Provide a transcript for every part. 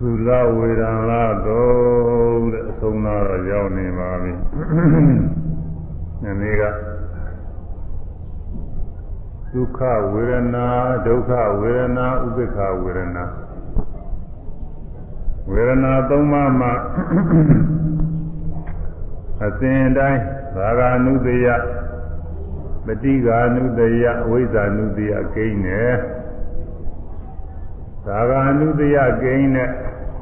သုလဝေဒံလာတော့တဲ့အဆုံးသားတော့ရောက်နေပါပြီ။ဒီနေ့ကဒုက္ခဝေဒနာဒုက္ခဝေဒနာဥပိ္ပခဝေဒနာဝေဒနာသုံးပါးမှာအစဉ်တိုင်းသာဂ ानु တယပฏิဃာနုတယအဝိဇ္ဇာနုတယကိန်းနဲ့သာဂ ानु တယကိန်းနဲ့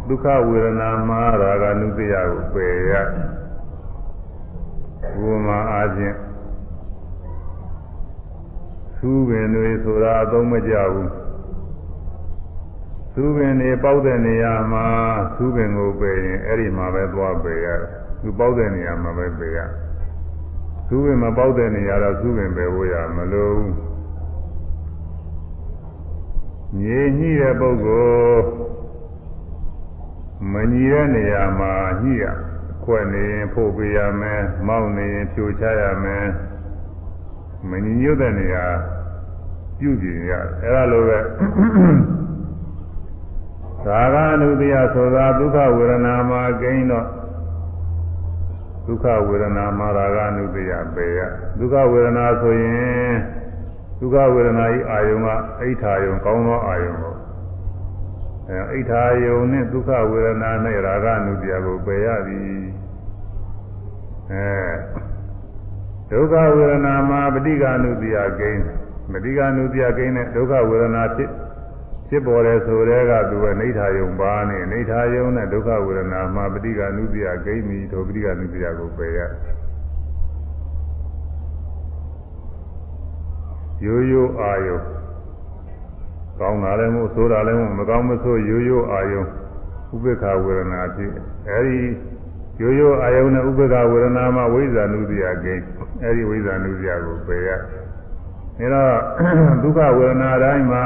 ဒုက္ခဝေဒနာမှာရာဂ ानु တယကိုပယ်ရဘုမာအားဖြင့်သူပင်တွေဆိုတာအသုံးမကျဘူးသူပင်တွေပေါက်တဲ့နေရာမှာသူပင်ကိုပယ်ရင်အဲ့ဒီမှာပဲသွားပယ်ရတယ်သူပေါက်တဲ့နေရာမှာပဲပယ်ရသူပင်မပေါက်တဲ့နေရာတော့သူပင်ပယ်ဖို့ရမလို့ငြိညှိတဲ့ပုဂ္ဂိုလ် မညီတဲ့နေရာမှာညှိရခွက်နေရင်ဖို့ပေးရမယ်မောက်နေရင်ဖြိုချရမယ်မညီညွတ်တဲ့နေရာပြုပြင်ရအဲ့ဒါလိုပဲသာဂအနုတ္တယဆိုတာဒုက္ခဝေဒနာမှာကိန်းတော့ဒုက္ခဝေဒနာမှာရာဂအနုတ္တယပေရဒုက္ခဝေဒနာဆိုရင်ဒုက္ခဝေဒနာဤအာယုံကအိဋ္ဌာယုံကောင်းသောအာယုံကို အဲအိဋ္ဌာယုံနဲ့ဒုက္ခဝေဒနာနဲ့ရာဂအနုတ္တယကိုပယ်ရသည်အဲဒုက္ခဝေဒနာမှာပဋိက္ခဏုတ္တိယကိန်းပဋိက္ခဏုတ္တိယကိန်းနဲ့ဒုက္ခဝေဒနာဖြစ်ဖြစ်ပေါ်တယ်ဆိုတဲ့ကသူပဲနေထာယုံပါနဲ့နေထာယုံနဲ့ဒုက္ခဝေဒနာမှာပဋိက္ခဏုတ္တိယကိန်းပြီးဒုပဋိက္ခဏုတ္တိယကိုပယ်ရရိုးရိုးအာယု ကောင်းတာလည်းမဟုတ်ဆိုးတာလည်းမဟုတ်မကောင်းမဆိုးရိုးရိုးအာယုဥပေက္ခဝေဒနာဖြစ်အဲဒီရိုးရိုးအာယုနဲ့ဥပေက္ခဝေဒနာမှာဝိဇ္ဇာနုတ္တိယကိန်းအဲဒီဝိဇ္ဇာနုစရာကိုပယ်ရအဲတော့ဒုက္ခဝေဒနာတိုင်းမှာ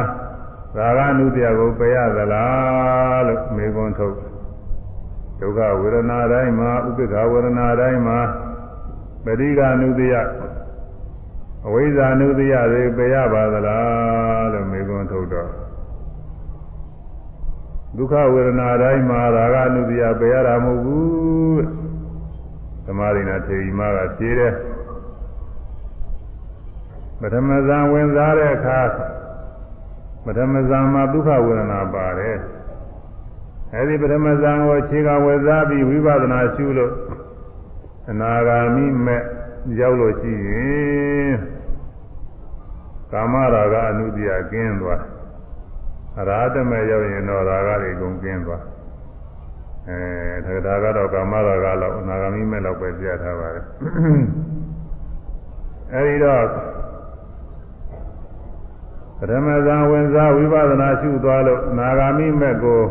ရာဂနုစရာကိုပယ်ရသလားလို့မေခွန်းထုတ်ဒုက္ခဝေဒနာတိုင်းမှာဥပိ္ပခဝေဒနာတိုင်းမှာပရိက္ခနုစရာ အဝိဇ္ဇာနုစရာတွေပယ်ရပါသလားလို့မေခွန်းထုတ်တော့ဒုက္ခဝေဒနာတိုင်းမှာရာဂနုစရာပယ်ရတာမဟုတ်ဘူးသမာဓိနာထေရီမကဖြေတယ်ပထမဇန်ဝင်စားတဲ့အခါပထမဇန်မှာဒုက္ခဝေဒနာပါတယ်အဲဒီပထမဇန်ကိုခြေကဝေစားပြီးဝိပဿနာရှုလို့အနာဂါမိမဲ့ ရောက်လို့ရှိရင်ကာမရာဂအနုတ္တိယကင်းသွားအရာတမဲ့ရောက်ရင်တော့ရာဂတွေကုန်ကင်းသွားအဲဒါကတော့ကာမရာဂလောက်အနာဂါမိမဲ့လောက်ပဲပြထားပါတယ်အဲဒီတော့ပထမဇန်ဝင်စားဝိပဿနာရှုသွားလို့နာဂာမိမဲ့ကို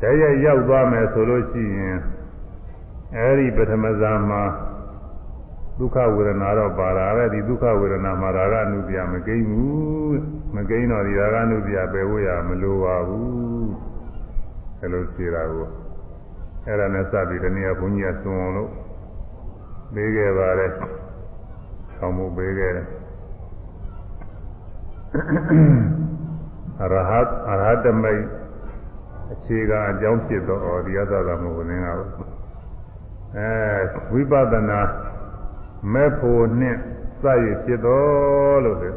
တည်းရရောက်သွားမယ်ဆိုလို့ရှိရင်အဲဒီပထမဇန်မှာ ဒုက္ခဝေဒနာတော့ပါတာပဲဒီဒုက္ခဝေဒနာမှာရာဂအနုပြမကိန်းဘူးမကိန်းတော့ဒီရာဂအနုပြပယ်ဖို့ရမလိုပါဘူးအဲလိုဖြေတာကိုအဲ့ဒါနဲ့စပြီးတနည်းဘုန်းကြီးကသွန်အောင်လို့ပေးခဲ့ပါတယ်ဆောင်းမှုပေးခဲ့တယ်အရဟတ်အရဟတမိတ်အခြေခံအကြောင်းဖြစ်သောဩဒီယသသာမဟုတ်နင်းကအဲဝိပဿနာ မဲ့ဖို့နှင့်စရည်ဖြစ်တော်လို့ဆို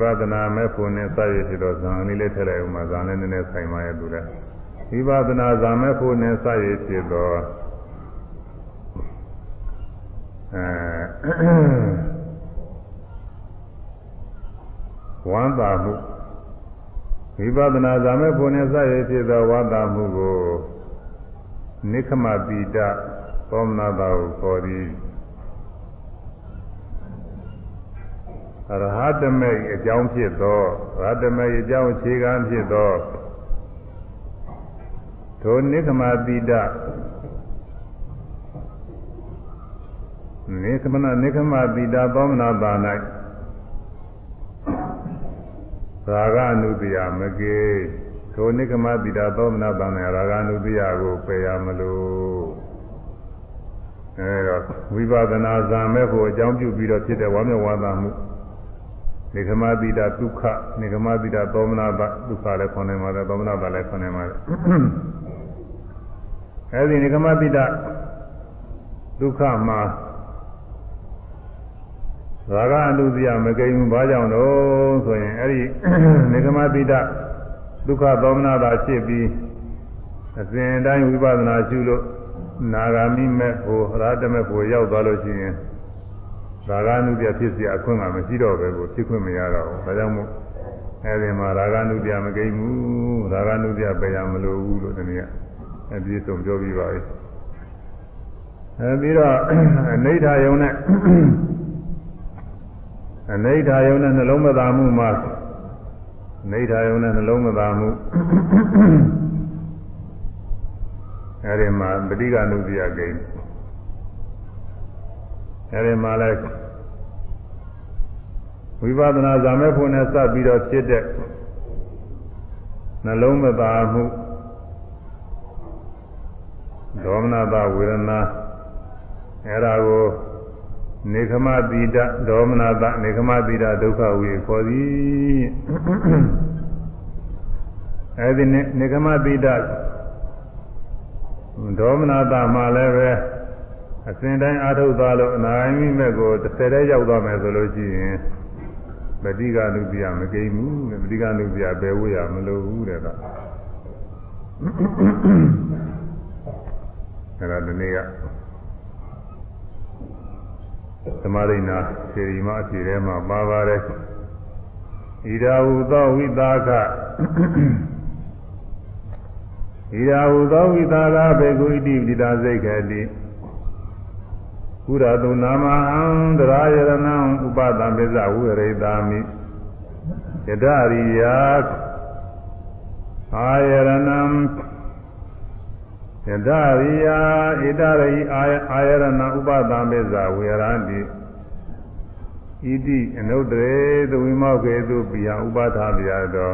ဝိပဿနာမဲ့ဖို့နှင့်စရည်ဖြစ်တော်ဇာန်လေးလေးထည့်လိုက်ဦးမှာဇာန်လေးနည်းနည်းဆိုင်ပါရဲ့သူလည်းဝိပဿနာဇာမဲ့ဖို့နှင့်စရည်ဖြစ်တော်အဲဝမ်းသာမှုဝိပဿနာဇာမေဖို့နဲ့စရဖြစ်သောဝမ်းသာမှုကိုနိခမတိတသောမနာတာကိုခေါ်သည် ရဟတမေအကြောင်းဖြစ်သောရဟတမေအကြောင်းအခြေခံဖြစ်သောထိုနိခမတိတနိခမနနိခမတိတသောမနာတာ၌ရာဂအနုတ္တိယမကေထိုနိကမတိတာသောမနာတံနဲ့ရာဂအနုတ္တိယကိုပယ်ရမလို့အဲတော့ဝိပဿနာဇာမဲ့ဖို့အကြောင်းပြုပြီးတော့ဖြစ်တဲ့ဝါမျက်ဝါသာမှု နေကမတိတဒုက္ခနေကမတိတသောမနာတဒုက္ခလည်းခေါ်နိုင်ပါတယ်သောမနာတလည်းခေါ်နိုင်ပါတယ်အဲဒီနေကမတိတဒုက္ခမှာရာဂအတုဇယမကိန်းဘူးဘာကြောင့်တော့ဆိုရင်အဲဒီနေကမတိတဒုက္ခသောမနာတာဖြစ်ပြီးအစဉ်တိုင်းဝိပဿနာရှုလို့နာဂာမိမဲ့ဖို့ရာတမဲ့ဖို့ရောက်သွားလို့ရှိရင် ရာဂနုပြဖြစ်เสียအခွင့်ကမရှိတော့ပဲကိုဖြစ်ခွင့်မရတော့ဘူးဒါကြောင့်မို့အဲဒီမှာရာဂနုပြမကိန်းဘူးရာဂနုပြပယ်ရမလို့ဘူးလို့ဒီနေ့အပြည့်စုံပြောပြီးပါပြီအဲပြီးတော့အနိဋ္ဌာယုံနဲ့အနိဋ္ဌာယုံနဲ့နှလုံးမသာမှုမှာအနိဋ္ဌာယုံနဲ့နှလုံးမသာမှုအဲဒီမှာပဋိက္ခဏုပြကိန်း အဲဒီမှာလဲဝိပဿနာဇာမေဖို့နဲ့စပ်ပြီးတော့ဖြစ်တဲ့နှလုံးမသာမှုဒေါမနတာဝေဒနာအဲဒါကိုနေခမတိတဒေါမနတာနေခမတိတဒုက္ခဝေခေါ်သည်အဲဒီနေခမတိတဒေါမနတာမှာလည်းပဲ အစဉ်တိုင်းအာထုတ်သွားလို့အနာဂိမဲ့ကိုတစ်ဆယ်တည်းရောက်သွားမယ်ဆိုလို့ရှိရင်ပဋိက္ခဏုပြမကိမ့်ဘူးပဋိက္ခဏုပြဘယ်ဝေးရမလို့ဘူးတဲ့ကအဲ့ဒါဒီနေ့ကသမရိနာစေရီမအစီထဲမှာပါပါတယ်ဣဒာဟုသောဝိသကဣဒာဟုသောဝိသကဘေကုဣတိပိတာစိတ်ခေတိ ကုရတုနာမဟံတရာယရဏံဥပသံပိဇဝိရိတာမိယတရိယာအာယရဏံယတရိယာဣတရိအာယရဏဥပသံပိဇဝိရန္တိဣတိအနုတ္တရေသဝိမောကေတုပိယဥပသာပြာတော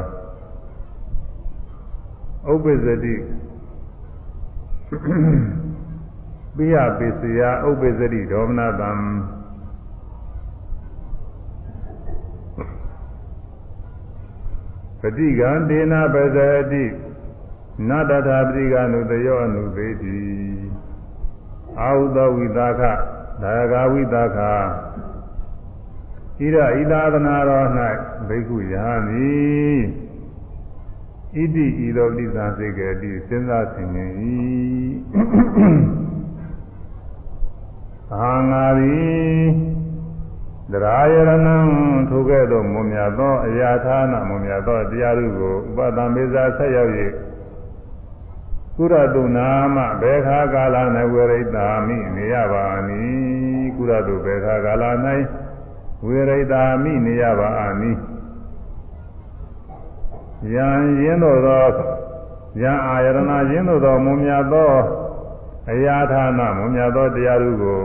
ဥပ္ပဇတိ ပိယပိစယဥပ္ပဇတိဒေါမနတံပฏิကံဒေနပဇတိနတထာပฏิကနုတယောအနုသေတိအာဟုသောဝိသခဒါဂဝိသခဣရဣသာသနာတော်၌ဘိက္ခုယဟမိဣတိဤသောပဋိသင်္စေကေတိစဉ်းစားဆင်ခြင်၏ အာငါသည်သရာယရဏံထိုကဲ့သို့မွန်မြတ်သောအရာဌာနမွန်မြတ်သောတရားတို့ကိုဥပဒံမေဇာဆက်ရောက်၍ကုရတုနာမဘေခာကာလ၌ဝေရိတာမိနေရပါမည်ကုရတုဘေခာကာလ၌ဝေရိတာမိနေရပါမည်ယံရင်းတို့သောယံအာယရဏရင်းတို့သောမွန်မြတ်သော အရာဌာနမွန်မြတ်သောတရားတို့ကို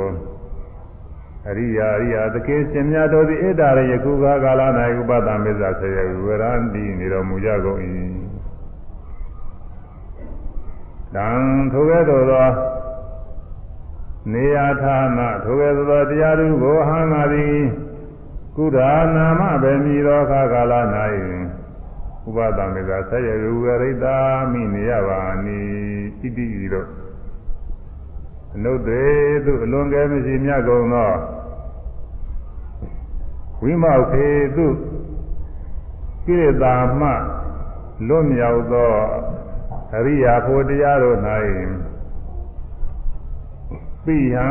အရိယာအရိယာသကေရှင်မြတ်တို့သည်ဣဒ္ဓရယခုကာကာလ၌ဥပဒမေဇာဆေယဝရန္တိနေတော်မူကြကုန်၏တံထိုကဲ့သို့သောနေရာဌာနထိုကဲ့သို့သောတရားတို့ကိုဟံငါသည်ကုဓာနာမပဲမြည်သောခါကာလ၌ဥပဒမေဇာဆေယဝရိတာမိနေရပါနိဣတိဤတို့ အနုသေးသူအလွန်ကဲမရှိမြတ်ကုန်သောဝိမောက်ခေသူကိရိတာမှလွတ်မြောက်သောအရိယာဖို့တရားတို့၌ပိယံ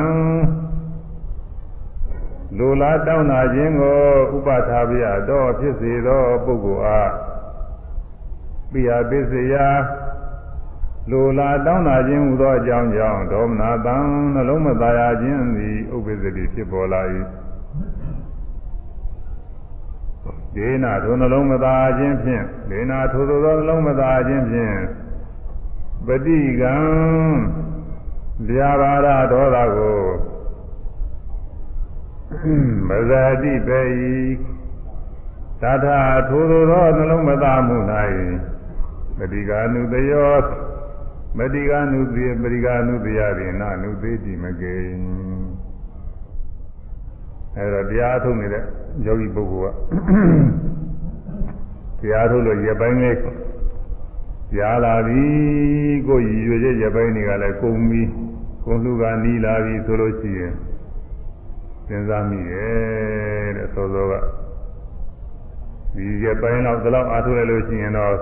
လူလားတောင်းတာခြင်းကိုဥပထာပြတော့ဖြစ်စေသောပုဂ္ဂိုလ်အားပိယပစ္စယ လိုလားတောင်းတာခြင်းဟူသောအကြောင်းကြောင့်ဒေါမနာတံနှလုံးမသားရခြင်းသည်ဥပ္ပစ္စတိဖြစ်ပေါ်လာ၏ဒေနာထိုနှလုံးမသားခြင်းဖြင့်ဒေနာထိုသောနှလုံးမသားခြင်းဖြင့်ပฏิကံဗျာပါဒဒေါသကိုမဇာတိပေ၏သတ္ထထိုသောနှလုံးမသားမှု၌ပฏิကာနုတယော မတိကနုသေပရိကနုသေယရိနာနုသေတိမကေအဲဒါတရားထုတ်နေတဲ့ယောဂီပုဂ္ဂိုလ်ကတရားထုတ်လို့ရပိုင်းလေးကြားလာပြီကိုရည်ရွယ်ချက်ရပိုင်းတွေကလည်းကုန်ပြီးကုန်လူကနီးလာပြီဆိုလို့ရှိရင်စဉ်းစားမိရဲ့တဲ့သောသောကဒီရပိုင်းတော့ဒီလောက်အားထုတ်ရလို့ရှိရင်တော့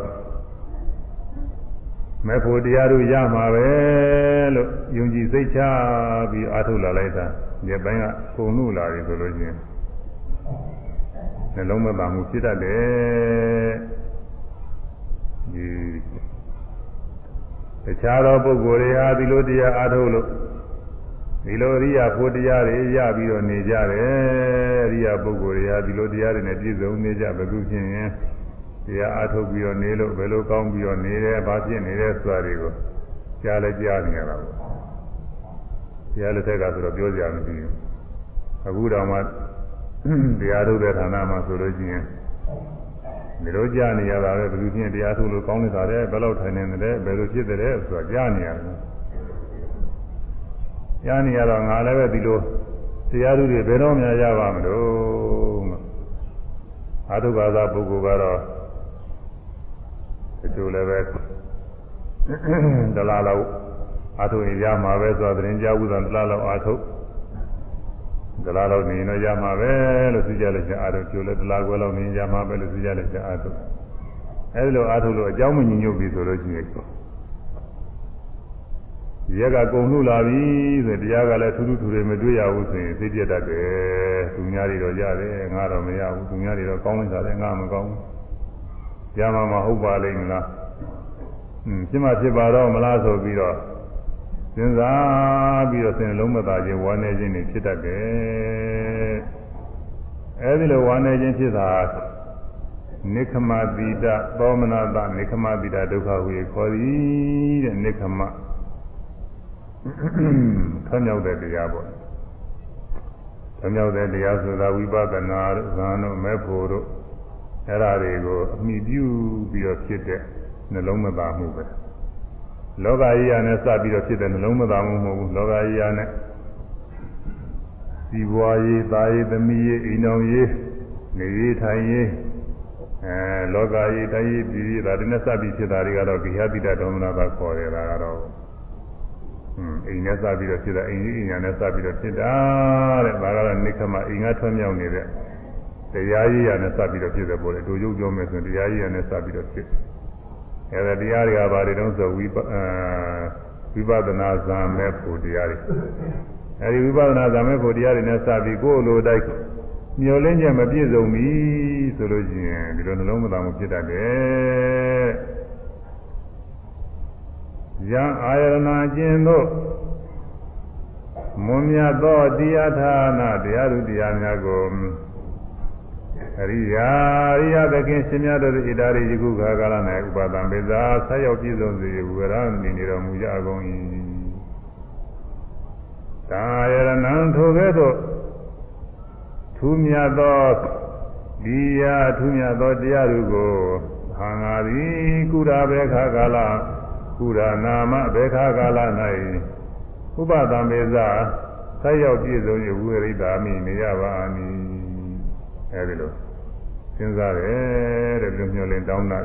မဲ့ဖို့တရားတို့ရမှာပဲလို့ယုံကြည်စိတ်ချပြီးအားထုတ်လာလိုက်တာရပိုင်းကကုန်လို့လာပြီဆိုလို့ရှိရင်နှလုံးမသာမှုဖြစ်တတ်တယ်ဒီတခြားသောပုဂ္ဂိုလ်တွေဟာဒီလိုတရားအားထုတ်လို့ဒီလိုအရိယာဖို့တရားတွေရပြီးတော့နေကြတယ်အရိယာပုဂ္ဂိုလ်တွေဟာဒီလိုတရားတွေနဲ့ပြည့်စုံနေကြဘယ်သူဖြစ်ရင် တရားအားထုတ်ပြီးတော့နေလို့ဘယ်လိုကောင်းပြီးတော့နေတယ်ဘာဖြစ်နေတယ်ဆိုတာတွေကိုကြားလဲကြားနေရတာပေါ့တရားလက်ထက်ကဆိုတော့ပြောကြမပြီးဘူးအခုတော့မှတရားထုတ်တဲ့ဌာနမှာဆိုလို့ရှိရင်ဒီလိုကြားနေရတာပဲဘယ်သူဖြစ်တရားထုတ်လို့ကောင်းနေတာလဲဘယ်လောက်ထိုင်နေတယ်ဘယ်လိုဖြစ်တယ်ဆိုတာကြားနေရတယ်ကြားနေရတော့ငါလည်းပဲဒီလိုတရားသူတွေဘယ်တော့မှရပါမလို့အာထုဘာသာပုဂ္ဂိုလ်ကတော့ ဒီလိုလည်းပဲဒလာလောက်အာထုရင်ရမှာပဲဆိုတော့သတင်းကြားဥဒ္ဒံဒလာလောက်အာထုဒလာလောက်နေရင်တော့ရမှာပဲလို့သိကြလိုက်ကြအာထုကျိုးလည်းဒလာခွဲလောက်နေရင်ရမှာပဲလို့သိကြလိုက်ကြအာထုအဲဒီလိုအာထုလို့အကြောင်းမညီညွတ်ပြီဆိုလို့ရှိရင်ရက်ကကုံလှလာပြီဆိုတရားကလည်းထူးထူးထူတွေမတွေ့ရဘူးဆိုရင်သိပြတတ်တယ်သူများတွေတော့ရတယ်ငါတော့မရဘူးသူများတွေတော့ကောင်းနေတာလည်းငါမကောင်းဘူး ရမှာမဟုတ်ပါလိမ့်မလားอืมဖြစ်မှဖြစ်ပါတော့မလားဆိုပြီးတော့စဉ်းစားပြီးတော့စဉ်လုံးမသာခြင်းဝမ်းနေခြင်းတွေဖြစ်တတ်တယ်အဲဒီလိုဝမ်းနေခြင်းဖြစ်တာနိခမတိတသောမနတနိခမတိတဒုက္ခဝေခေါ်သည်တဲ့နိခမထွံ့မြောက်တဲ့တရားပေါ့ထွံ့မြောက်တဲ့တရားဆိုတာဝိပဿနာတို့ဇာန်တို့မဲ့ဖို့တို့ အဲ့ဓာတွေကိုအမိပြုပြီးတော့ဖြစ်တဲ့နှလုံးမသာမှုပဲလောကကြီးရနဲ့စပြီးတော့ဖြစ်တဲ့နှလုံးမသာမှုမဟုတ်ဘူးလောကကြီးရနဲ့စီပွားရေးသားရေးသမီးရေးအိမ်တော်ရေးနေရေးထိုင်ရေးအဲလောကကြီးတိုင်းရေးပြည်ရေးဒါတွေနဲ့စပြီးဖြစ်တာတွေကတော့ဂိဟတိတဒေါမနတာခေါ်ရတာကတော့အိမ်နဲ့စပြီးတော့ဖြစ်တာအိမ်ကြီးအိမ်ညာနဲ့စပြီးတော့ဖြစ်တာတဲ့ဒါကတော့နိခမအိမ်ကထွံ့မြောက်နေတဲ့ တရားကြီးရနဲ့စပြီးတော့ဖြစ်တယ်ပေါ့လေတို့ရုပ်ပြောမယ်ဆိုရင်တရားကြီးရနဲ့စပြီးတော့ဖြစ်အဲဒါတရားတွေကဘာတွေတုံးဆိုဝိပဝိပဿနာဇာမဲ့ဖို့တရားတွေအဲဒီဝိပဿနာဇာမဲ့ဖို့တရားတွေနဲ့စပြီးကိုယ်လိုတိုက်မျောလင်းချက်မပြည့်စုံပြီဆိုလို့ရှိရင်ဒီလိုနှလုံးမသားမှုဖြစ်တတ်တယ်ယံအာယရဏကျင်တို့မွန်မြတ်သောတရားဌာနတရားသူတရားများကို အရိယာအရိယသခင်ရှင်များတို့ဣတာရိယခုခါကာလ၌ဥပါဒံပေသာဆက်ရောက်ပြည့်စုံစေဝရဏိနေတော်မူကြကုန်၏ဒါယရဏံထိုကဲ့သို့ထူးမြတ်သောဒီယာထူးမြတ်သောတရားတို့ကိုဟာငါသည်ကုရာဘေခါကာလကုရာနာမဘေခါကာလ၌ဥပဒံပေသာဆက်ရောက်ပြည့်စုံ၍ဝိရိဒာမိနေရပါမည်အဲဒီလို စဉ်းစားတယ်တဲ့လူမျိုးလင်းတောင်းတာ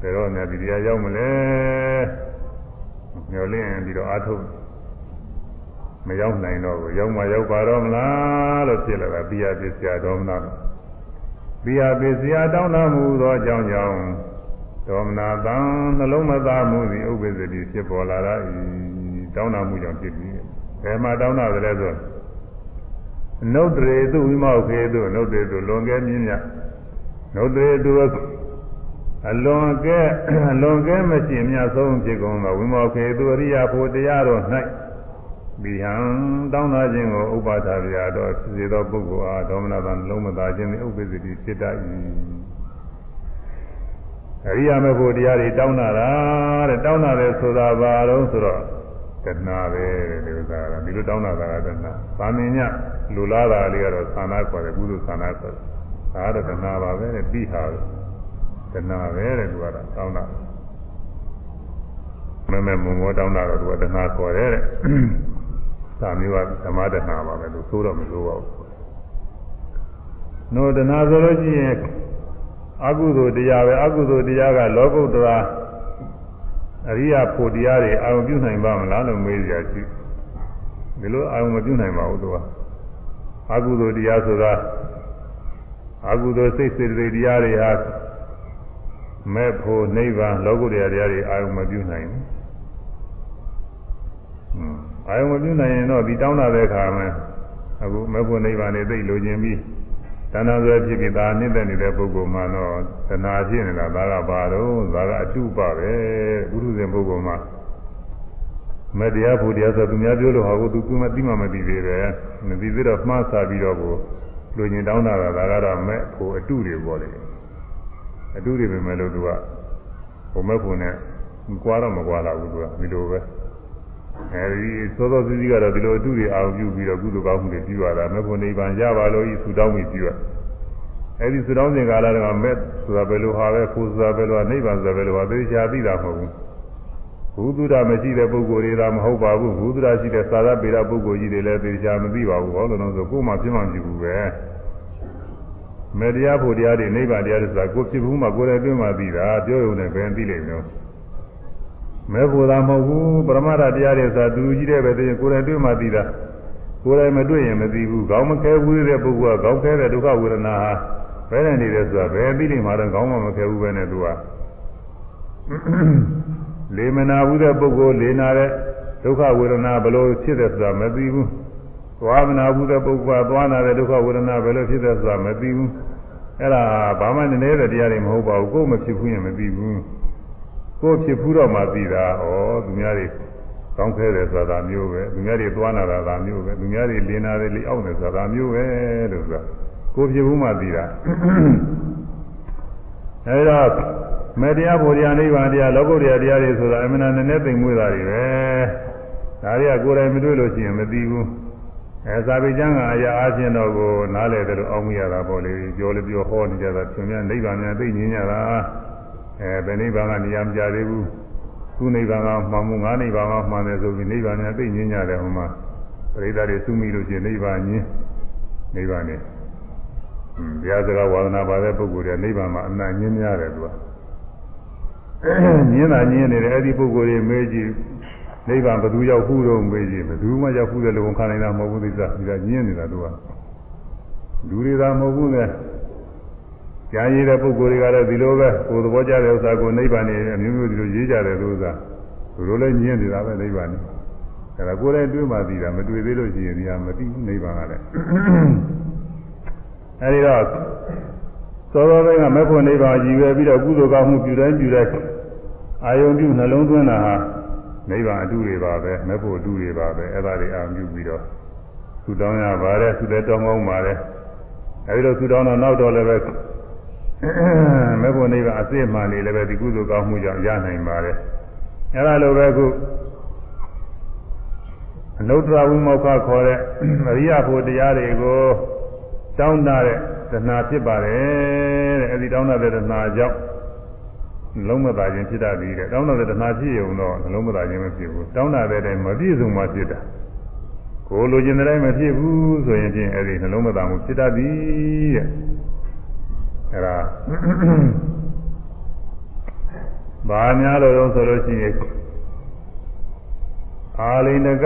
ဘယ်တော့မှဒီတရားရောက်မလဲမျိုးလင်းပြီးတော့အာထုတ်မရောက်နိုင်တော့ဘူးရောက်မှရောက်ပါတော့မလားလို့ဖြစ်လာတာပိယပစ္စယဒေါမနပိယပစ္စယတောင်းတမှုသောအကြောင်းကြောင့်ဒေါမနာတံနှလုံးမသားမှုသည်ဥပ္ပဇ္ဇတိဖြစ်ပေါ်လာတာဤတောင်းတမှုကြောင့်ဖြစ်ပြီးဘယ်မှာတောင်းတာလဲဆို နုဒ္ဒေသူဝိမောခေသူနုဒ္ဒေသူလွန်ကဲမြင့်မြတ်နုဒ္ဒေသူအလွန်ကဲအလွန်ကဲမရှင်မြတ်ဆုံးဖြစ်ကုန်သောဝိမောခေသူအရိယဖို့တရားတော်၌ဘိဟံတောင်းတာခြင်းကိုဥပါဒဗျာတော့ဖြစ်စေသောပုဂ္ဂိုလ်အားဒေါမနတံလုံးမသာခြင်းသည်ဥပ္ပဇ္ဇတိဖြစ်တတ်၏အရိယာမဖို့တရားတွေတောင်းတာတဲ့တောင်းတာလေဆိုတာဘာလို့ဆိုတော့ တဏှာပဲဒီဥစ္စာကဒီလိုတောင်းတာကတဏှာသာမင်ညလူလာတာလေးကတော့သာနာခေါ်တယ်ကုသိုလ်သာနာခေါ်တယ်ဒါကတော့တဏှာပါပဲတဲ့ပြီးဟာတဏှာပဲတဲ့သူကတော့တောင်းတာမမဲမုံမောတောင်းတာတော့သူကတဏှာခေါ်တယ်တဲ့သာမျိုးကဓမ္မတဏှာပါပဲလို့သိုးတော့မသိုးပါဘူးနို့တဏှာဆိုလို့ရှိရင်အကုသိုလ်တရားပဲအကုသိုလ်တရားကလောကုတ္တရာ အရိယာဖို့တရားတွေအာရုံပြုနိုင်ပါမလားလို့မေးကြရှိဒီလိုအာရုံမပြုနိုင်ပါဘူးသူကအကုသိုလ်တရားဆိုတာအကုသိုလ်စိတ်စေတသိက်တရားတွေဟာမဲ့ဖို့နိဗ္ဗာန်လောကုတ္တရာတရားတွေအာရုံမပြုနိုင်ဘူး။အာရုံမပြုနိုင်ရင်တော့ဒီတောင်းတာတဲ့အခါမှာအခုမဲ့ဖို့နိဗ္ဗာန်တွေသိလိုခြင်းပြီး တဏှာဆွဲဖြစ်ပြီးဒါနှိမ့်သက်နေတဲ့ပုဂ္ဂိုလ်မှတော့တဏှာဖြစ်နေတာဒါကဘာတော့ဒါကအတုပပဲဘုရုဇဉ်ပုဂ္ဂိုလ်မှမတရားဖို့တရားဆိုသူများပြောလို့ဟာကိုသူကမသိမှမသိသေးပဲမသိသေးတော့မှားစားပြီးတော့ကိုလူညင်တောင်းတာကဒါကတော့မဲ့ဖို့အတုတွေပေါ်တယ်အတုတွေပဲမဲ့လို့သူကဘုံမဲ့ဖို့နဲ့ကွာတော့မကွာလာဘူးသူကဒီလိုပဲ အဲဒီသောသောစည်းစည်းကတော့ဒီလိုအတုတွေအာရုံပြုပြီးတော့ကုသိုလ်ကောင်းမှုတွေပြုရတာမဲ့ဖို့နိဗ္ဗာန်ရပါလို့ဤဆူတောင်းပြီးပြုရအဲဒီဆူတောင်းစဉ်ကာလကမဲ့ဆိုတာဘယ်လိုဟာပဲကိုဆိုတာဘယ်လိုဟာနိဗ္ဗာန်ဆိုတာဘယ်လိုဟာသိချာသိတာမဟုတ်ဘူးဘုသူဒ္ဓမရှိတဲ့ပုဂ္ဂိုလ်တွေသာမဟုတ်ပါဘူးဘုသူဒ္ဓရှိတဲ့သာသပေရပုဂ္ဂိုလ်ကြီးတွေလည်းသိချာမသိပါဘူးဟောလို့တော့ဆိုကိုယ်မှပြင်းမှဖြစ်ဘူးပဲမေတရားဖို့တရားတွေနိဗ္ဗာန်တရားတွေဆိုတာကိုယ်ဖြစ်ဘူးမှကိုယ်လည်းပြင်းမှသိတာပြောရုံနဲ့ဘယ်သိလိမ့်မလို့ မဲဖို့သာမဟုတ်ဘူးပရမတ္ထတရားတွေဆိုတာသူကြီးတဲ့ပဲသိရင်ကိုယ်လည်းတွေ့မှသိတာကိုယ်လည်းမတွေ့ရင်မသိဘူးခေါင်းမခဲဘူးတဲ့ပုဂ္ဂိုလ်ကခေါင်းခဲတဲ့ဒုက္ခဝေဒနာဟာဘယ်နဲ့နေတယ်ဆိုတာဘယ်သိလိမ့်မှာတော့ခေါင်းမမခဲဘူးပဲနဲ့သူကလေမနာဘူးတဲ့ပုဂ္ဂိုလ်လေနာတဲ့ဒုက္ခဝေဒနာဘယ်လိုဖြစ်တယ်ဆိုတာမသိဘူးသွားမနာဘူးတဲ့ပုဂ္ဂိုလ်ကသွားနာတဲ့ဒုက္ခဝေဒနာဘယ်လိုဖြစ်တယ်ဆိုတာမသိဘူးအဲ့ဒါဘာမှနည်းနည်းတဲ့တရားတွေမဟုတ်ပါဘူးကိုယ်မဖြစ်ဘူးရင်မသိဘူး ကိုယ်ဖြစ်ဘူးတော့မှသိတာဩသူများတွေကောင်းခဲတယ်ဆိုတာမျိုးပဲသူများတွေသွားနာတာဒါမျိုးပဲသူများတွေလင်းနာတယ်လေအောက်တယ်ဆိုတာမျိုးပဲလို့ဆိုတာကိုယ်ဖြစ်ဘူးမှသိတာအဲဒါမေတ္တရားဘုရားနိဗ္ဗာန်တရားလောကုတ္တရာတရားတွေဆိုတာအမှန်တန်နဲ့သိမ့်မွေးတာတွေပဲဒါတွေကကိုယ်တိုင်မတွေ့လို့ရှိရင်မသိဘူးအဲသာပေကျမ်းကအရာအချင်းတော့ကိုနားလည်တယ်လို့အောင်းမိရတာပေါ့လေပြောလို့ပြောဟောနေကြတာသင်များနိဗ္ဗာန်များသိညင်ကြတာ အဲဘယ်နိဗ္ဗာန်ကနေရာမကြသေးဘူးသူနိဗ္ဗာန်ကမှန်မှုငါနိဗ္ဗာန်ကမှန်တယ်ဆိုပြီးနိဗ္ဗာန်များသိညင်ကြတယ်ဟိုမှာပရိသတ်တွေစုမိလို့ရှိရင်နိဗ္ဗာန်ညင်းနိဗ္ဗာန်နဲ့ဘုရားစကားဝါဒနာပါတဲ့ပုဂ္ဂိုလ်တွေနိဗ္ဗာန်မှာအနံ့ညင်းများတယ်သူကညင်းတာညင်းနေတယ်အဲ့ဒီပုဂ္ဂိုလ်တွေမေးကြည့်နိဗ္ဗာန်ဘယ်သူရောက်ခုတော့မေးကြည့်ဘယ်သူမှရောက်ခုတဲ့လူဝန်ခံနိုင်တာမဟုတ်ဘူးသိစားဒီကညင်းနေတာသူကလူတွေသာမဟုတ်ဘူးလေ ကြားရည်တဲ့ပုဂ္ဂိုလ်တွေကလည်းဒီလိုပဲကိုယ်သဘောကျတဲ့ဥစ္စာကိုနိဗ္ဗာန်နဲ့အမျိုးမျိုးဒီလိုရေးကြတယ်လို့ဥစ္စာသူတို့လည်းညင်းနေတာပဲနိဗ္ဗာန်နဲ့အဲဒါကိုယ်လည်းတွေးမှသိတာမတွေ့သေးလို့ရှိရင်ဒီဟာမသိဘူးနိဗ္ဗာန်ကလည်းအဲဒီတော့သောသောပိုင်းကမဲ့ဖို့နိဗ္ဗာန်ရည်ရွယ်ပြီးတော့ကုသိုလ်ကောင်းမှုပြုတိုင်းပြုတိုင်းအာယုံပြုနှလုံးသွင်းတာဟာနိဗ္ဗာန်အတုတွေပါပဲမဲ့ဖို့အတုတွေပါပဲအဲ့ဒါတွေအာရုံပြုပြီးတော့သုတောင်းရပါတယ်သုတဲ့တောင်းကောင်းပါတယ်အဲဒီလိုသုတောင်းတော့နောက်တော့လည်းပဲ မဲ့ဖို့နိဗ္ဗာန်အစစ်မှန်နေလည်းပဲဒီကုသိုလ်ကောင်းမှုကြောင့်ရနိုင်ပါတယ်အဲ့ဒါလိုပဲခုအနုတ္တရဝိမောက္ခခေါ်တဲ့အရိယဖို့တရားတွေကိုတောင်းတတဲ့တဏှာဖြစ်ပါတယ်တဲ့အဲဒီတောင်းတတဲ့တဏှာကြောင့်နှလုံးမသာခြင်းဖြစ်တတ်ပြီးတဲ့တောင်းတတဲ့တဏှာဖြစ်ရုံတော့နှလုံးမသာခြင်းမဖြစ်ဘူးတောင်းတတဲ့တိုင်မပြည့်စုံမှဖြစ်တာကိုလိုချင်တဲ့တိုင်းမဖြစ်ဘူးဆိုရင်ဖြင့်အဲဒီနှလုံးမသာမှုဖြစ်တတ်သည်တဲ့ အဲဒါဘာများလို့တော့ဆိုလို့ရှိရင်အာလိန်က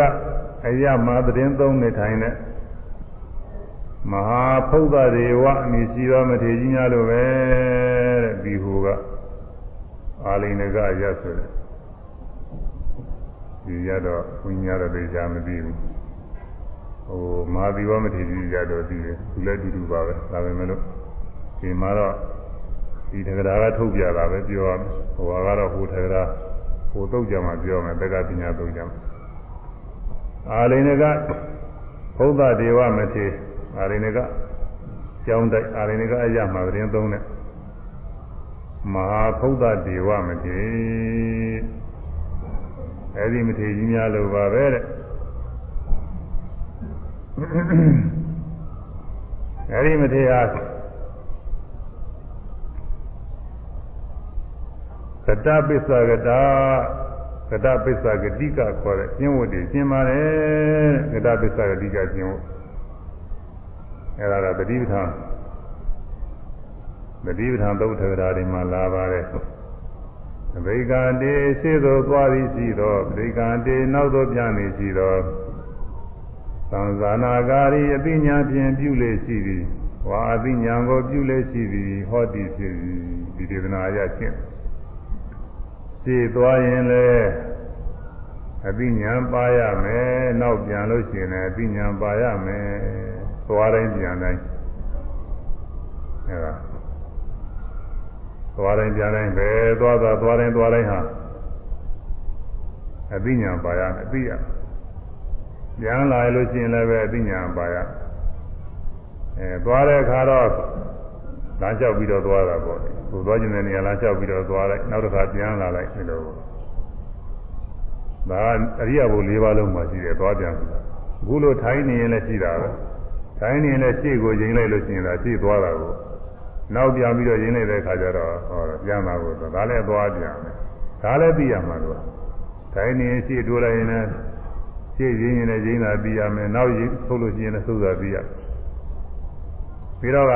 အယမသတင်းသုံးနေထိုင်တဲ့မဟာဖုဒ္ဒရေဝအမည်ရှိသောမထေရကြီးများလိုပဲတဲ့ဒီဟူကအာလိန်ကရဆိုတယ်ဒီရတော့ဘုညာတော့သိကြမသိဘူးဟိုမဟာဒီဝမထေရကြီးရတော့သိတယ်သူလည်းတူတူပါပဲဒါပေမဲ့လို့ ဒီမှာတော့ဒီတက္ကရာကထုတ်ပြတာပဲပြောရမယ်ဟိုကတော့ဟိုတက္ကရာဟိုတုတ်ကြမှာပြောမယ်တက္ကပညာတုတ်ကြမှာအာလိန်ကဘုဒ္ဓဒေဝမထေရအာရိဏကကျောင်းတိုက်အာရိဏကအရမှာသတင်းသုံးတဲ့မဟာဖုဒ္ဒဒေဝမထေအဲဒီမထေကြီးများလိုပါပဲတဲ့အဲဒီမထေဟာ ကတပစ္ဆကတာကတပစ္ဆကတိကခေါ်တဲ့ကျင့်ဝတ်တွေကျင့်ပါတယ်ကတပစ္ဆကတိကကျင့်ဝတ်အဲ့ဒါတော့တတိပဌာန်သတိပဋ္ဌာန်သုတ်ထကရာတွေမှာလာပါတယ်အဘိကတေရှိသောသွားသည်ရှိသောအဘိကတေနောက်သောပြန်သည်ရှိသောသံဇာနာကာရီအသိဉာဏ်ဖြင့်ပြုလေရှိသည်ဝါအသိဉာဏ်ကိုပြုလေရှိသည်ဟောတိဖြစ်သည်ဒီဒေသနာအရချင်း ရှင်းသွားရင်လည်းအသိဉာဏ်ပါရမယ်နောက်ပြန်လို့ရှိရင်လည်းအသိဉာဏ်ပါရမယ်သွားတိုင်းပြန်တိုင်းအဲဒါသွားတိုင်းပြန်တိုင်းပဲသွားသွားသွားတိုင်းသွားတိုင်းဟာအသိဉာဏ်ပါရမယ်အသိရပြန်လာလို့ရှိရင်လည်းပဲအသိဉာဏ်ပါရအဲသွားတဲ့အခါတော့လမ်းလျှောက်ပြီးတော့သွားတာပေါ့ ကိုသွားခြင်းတဲ့နေရာလမ်းလျှောက်ပြီးတော့သွားလိုက်နောက်တစ်ခါပြန်လာလိုက်ဒီလိုဒါအရိယဘု၄ပါးလုံးမှာရှိတယ်သွားပြန်ဆိုတာအခုလိုထိုင်းနေရင်လည်းရှိတာပဲထိုင်းနေရင်လည်းရှေ့ကိုရင်လိုက်လို့ရှိရင်ဒါရှေ့သွားတာကိုနောက်ပြန်ပြီးတော့ရင်းနေတဲ့အခါကျတော့ဟောပြန်လာဖို့ဒါလည်းသွားပြန်တယ်ဒါလည်းသိရမှာလို့တိုင်းနေရှေ့တိုးလိုက်ရင်လည်းရှေ့ရင်းရင်လည်းရင်းတာသိရမယ်နောက်ရင်းထုတ်လို့ရှိရင်လည်းသုသာသိရပြီးတော့က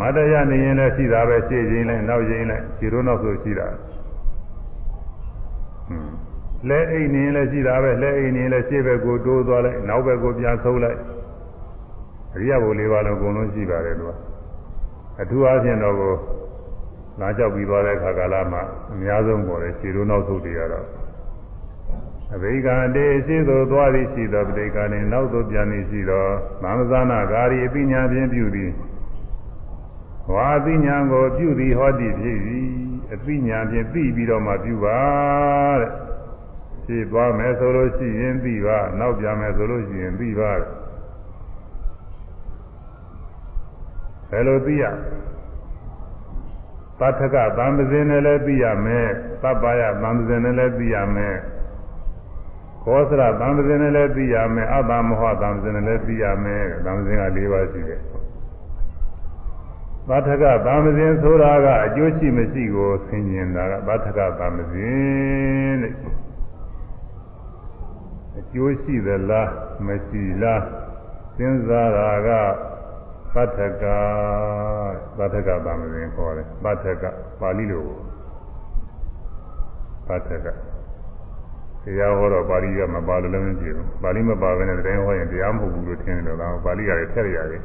မတရားနေရင်လည်းရှိတာပဲရှေ့ရင်းလည်းနောက်ရင်းလည်းခြေတို့နောက်ဆိုရှိတာလဲအိတ်နေရင်လည်းရှိတာပဲလဲအိတ်နေရင်လည်းရှေ့ဘက်ကိုတိုးသွားလိုက်နောက်ဘက်ကိုပြန်ဆုပ်လိုက်အရိယဘုလေးပါလုံးအကုန်လုံးရှိပါတယ်သူကအထူးအားဖြင့်တော့ကိုလာကြောက်ပြီးသွားတဲ့ခါကာလမှာအများဆုံးပေါ်တယ်ခြေတို့နောက်ဆုပ်တွေကတော့အဘိကံတေရှိသို့သွားသည်ရှိသောပဋိက္ခဏေနောက်သို့ပြန်သည်ရှိသောသံသနာဂါရီအပိညာဖြင့်ပြုသည် ဝါအပိညာကိုပြုသည်ဟောသည်ဖြစ်၏အပိညာဖြင့်ပြီးပြီးတော့မှပြုပါတဲ့ရှိသွားမယ်ဆိုလို့ရှိရင်ပြီးပါနောက်ပြန်မယ်ဆိုလို့ရှိရင်ပြီးပါတဲ့ဘယ်လိုသိရသတ္ထကသံပဇင်းနဲ့လည်းသိရမယ်သဗ္ဗယသံပဇင်းနဲ့လည်းသိရမယ်ခောစရသံပဇင်းနဲ့လည်းသိရမယ်အတ္တမောဟသံပဇင်းနဲ့လည်းသိရမယ်သံပဇင်းက၄ပါးရှိတယ် သတ္ထကသံပဇင်းဆိုတာကအကျိုးရှိမရှိကိုဆင်ခြင်တာကသတ္ထကသံပဇင်းတဲ့အကျိုးရှိသလားမရှိလားစဉ်းစားတာကပဋ္ဌကပဋ္ဌကဗာမဇင်ခေါ်တယ်ပဋ္ဌကပါဠိလိုပဋ္ဌကတရားဟောတော့ပါဠိကမပါလို့လည်းမကြည့်ဘူးပါဠိမပါဘဲနဲ့တရားဟောရင်တရားမဟုတ်ဘူးလို့ထင်တယ်တော့ပါဠိရတယ်ထည့်ရတယ်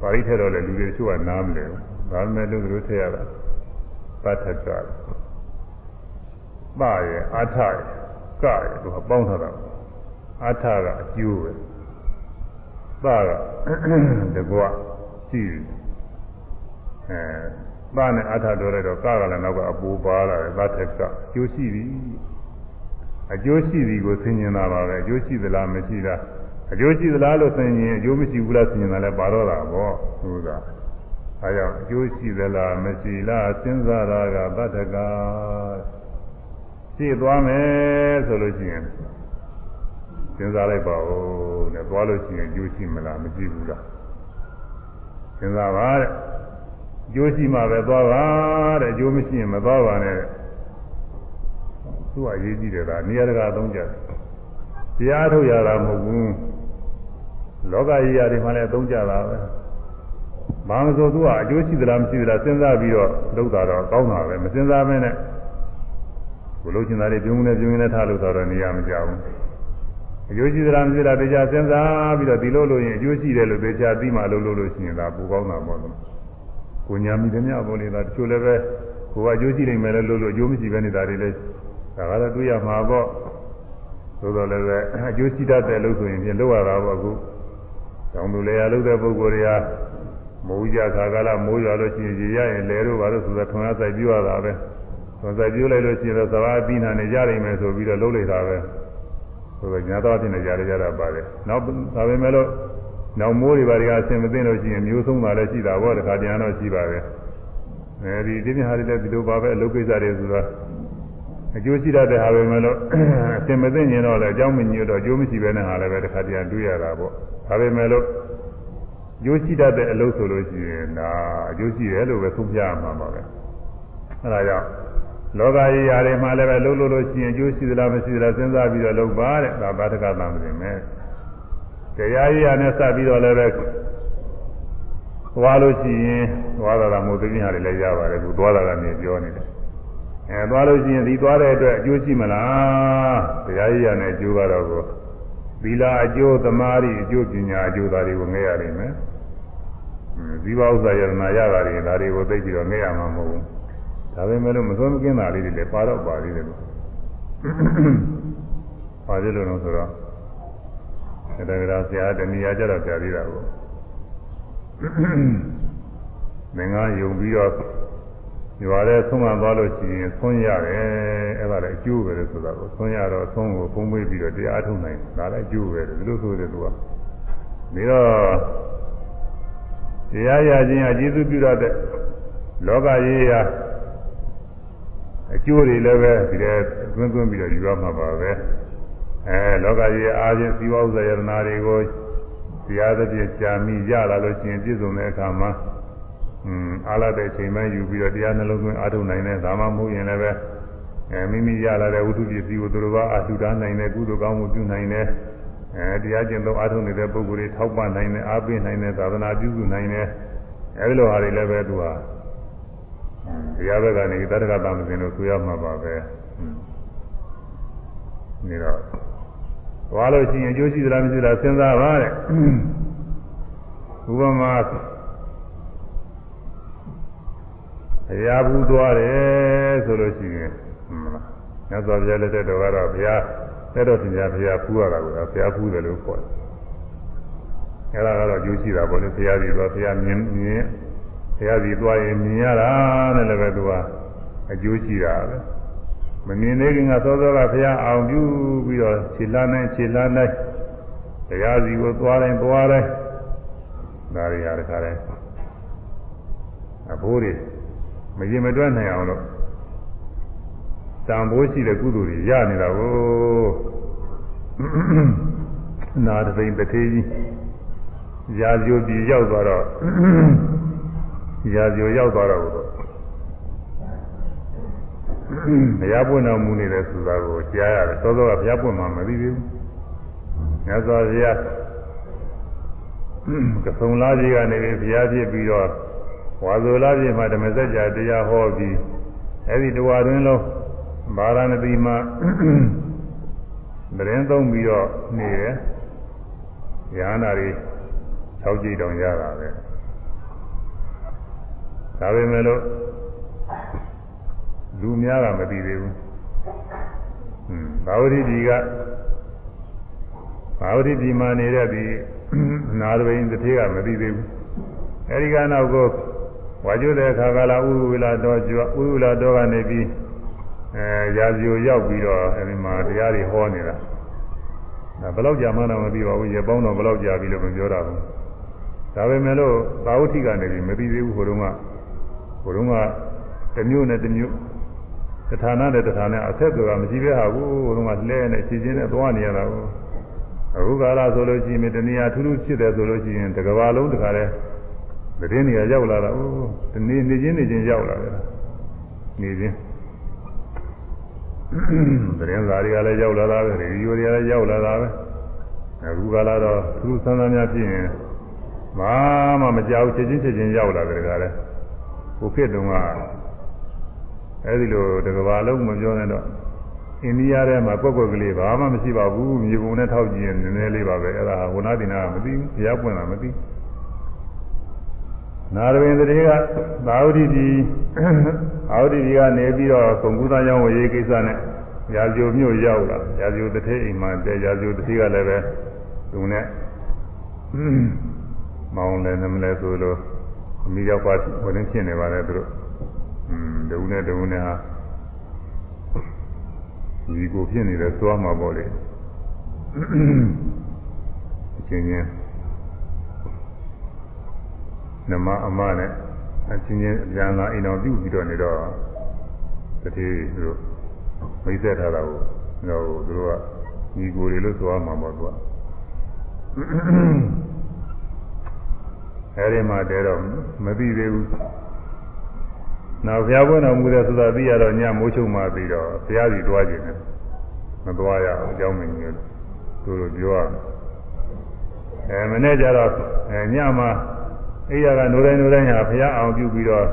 ပါဠိထည့်တော့လည်းလူတွေချို့ကနားမလဲဘူးဒါပေမဲ့လူတွေထည့်ရတာပဋ္ဌကပါရဲ့အာထရဲ့ကရဲ့သူကပေါင်းထားတာအာထကအကျိုးပဲပါကတကွရှိအဲပါနဲ့အထာတော်လိုက်တော့ကာကလည်းနောက်ကအပူပါလာတယ်သတ်ထက်ကအကျိုးရှိပြီအကျိုးရှိပြီကိုသိဉင်တာပါပဲအကျိုးရှိသလားမရှိလား အကျိုးရှိသလားလို့သိဉင်အကျိုးမရှိဘူးလားသိဉင်တာလည်းပါတော့တာပေါ့သူကအဲကြောင့်အကျိုးရှိသလားမရှိလားစဉ်းစားတာကသတ္တကရှိသွားမယ်ဆိုလို့ရှိရင်စဉ်းစားလိုက်ပါဦးတဲ့သွားလို့ရှိရင်အကျိုးရှိမလားမရှိဘူးလားစဉ်းစားပါတဲ့ကျိုးရှိမှပဲသွားပါတဲ့ကျိုးမရှိရင်မသွားပါနဲ့သူကအရေးကြီးတယ်ဒါနေရာတကာအသုံးကြတယ်တရားထုတ်ရတာမဟုတ်ဘူး လောကကြီးရာတွေမှလည်းအသုံးကြတာပဲဘာမဆိုသူကအကျိုးရှိသလားမရှိသလားစဉ်းစားပြီးတော့လုပ်တာတော့ကောင်းတာပဲမစဉ်းစားမနဲ့ကိုလို့ချင်တာတွေပြုံးနေပြုံးနေထားလို့တော့နေရာမကြဘူးအကျိုးရှိသလားမရှိလားတရားစဉ်းစားပြီးတော့ဒီလိုလို့ရင်အကျိုးရှိတယ်လို့တရားသိမှလို့လို့လို့ရှိရင်ဒါပူကောင်းတာပေါ့လို့ကိုညာမိသည်များပေါ်နေတာတချို့လည်းပဲကိုကအကျိုးရှိနိုင်မယ်လို့လို့လို့အကျိုးမရှိဘဲနေတာတွေလည်းဒါကတော့တွေ့ရမှာပေါ့သို့တော်လည်းပဲအကျိုးရှိတတ်တယ်လို့ဆိုရင်ပြင်လောက်ရတာပေါ့အခု တောင်သူလေရလုပ်တဲ့ပုဂ္ဂိုလ်တွေကမိုးကြခါကာလမိုးရွာလို့ရှိရင်ရေရရင်လဲတော့ဘာလို့ဆိုတော့ထွန်ရဆိုင်ပြရတာပဲထွန်ဆိုင်ပြလိုက်လို့ရှိရင်တော့သဘာဝပြီးနာနေကြနိုင်မယ်ဆိုပြီးတော့လုပ်လိုက်တာပဲဆိုတော့ညာတော်ဖြစ်နေကြရကြတာပါတယ်နောက်ဒါပေမဲ့လို့နောက်မိုးတွေဘာတွေအဆင်မသိလို့ရှိရင်မျိုးဆုံးတာလည်းရှိတာပေါ့တခါတည်းတော့ရှိပါပဲအဲဒီဒီမြဟာတွေလည်းဒီလိုပါပဲအလုပ်ကိစ္စတွေဆိုတော့ အကျိုးရှိတတ်တဲ့ဟာပဲမလို့အဆင်မသိရင်တော့လည်းအကြောင်းမညို့တော့အကျိုးမရှိပဲနဲ့ဟာလည်းပဲတခါတည်းတွေ့ရတာပေါ့ဒါပေမဲ့လို့အကျိုးရှိတတ်တဲ့အလုပ်ဆိုလို့ရှိရင်ဒါအကျိုးရှိတယ်လို့ပဲသုံးပြရမှာပါပဲအဲဒါကြောင့်လောကကြီးရာတွေမှာလည်းပဲလှုပ်လို့လို့ရှိရင်အကျိုးရှိသလားမရှိသလားစဉ်းစားပြီးတော့လုပ်ပါတဲ့ဒါဘာတကသံပြင်မယ်တရားကြီးရာနဲ့စပ်ပြီးတော့လည်းပဲသွားလို့ရှိရင်သွားတာကမို့သိညာတွေလည်းရပါတယ်သူသွားတာကနေပြောနေတယ် အဲသွားလို့ရှိရင်ဒီသွားတဲ့အတွက်အကျိုးရှိမလားတရားရည်ရနဲ့အကျိုးကတော့ကိုသီလအကျိုးသမာဓိအကျိုးပညာအကျိုးသားတွေကိုငဲရနိုင်မယ်ဇီဝဥစ္စာယရနာရတာတွေဒါတွေကိုသိပြီးတော့ငဲရမှာမဟုတ်ဘူးဒါပေမဲ့လို့မဆုံးမကင်းတာလေးတွေလည်းပါတော့ပါသေးတယ်လို့ပါသေးလို့တော့ဆိုတော့ဒါကြရာဆရာတဏှာကြတော့ဆရာသေးတာကိုမင်္ဂယုံပြီးတော့ ရွာတဲ့ဆုံးမသွားလို့ရှိရင်ဆုံးရတယ်အဲ့ဒါလည်းအကျိုးပဲလို့ဆိုတာကိုဆုံးရတော့ဆုံးကိုဖုံးပေးပြီးတော့တရားထုတ်နိုင်ဒါလည်းအကျိုးပဲလို့ဒီလိုဆိုတဲ့သူကဒါတော့တရားရခြင်းအကျေစုပြုရတဲ့လောကရေးရာအကျိုးတွေလည်းပဲဒီထဲသွင်းသွင်းပြီးတော့ယူရမှာပါပဲအဲလောကကြီးအားဖြင့်သီဝဥစ္စာယတနာတွေကိုတရားသဖြင့်ကြာမိရလာလို့ရှိရင်ပြည့်စုံတဲ့အခါမှာอืม အားလာတဲ့ချိန်မှယူပြီးတော့တရားနှလုံးသွင်းအားထုတ်နိုင်တဲ့ဒါမှမဟုတ်ရင်လည်းပဲအဲမိမိရလာတဲ့ဝိသုပစ္စည်းကိုသူတို့ကအထူတာနိုင်တဲ့ကုသိုလ်ကောင်းမှုပြုနိုင်တဲ့အဲတရားကျင့်သုံးအားထုတ်နေတဲ့ပုဂ္ဂိုလ်တွေထောက်ပံ့နိုင်တဲ့အားပေးနိုင်တဲ့သာသနာပြုစုနိုင်တဲ့အဲဒီလိုဟာတွေလည်းပဲသူဟာတရားဘက်ကနေတတ္တကသမစဉ်လို့ဆိုရမှာပါပဲနေတော့သွားလို့ရှိရင်အကျိုးရှိသလားမရှိသလားစဉ်းစားပါတဲ့ဥပမာ ဘုရားဘူးသွားတယ်ဆိုလို့ရှိရင်ဟုတ်လားမြတ်စွာဘုရားလက်ထက်တော်ကတော့ဘုရားတဲ့တော်တင်ကြဘုရားဖူးရတာကိုဘုရားဖူးတယ်လို့ခေါ်တယ်အဲ့ဒါကတော့အကျိုးရှိတာပေါ့လေဘုရားကြီးတော့ဘုရားမြင်မြင်ဘုရားကြီးသွားရင်မြင်ရတာနဲ့လည်းပဲသူကအကျိုးရှိတာပဲမမြင်သေးခင်ကသောသောကဘုရားအောင်ပြုပြီးတော့ခြေလှမ်းနိုင်ခြေလှမ်းနိုင်တရားစီကိုသွားတိုင်းသွားတိုင်းဒါတွေဟာတခါတိုင်းအဖိုးတွေ မရင်မတွက်နိုင်အောင်လို့တံပိုးရှိတဲ့ကုသိုလ်တွေရနေတာကိုနာတသိမ့်တစ်သေးကြီးရာဇိုပြည်ရောက်သွားတော့ရာဇိုရောက်သွားတော့ဘုရားပွင့်တော်မူနေတယ်ဆိုတာကိုကြားရတယ်သောသောကဘုရားပွင့်မှမသိသေးဘူးမြတ်စွာဘုရားကဆုံလာကြီးကနေပြီးဘုရားဖြစ်ပြီးတော့ ဝါဇိုလာကြီးမှာဓမ္မစကြာတရားဟောပြီးအဲဒီတဝါတွင်လုံးဗာရာဏသီမှာတရင်သုံးပြီးတော့နေတယ်ရဟန္တာတွေ6ကြိမ်တောင်ရတာပဲဒါပေမဲ့လို့လူများကမသိသေးဘူးဟွန်းဘာဝတိဒီကဘာဝတိဒီမှာနေတဲ့ဒီနာရဝိန်တစ်ထေးကမသိသေးဘူးအဲဒီကနောက်ကို ဝါကျွတဲ့အခါကလာဥဝိလာတော်ကျွဥဝိလာတော်ကနေပြီးအဲရာဇီကိုရောက်ပြီးတော့အဲဒီမှာတရားတွေဟောနေတာဒါဘယ်လောက်ကြာမှတော့မသိပါဘူးရေပေါင်းတော့ဘယ်လောက်ကြာပြီလို့မပြောတာဘူးဒါပေမဲ့လို့သာဝတိကနေပြီးမသိသေးဘူးဟိုတုန်းကဟိုတုန်းကတစ်မျိုးနဲ့တစ်မျိုးတဌာနနဲ့တဌာနအဆက်ဆိုတာမရှိပဲဟာဘူးဟိုတုန်းကလဲနဲ့ခြေချင်းနဲ့သွားနေရတာဘူးအခုကာလဆိုလို့ရှိရင်တဏှာထူးထူးဖြစ်တယ်ဆိုလို့ရှိရင်တစ်ကဘာလုံးတစ်ခါလဲ သတင်းတွေကရောက်လာတာအိုးဒီနေ့နေချင်းနေချင်းရောက်လာတယ်နေချင်းသတင်းစာတွေကလည်းရောက်လာတာပဲရေဒီယိုတွေကလည်းရောက်လာတာပဲအခုကလာတော့သူဆန်းဆန်းများဖြစ်ရင်ဘာမှမကြောက်ချက်ချင်းချက်ချင်းရောက်လာတယ်ကလည်းကိုဖြစ်တုန်းကအဲဒီလိုတကဘာလုံးမပြောနဲ့တော့အိန္ဒိယထဲမှာကွက်ကွက်ကလေးဘာမှမရှိပါဘူးမြေပုံနဲ့ထောက်ကြည့်ရင်နည်းနည်းလေးပါပဲအဲ့ဒါဝနာတိနာကမသိဘူးဘုရားပွင့်တာမသိ နာရဝင်းတည်းကသာဝတိဒီအာဝတိဒီကနေပြီးတော့ကုံကူသားကျောင်းဝေရေးကိစ္စနဲ့ရာဇိုမြို့ရောက်လာရာဇိုတစ်ထည့်အိမ်မှာတဲရာဇိုတစ်ထည့်ကလည်းပဲသူနဲ့မောင်းလည်းနမလဲဆိုလို့အမိရောက်ပါဝင်နေဖြစ်နေပါလေသူတို့อืมဒုနဲ့ဒုနဲ့ဟာဒီကိုဖြစ်နေတယ်သွားမှာပေါ့လေအချင်းချင်း နမအမနဲ့အချင်းချင်းအပြန်လာအိမ်တော်ပြုပြီးတော့နေတော့တတိသူတို့မိတ်ဆက်ထားတာကိုဟိုသူတို့ကညီကိုတွေလို့ဆိုရမှာပေါ့သူကအဲဒီမှာတဲတော့မသိသေးဘူးနောက်ဘုရားဘုန်းတော်မူတဲ့ဆိုတာသိရတော့ညမိုးချုပ်မှပြီးတော့ဘုရားစီတွားခြင်းနဲ့မသွားရအောင်အကြောင်းမင်းကြီးတို့တို့ပြောရအဲမနေ့ကျတော့အဲညမှာ အိယာကနိုးတိုင်းနိုးတိုင်းဟာဘုရားအောင်ပြုပြီးတော့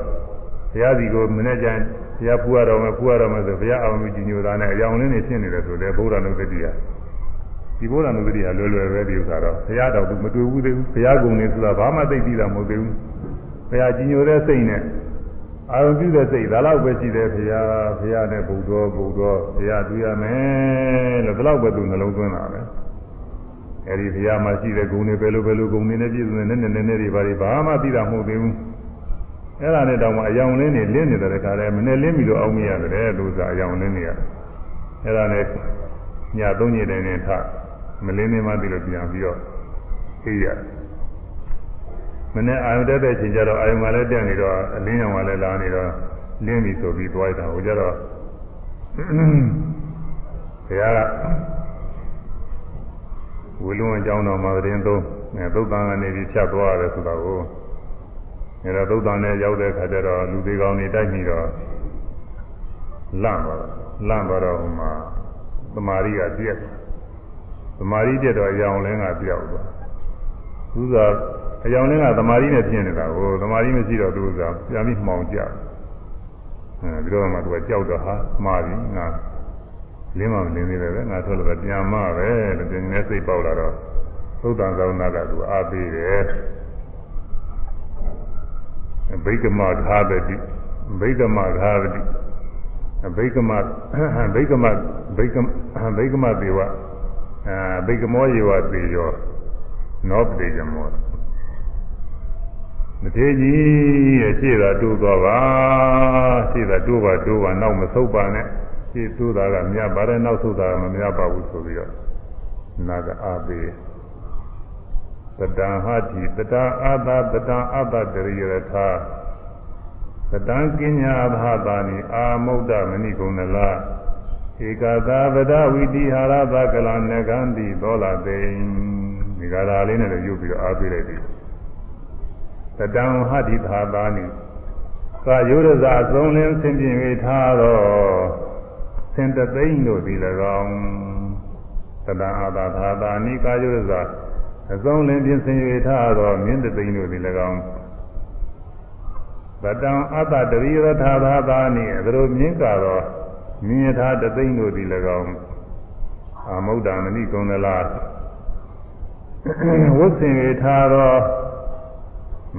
ဘုရားစီကိုမနေ့ကျန်ဘုရားဖူရတော်မယ်ဖူရတော်မယ်ဆိုဘုရားအောင်ပြုကြီးညိုတာနဲ့အယောင်လင်းနေဖြစ်နေတယ်ဆိုတဲ့ဘုရားနုဒတိယဒီဘုရားနုဒတိယလွယ်လွယ်ပဲဒီဥစ္စာတော့ဘုရားတော်သူမတွေ့ဘူးသေးဘူးဘုရားကုံနေဆိုတာဘာမှသိပြီးတာမဟုတ်သေးဘူးဘုရားကြီးညိုတဲ့စိတ်နဲ့အာရုံပြုတဲ့စိတ်ဒါတော့ပဲရှိတယ်ဘုရားဘုရားနဲ့ဘုဒ္ဓဘုဒ္ဓဘုရားတွေ့ရမယ်လို့ဒါတော့ပဲသူနှလုံးသွင်းတာပဲ အဲဒီဘုရားမှာရှိတဲ့ဂုဏ်တွေဘယ်လိုဘယ်လိုဂုဏ်တွေနဲ့ပြည့်စုံနေနည်းနည်းနည်းတွေဘာတွေဘာမှသိတာမဟုတ်သေးဘူးအဲ့ဒါနဲ့တောင်မှအယောင်လင်းနေလင်းနေတဲ့ခါလဲမနဲ့လင်းပြီးတော့အောင်းမရတယ်လို့ဆိုအယောင်လင်းနေရတယ်အဲ့ဒါနဲ့ညသုံးညတိုင်းနဲ့ထမလင်းနေမှသိလို့ပြန်ပြီးတော့သိရမနဲ့အာယုတက်တဲ့ချိန်ကျတော့အာယုကလည်းတက်နေတော့အလင်းရောင်ကလည်းလာနေတော့လင်းပြီဆိုပြီးသွားတာဟိုကျတော့ဘုရားက ဝေလွန်အကြောင်းတော်မှာသတင်းသုံးအဲသုတ်တန်ကနေပြီးဖြတ်သွားရတယ်ဆိုတာကိုအဲတော့သုတ်တန်နဲ့ရောက်တဲ့ခါကျတော့လူသေးကောင်းတွေတိုက်မိတော့လန့်သွားတော့လန့်သွားတော့ဟိုမှာသမာဓိကပြည့်သမာဓိပြည့်တော့အယောင်လင်းကပြောက်သွားသူကအယောင်လင်းကသမာဓိနဲ့ပြင်းနေတာကိုသမာဓိမရှိတော့သူကပြန်ပြီးမှောင်ကြအဲဒီတော့မှသူကကြောက်တော့ဟာမှားပြီငါ လင်းမမလင်းသေးတယ်ပဲငါထွက်လို့ပဲပြန်မပဲလို့ပြင်းနေစိတ်ပေါက်လာတော့သုတ်တန်သောနာကသူအားပေးတယ်ဘိကမသာပတိဘိကမသာပတိဘိကမဘိကမဘိကမဘိကမဒေဝအဲဘိကမောယေဝသေယောနောပတိကမောမထေကြီးရဲ့ရှေ့သာတိုးသွားပါရှေ့သာတိုးပါတိုးပါနောက်မဆုပ်ပါနဲ့ ရှေ့တိုးတာကမြတ်ပါတယ်နောက်ဆုပ်တာကမမြတ်ပါဘူးဆိုပြီးတော့နာကအားပေးတတံဟတိတတအာသတတံအတ္တတရိယထာတတံကိညာဘာသာနိအာမုဒ္ဒမဏိကုဏလဧကသာဗဒဝိတိဟာရသကလနကံတိသောလာသိဒီကရာလေးနဲ့လည်းယူပြီးတော့အားပေးလိုက်ပြီတတံဟတိသာသာနိသာယုရဇအဆုံးလင်းဆင်ပြင်၍ထားတော့ ဆင်တသိမ့်တို့သည်၎င်းတတံအာသာသာသာနိကာယုရဇအဆုံးလင်းပြင်ဆင်၍ထားတော့မြင်းတသိမ့်တို့သည်၎င်းတတံအတ္တတရိယထာသာသာနိအသလိုမြင်းကတော့မြင်းယထာတသိမ့်တို့သည်၎င်းအာမုဒ္ဒမဏိကုံဒလာဝတ်ဆင်၍ထားတော့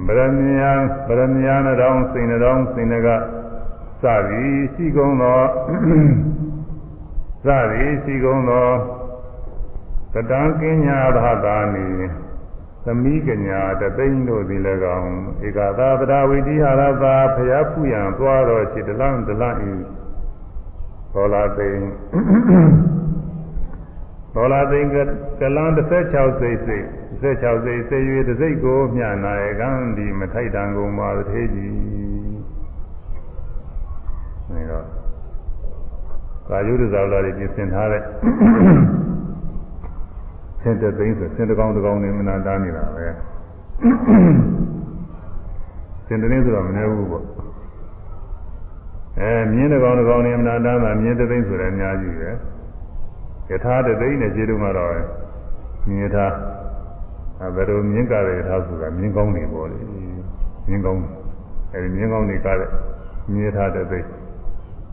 ဗရမယဗရမယနတောင်စိန်တောင်စိန်ကစသည်ရှိကုန်သော စသည်ရှိကုန်သောတတံကင်းညာဘာသာနိသမီးကညာတသိန်းတို့သည်လည်းကောင်းဧကသာပဒဝိတိဟာရသာဖျားဖူးရန်သွားတော်ရှိတလန့်တလန့်ဤသောလာသိန်းသောလာသိန်းကလန်း16စိတ်စိတ်16စိတ်စေ၍တစိတ်ကိုမျှနာရကံဒီမထိုက်တန်ကုန်ပါသေးကြီးနေတော့ ကာယုဒဇာဝလာတွေပြင်ဆင်ထားတဲ့ဆင်းတဲ့သိန်းဆိုဆင်းတကောင်းတကောင်းနေမနာတားနေတာပဲဆင်းတဲ့သိန်းဆိုတော့မနေဘူးပေါ့အဲမြင်းတကောင်းတကောင်းနေမနာတားတာမြင်းတဲ့သိန်းဆိုလည်းအများကြီးပဲယထာတဲ့သိန်းနဲ့ခြေတုံးကတော့မြင်းထားအဲဘယ်လိုမြင်းကားတဲ့ယထာဆိုတာမြင်းကောင်းနေပေါ့လေမြင်းကောင်းအဲဒီမြင်းကောင်းနေကားတဲ့မြင်းထားတဲ့သိန်း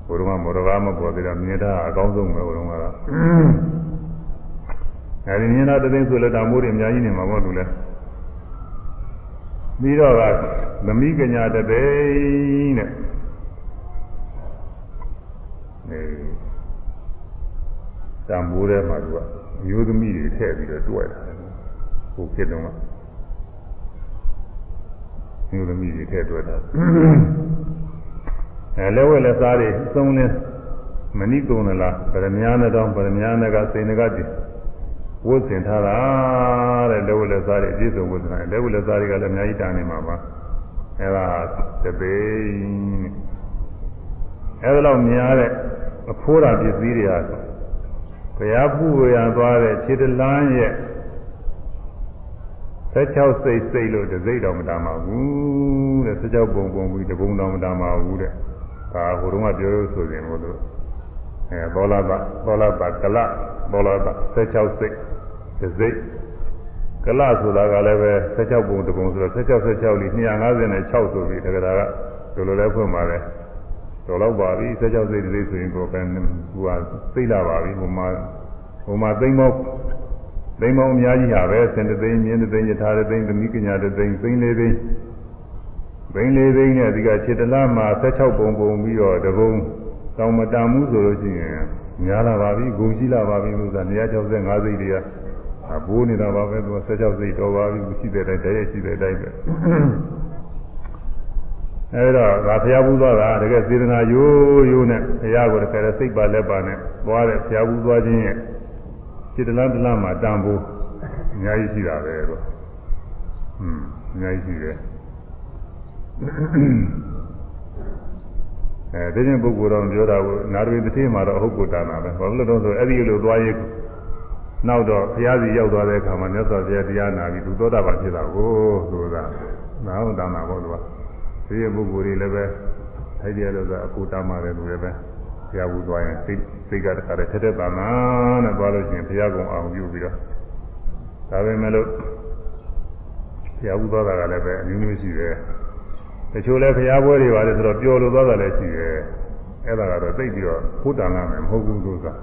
ဘုရားမောရဘာမပေါ်သေးတာမြင်းထားအကောင်းဆုံးပဲဘုရားကတော့အဲဒီမြင်တာတသိန်းဆိုလည်းဒါမိုးတွေအများကြီးနေမှာပေါ့သူလဲပြီးတော့ကသမီးကညာတသိန်းနဲ့အဲတံမိုးထဲမှာသူကအမျိုးသမီးတွေထည့်ပြီးတော့တွဲတာဟိုဖြစ်တော့ကမျိုးသမီးတွေထည့်တွဲတာ အဲလဲဝဲလက်စားတွေသုံးနေမဏိကုံလားဗရမညာနဲ့တော့ဗရမညာနဲ့ကစိန်ကတည်းဝတ်ဆင်ထားတာတဲ့လက်ဝတ်လက်စားတွေအပြည့်စုံဝတ်ဆင်ထားတယ်လက်ဝတ်လက်စားတွေကလည်းအများကြီးတာနေမှာပါအဲဒါတပိန်းအဲဒါတော့များတဲ့အဖိုးတာပစ္စည်းတွေဟာဘုရားဖူဝေရသွားတဲ့ခြေတလန်းရဲ့16စိတ်စိတ်လို့တစိတ်တော်မတာမှာဘူးတဲ့16ပုံပုံပြီးတပုံတော်မတာမှာဘူးတဲ့ ဒါဟိုတုန်းကပြောလို့ဆိုရင်ဘုလို့အဲဘောလာပဘောလာပကလဘောလာပ16စိတ်တစ်စိတ်ကလဆိုတာကလည်းပဲ16ပုံတစ်ပုံဆိုတော့16 16လီ256ဆိုပြီးတက္ကရာကလိုလိုလဲဖွင့်ပါတယ်တော်တော့ပါပြီ16စိတ်တိဆိုရင်ကိုပဲဟိုဟာသိလာပါပြီဟိုမှာဟိုမှာသိမ့်မောသိမ့်မောအများကြီးဟာပဲစင်တသိန်းမြင်းတသိန်းယထာတသိန်းသမီးကညာတသိန်းသိန်းလေးသိန်း သိန်းလေးသိန်းနဲ့ဒီကခြေတလားမှာ16ပုံပုံပြီးတော့တပုံတောင်မတန်မှုဆိုလို့ရှိရင်များလာပါပြီဂုံရှိလာပါပြီလို့ဆိုတာ165စိတ်တွေကအဘိုးနေတာပါပဲသူ16စိတ်တော်ပါပြီရှိတဲ့တိုင်းတည်းရှိတဲ့တိုင်းပဲအဲဒါကဘုရားဘူးသွားတာတကယ်စေတနာယိုးယိုးနဲ့ဘုရားကိုတကယ်စိတ်ပါလက်ပါနဲ့သွားတယ်ဘုရားဘူးသွားခြင်းရဲ့စိတလန်းတလန်းမှာတန်ဖို့အများကြီးရှိတာပဲတော့อืมအများကြီးရှိတယ် အဲဒီချင်းပုဂ္ဂိုလ်တော်ပြောတာကိုနာရီတစ်ထင်းမှာတော့ဟုတ်ကိုတာနာပဲဘာလို့လဲတော့ဆိုအဲ့ဒီလိုသွားရေးနောက်တော့ဘုရားစီရောက်သွားတဲ့အခါမှာမြတ်စွာဘုရားတရားနာပြီးသူသောတာပန်ဖြစ်တာကိုဆိုတာနာဟုတ်တာနာပေါ့သူကဒီရဲ့ပုဂ္ဂိုလ်တွေလည်းပဲထိုက်တယ်လို့ဆိုအခုတာမှာတယ်သူလည်းပဲဘုရားဘူးသွားရင်စိတ်စိတ်ကတခါတည်းထက်ထက်တာနာနဲ့သွားလို့ရှိရင်ဘုရားကုံအောင်ပြုပြီးတော့ဒါပဲမဲ့လို့ဘုရားဘူးသွားတာကလည်းပဲအမျိုးမျိုးရှိတယ် တချို့လည်းဘုရားပွဲတွေပါလေဆိုတော့ပျော်လို့သွားတာလည်းရှိတယ်အဲ့ဒါကတော့သိပြီးတော့ဖုတန်လာမယ်မဟုတ်ဘူးလို့ဆိုတာ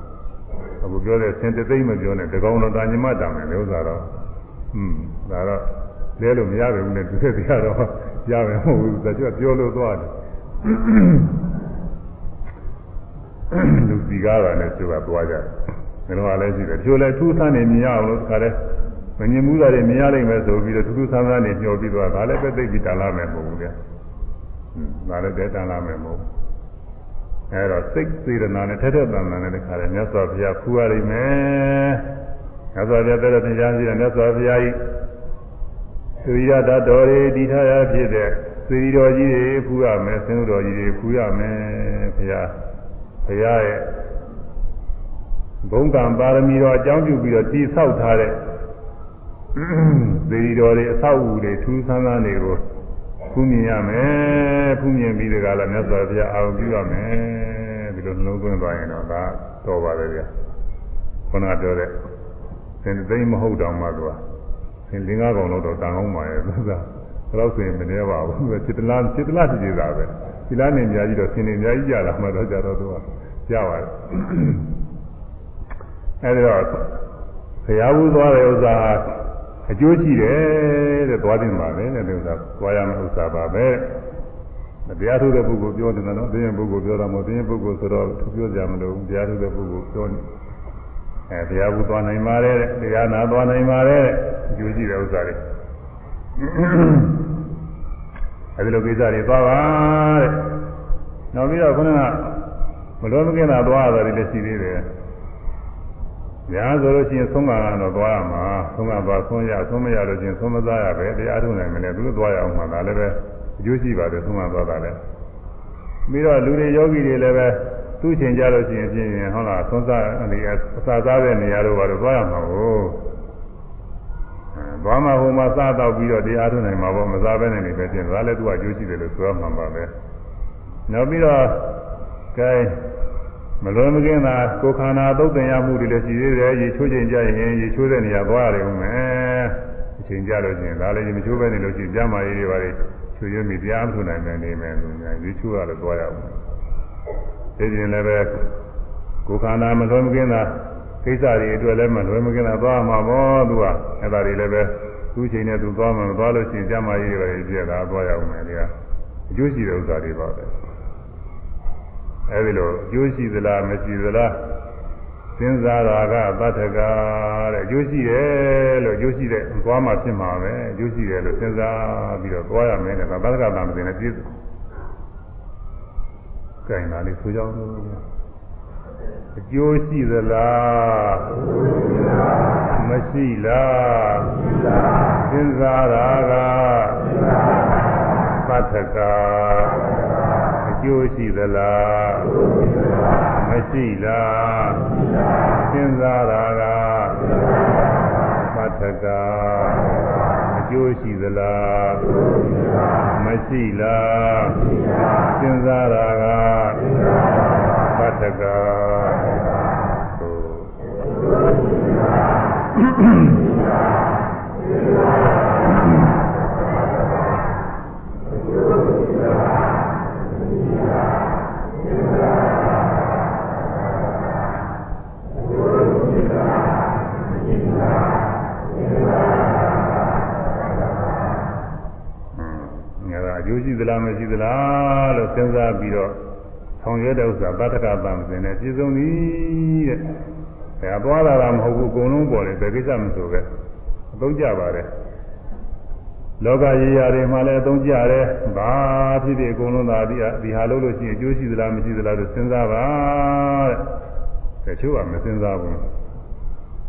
အခုပြောတဲ့စင်တသိမ့်မပြောနဲ့တကောင်တော်တာညမတာမယ်လို့ဆိုတော့อืมဒါတော့လဲလို့မရပါဘူးနဲ့သူသက်တရားတော့ရမယ်မဟုတ်ဘူးဒါကျပြောလို့သွားတယ်လူစီကားတာနဲ့သူကသွားကြတယ်ဒါတော့လည်းရှိတယ်ကျိုးလဲထူးဆန်းနေမြင်ရအောင်လို့တခါလဲမမြင်မှုသားတွေမြင်ရလိမ့်မယ်ဆိုပြီးတော့ထူးထူးဆန်းဆန်းနေညှော်ပြီးသွားဒါလည်းပဲသိပြီးတန်လာမယ်မဟုတ်ဘူးလေ ဒါလည်းတဲတန်လာမယ်မဟုတ်ဘူးအဲတော့စိတ်စေတနာနဲ့ထက်ထက်တန်တန်နဲ့တခါလဲမြတ်စွာဘုရားဖူရလိမ့်မယ်မြတ်စွာဘုရားတဲ့တဲ့တရားရှိတယ်မြတ်စွာဘုရားဤသီရတတော်တွေတည်ထားရဖြစ်တဲ့သီရီတော်ကြီးတွေဖူရမယ်ဆင်းတော်ကြီးတွေဖူရမယ်ဘုရားဘုရားရဲ့ဘုံကံပါရမီတော်အကြောင်းပြုပြီးတော့တည်ဆောက်ထားတဲ့သီရီတော်တွေအဆောက်အဦတွေထူးဆန်းဆန်းတွေကို ဖူးမြင်ရမယ်ဖူးမြင်ပြီးတကလည်းမြတ်စွာဘုရားအာရုံပြုရမယ်ဒီလိုနှလုံးသွင်းသွားရင်တော့ဒါတော်ပါတယ်ဗျာခုနကပြောတဲ့သင်သိမ့်မဟုတ်တော့မှသူကသင်လင်းကားကောင်တော့တန်ကောင်းပါရဲ့သူကဘယ်တော့ဆိုရင်မနေပါဘူးသူကจิตလားจิตလားကြည့်ကြတာပဲဒီလားနေအများကြီးတော့သင်နေအများကြီးကြတာမှတော့ကြတော့သူကကြားပါတယ်အဲဒီတော့ဘုရားဘူးသွားတဲ့ဥစ္စာ အကျိုးရှိတယ်တဲ့သွားတင်ပါလေတဲ့ဒီဥစ္စာသွားရမယ့်ဥစ္စာပါပဲတရားထုတဲ့ပုဂ္ဂိုလ်ပြောတယ်နော်တင်းရင်ပုဂ္ဂိုလ်ပြောတာမဟုတ်တင်းရင်ပုဂ္ဂိုလ်ဆိုတော့သူပြောကြမလို့တရားထုတဲ့ပုဂ္ဂိုလ်ပြောနေအဲတရားဘူးသွားနိုင်ပါတယ်တဲ့တရားနာသွားနိုင်ပါတယ်တဲ့အကျိုးရှိတဲ့ဥစ္စာတွေအဲဒီလိုကိစ္စတွေသွားပါတဲ့နောက်ပြီးတော့ခုနကမလွန်မကင်းတာသွားရတယ်လည်းရှိသေးတယ် ညာဆိုလို့ရှိရင်သုံးပါးကတော့သွားရမှာသုံးပါးသွားဆုံးရဆုံးမရလို့ချင်းဆုံးမသားရပဲတရားထုနိုင်မလဲသူတို့သွားရအောင်မှာဒါလည်းပဲအကျိုးရှိပါတယ်သုံးပါးသွားတာလည်းပြီးတော့လူတွေယောဂီတွေလည်းပဲသူ့ချိန်ကြလို့ရှိရင်ဖြင့်ဟုတ်လားသုံးစားအနေအစာစားတဲ့နေရာတို့ဘာလို့သွားရမှာကိုသွားမှဟိုမှာစားတော့ပြီးတော့တရားထုနိုင်မှာပေါ့မစားဘဲနဲ့နေပဲပြင်ဒါလည်းသူကအကျိုးရှိတယ်လို့ဆိုရမှာပါပဲနောက်ပြီးတော့ကဲ မလွန်မကင်းတာကိုခန္ဓာသုတ်တင်ရမှုတွေလည်းရှိသေးတယ်ရေချိုးချိန်ကြရင်ရေချိုးတဲ့နေရာသွားရတယ်ဦးမယ်အချိန်ကြလို့ချင်းဒါလည်းရေမချိုးပဲနေလို့ရှိရင်ကြမ်းမာရေးတွေပါလေချွေရမိတရားမထုနိုင်မယ်နေမယ်လို့ညာရေချိုးရလို့သွားရအောင်ဒီပြင်လည်းပဲကိုခန္ဓာမလွန်မကင်းတာကိစ္စတွေအတွက်လည်းမလွန်မကင်းတာသွားမှာပေါ့သူကအဲ့ဒါတွေလည်းပဲသူ့ချိန်နဲ့သူသွားမှာမသွားလို့ရှိရင်ကြမ်းမာရေးတွေပါလေပြည့်တာသွားရအောင်မယ်ဒီကအကျိုးရှိတဲ့ဥစ္စာတွေပါပဲ အဲဒီလိုအကျိုးရှိသလားမရှိသလားစဉ်းစားတာကသတ္တကတဲ့အကျိုးရှိတယ်လို့အကျိုးရှိတဲ့သွားမှဖြစ်မှာပဲအကျိုးရှိတယ်လို့စဉ်းစားပြီးတော့သွားရမယ်တဲ့သတ္တကတာမသိနဲ့ပြည့်စုံကြင်လာလေးဆိုကြအောင်အကျိုးရှိသလားမရှိလားစဉ်းစားတာကသတ္တကအ ကျိုးရှိသလားမရှိလားစဉ်းစားတာကမထကအကျိုးရှိသလားမရှိလားစဉ်းစားတာကမထကဟုတ်ိုးရှိသလားမရှိသလားလို့စဉ်းစားပြီးတော့ဆောင်ရွက်တဲ့ဥစ္စာပဋ္ဌကပံစဉ်နဲ့ပြည့်စုံသည်တဲ့။ဒါသွားလာတာမဟုတ်ဘူးအကုန်လုံးပေါ်တယ်ဘယ်ကိစ္စမဆိုပဲအသုံးကြပါတယ်။ လောကကြီးရာတွေမှာလည်းအသုံးကြတယ်ဘာဖြစ်ဖြစ်အကုန်လုံးသာဒီဒီဟာလို့လို့ရှိရင်အကျိုးရှိသလားမရှိသလားလို့စဉ်းစားပါတဲ့တချို့ကမစဉ်းစားဘူး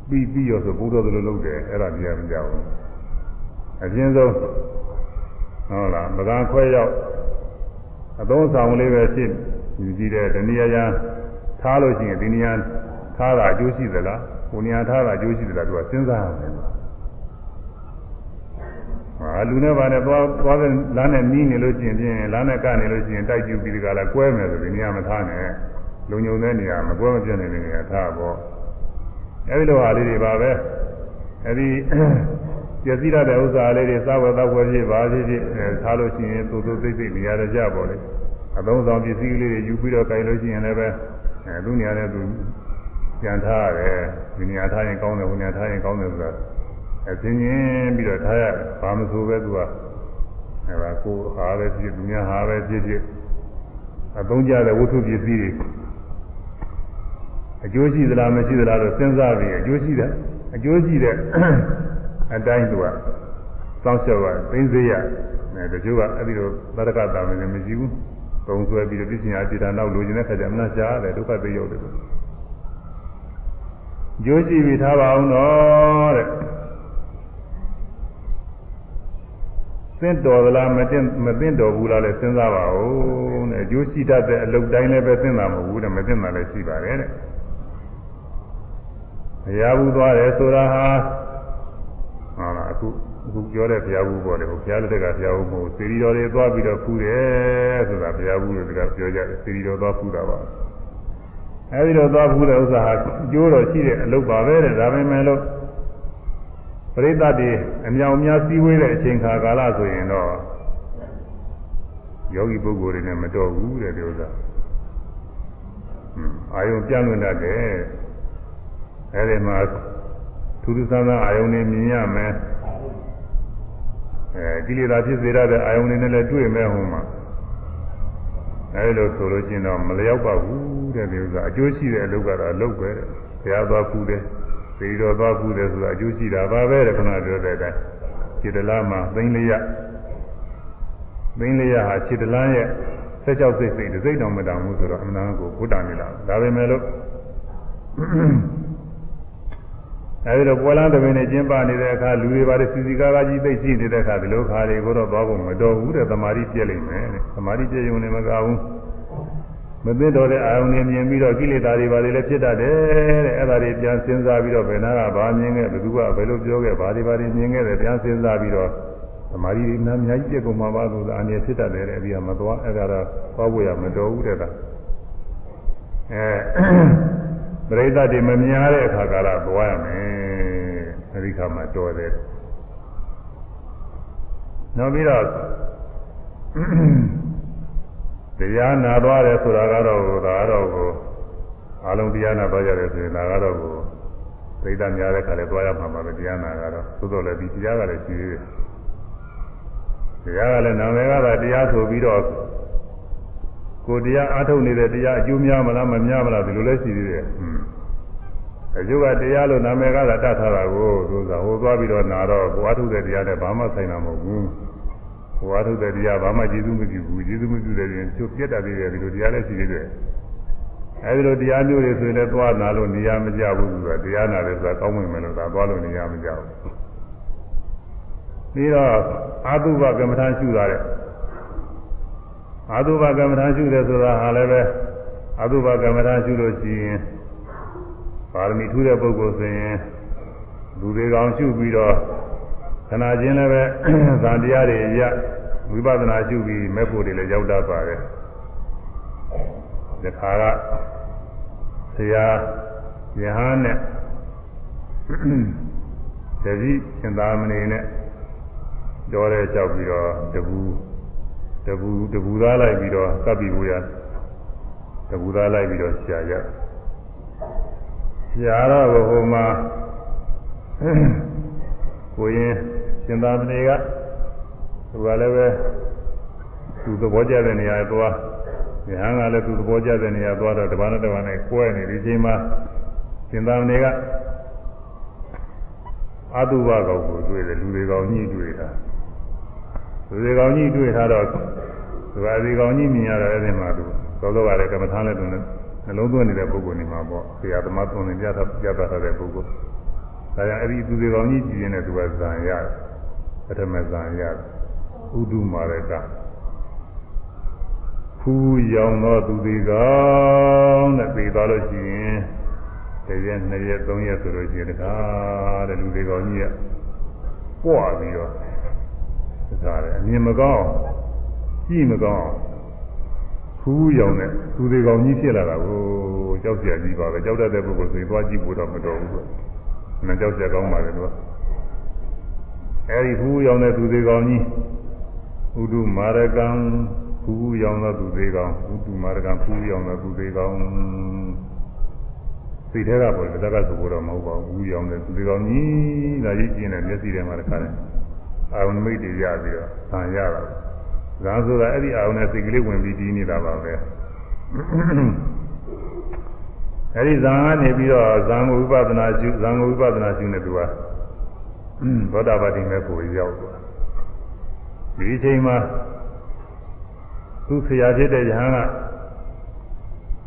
ပြီးပြီးရောဆိုဘုရားသလိုလုပ်တယ်အဲ့ဒါတရားမကြောက်ဘူးအကျဉ်းဆုံးဟုတ်လားပကံခွဲရောက်အသုံးဆောင်လေးပဲဖြစ်ယူကြည့်တဲ့တဏှာရန်ထားလို့ရှိရင်ဒီနေရာထားတာအကျိုးရှိသလားဟိုနေရာထားတာအကျိုးရှိသလားသူကစဉ်းစားရတယ် ဟာလူနဲ့ဗာနဲ့သွားသွားတဲ့လမ်းနဲ့နီးနေလို့ရှိရင်ဖြင့်လမ်းနဲ့ကနေလို့ရှိရင်တိုက်ကျူပြီးဒီကလာကွဲမယ်ဆိုဒီနေရာမထားနဲ့လုံုံတဲ့နေရာမကွဲမပြတ်နေတဲ့နေရာထားပေါ့အဲဒီလိုဟာလေးတွေပါပဲအဲဒီပျက်စီးရတဲ့ဥစ္စာလေးတွေစားဝယ်တော့ဝယ်ဖြစ်ပါဖြစ်ဖြစ်ထားလို့ရှိရင်သို့သို့သိသိနေရာကြပေါ့လေအသုံးဆောင်ပစ္စည်းလေးတွေယူပြီးတော့ကြိုင်လို့ရှိရင်လည်းပဲအဲသူနေရာနဲ့သူပြန်ထားရတယ်ဒီနေရာထားရင်ကောင်းတယ်ဟိုနေရာထားရင်ကောင်းတယ်ဆိုတာ အချင်းချင်းပြီးတော့ထားရဘာမဆိုပဲသူကအဲဒါကိုဟာပဲဖြစ်သူများဟာပဲဖြစ်ဖြစ်အသုံးကြတဲ့ဝတ္ထုပစ္စည်းတွေအကျိုးရှိသလားမရှိသလားတော့စဉ်းစားပြီးအကျိုးရှိတယ်အကျိုးရှိတဲ့အတိုင်းသူကစောင့်ရှောက်ရသိသိရအဲတချို့ကအဲ့ဒီလိုသရကတာမင်းလည်းမရှိဘူးပုံဆွဲပြီးတော့ပြည့်စင်အားတည်တာနောက်လိုချင်တဲ့ခါကျအမနာရှားတယ်ဒုက္ခသိရောက်တယ်ကျိုးရှိပြီးထားပါအောင်တော့တဲ့ သင့်တော်သလားမသင့်မသင့်တော်ဘူးလားလဲစဉ်းစားပါဦးတဲ့အကျိုးရှိတတ်တဲ့အလုပ်တိုင်းလည်းပဲသင့်တာမဟုတ်ဘူးတဲ့မသင့်တာလည်းရှိပါတယ်တဲ့ဘုရားဘူးသွားတယ်ဆိုတာဟာဟုတ်လားအခုအခုပြောတဲ့ဘုရားဘူးပေါ်တယ်ဘုရားလက်ထက်ကဘုရားဘူးမဟုတ်စေရီတော်တွေသွားပြီးတော့ဖူးတယ်ဆိုတာဘုရားဘူးလို့တကပြောကြတယ်စေရီတော်သွားဖူးတာပါအဲဒီတော့သွားဖူးတဲ့ဥစ္စာဟာကျိုးတော်ရှိတဲ့အလုပ်ပါပဲတဲ့ဒါပေမဲ့လို့ ပရိသတ်တွေအမြောင်များစည်းဝေးတဲ့အချိန်ခါကာလဆိုရင်တော့ယောဂီပုဂ္ဂိုလ်တွေနဲ့မတော်ဘူးတဲ့ဒီဥစ္စာအာယုံပြန့်လွင့်တတ်တယ်အဲဒီမှာထူးထူးဆန်းဆန်းအာယုံတွေမြင်ရမယ်အဲကိလေသာဖြစ်စေရတဲ့အာယုံတွေနဲ့လည်းတွေ့မယ်ဟိုမှာအဲဒီလိုဆိုလို့ချင်းတော့မလျောက်ပါဘူးတဲ့ဒီဥစ္စာအကျိုးရှိတဲ့အလုပ်ကတော့အလုပ်ပဲတဲ့ဘုရားသွားဖူးတယ် သေတော်သွားဖူးတယ်ဆိုတာအကျိုးရှိတာပါပဲတဲ့ခဏပြောတဲ့အတိုင်းခြေတလားမှာသိန်းလေးရသိန်းလေးရဟာခြေတလားရဲ့ဆက်ကြောက်စိတ်စိတ်စိတ်တော်မတောင်ဘူးဆိုတော့အမှန်တန်ကိုဘုဒ္ဓနေလာဒါပေမဲ့လို့အဲဒီတော့ပွဲလန်းတပင်နဲ့ကျင်းပနေတဲ့အခါလူတွေပါတယ်စီစီကားကားကြီးသိရှိနေတဲ့အခါဒီလိုခါတွေကိုတော့သွားဖို့မတော်ဘူးတဲ့သမာဓိပြည့်လိမ့်မယ်တဲ့သမာဓိပြည့်ရုံနဲ့မကဘူး မသိတော်တဲ့အာယုန်နဲ့မြင်ပြီးတော့ကိလေသာတွေပါလေလည်းဖြစ်တတ်တယ်တဲ့အဲ့ဒါတွေပြန်စဉ်းစားပြီးတော့ဘယ်နာကဘာမြင်ခဲ့ဘယ်သူကဘယ်လိုပြောခဲ့ဘာတွေဘာတွေမြင်ခဲ့တယ်ပြန်စဉ်းစားပြီးတော့သမာဓိနာအများကြီးပြည့်ကုန်မှာပါလို့အနေဖြစ်တတ်တယ်တဲ့အပြီးကမသွားအဲ့ဒါတော့သွားဖို့ရမတော်ဘူးတဲ့ကအဲပရိသတ်တွေမမြင်ရတဲ့အခါကာလသွားရမယ်အဲဒီခါမှာတော်တယ်နောက်ပြီးတော့ တရားနာသွားတယ်ဆိုတာကတော့ဒါကတော့ကိုအလုံးတရားနာသွားကြတယ်ဆိုရင်ဒါကတော့ကိုပရိသတ်များတဲ့ခါလဲသွားရမှာပါပဲတရားနာကတော့သို့တော်လည်းဒီတရားကလည်းရှိသေးတယ်တရားကလည်းနာမည်ကသာတရားဆိုပြီးတော့ကိုတရားအားထုတ်နေတဲ့တရားအကျိုးများမလားမများမလားဒီလိုလဲရှိသေးတယ်။အကျိုးကတရားလို့နာမည်ကသာတတ်ထားတာကိုသူကဟိုသွားပြီးတော့နာတော့ကိုအားထုတ်တဲ့တရားနဲ့ဘာမှဆိုင်တာမဟုတ်ဘူး။ ကိုအားထုတ်တဲ့တရားဘာမှကျေးဇူးမပြုဘူး။ကျေးဇူးမပြုတဲ့ရင်ကျိုးပြတ်တတ်သေးတယ်ဒီလိုတရားလည်းရှိသေးတယ်။အဲဒီလိုတရားမျိုးတွေဆိုရင်လည်းသွားနာလို့နေရာမကျဘူးဆိုတာတရားနာတယ်ဆိုတာကောင်းဝင်မယ်လို့သာသွားလို့နေရာမကျဘူး။ပြီးတော့အာတုဘကမ္မထာရှုတာတဲ့အာသုဘကမ္မထာရှုတယ်ဆိုတာဟာလည်းပဲအာသုဘကမ္မထာရှုလို့ရှိရင်ပါရမီထူးတဲ့ပုဂ္ဂိုလ်ဆိုရင်လူတွေကောင်ရှုပြီးတော့ ခဏချင်းလည်းပဲဇာတရားတွေရဝိပဿနာရှုပြီးမဲ့ဖို့တွေလည်းရောက်တတ်ပါတယ်ဒီခါကဆရာယဟန်နဲ့တတိရှင်သာမဏေနဲ့ကြောတဲ့လျှောက်ပြီးတော့တပူတပူတပူသားလိုက်ပြီးတော့ကပ်ပြီးဘူးရတပူသားလိုက်ပြီးတော့ရှာရရှာတော့ဟိုမှာကိုရင် ရှင်သာမဏေကသူကလည်းပဲသူသဘောကျတဲ့နေရာသွားဉာဏ်ကလည်းသူသဘောကျတဲ့နေရာသွားတော့တပါးနဲ့တပါးနဲ့ကွဲနေဒီချိန်မှာရှင်သာမဏေကအတုဘကောင်ကိုတွေ့တယ်လူတွေကောင်ညှိတွေ့တာလူတွေကောင်ညှိတွေ့ထားတော့သူကဒီကောင်ညှိမြင်ရတော့အဲ့ဒီမှာသူသောသောကလည်းကမ္မထာလည်းသူနှလုံးသွင်းနေတဲ့ပုဂ္ဂိုလ်နေမှာပေါ့ဆရာသမားသွန်သင်ပြတာပြတာထားတဲ့ပုဂ္ဂိုလ်ဒါကြောင့်အဲ့ဒီသူတွေကောင်ညှိကြည့်ရင်လည်းသူကဇံရတယ် ပထမဇံရတယ်ဥဒုမာရကဖူးရောင်သောသူတွေကောင်းတဲ့ပြေသွားလို့ရှိရင်တစ်ရက်နှစ်ရက်သုံးရက်ဆိုလို့ရှိရင်တခါတဲ့လူတွေကောင်းကြီးကပွားပြီးတော့တခါတယ်အမြင်မကောင်းကြည့်မကောင်းဖူးရောင်တဲ့သူတွေကောင်းကြီးဖြစ်လာတာကိုကြောက်ကြကြီးပါပဲကြောက်တတ်တဲ့ပုဂ္ဂိုလ်ဆိုရင်သွားကြည့်ဖို့တော့မတော်ဘူးကွ။မကြောက်ကြကောင်းပါလေသူက အဲဒီဖူးရောင်တဲ့သူတွေကောင်းကြီးဥဒုမာရကံဖူးရောင်သောသူသေးကောင်းဥတုမာရကဖူးရောင်သောသူသေးကောင်းစိတ်ထဲကပေါ်တယ်တက္ကဆိုတော့မဟုတ်ပါဘူးဖူးရောင်တဲ့သူသေးကောင်းကြီးဒါကြီးကျင်းတဲ့မျက်စိထဲမှာတခါတယ်အာရုံမိတ်တွေရပြီးတော့ဆံရတာဇာဆိုတာအဲ့ဒီအာရုံနဲ့စိတ်ကလေးဝင်ပြီးတည်နေတာပါပဲအဲ့ဒီဇာကနေပြီးတော့ဇာကိုဝိပဿနာရှုဇာကိုဝိပဿနာရှုနေသူက သောတာပတိမဲ့ကိုရောက်သွားဒီအချိန်မှာသူဆရာဖြစ်တဲ့ယဟန်က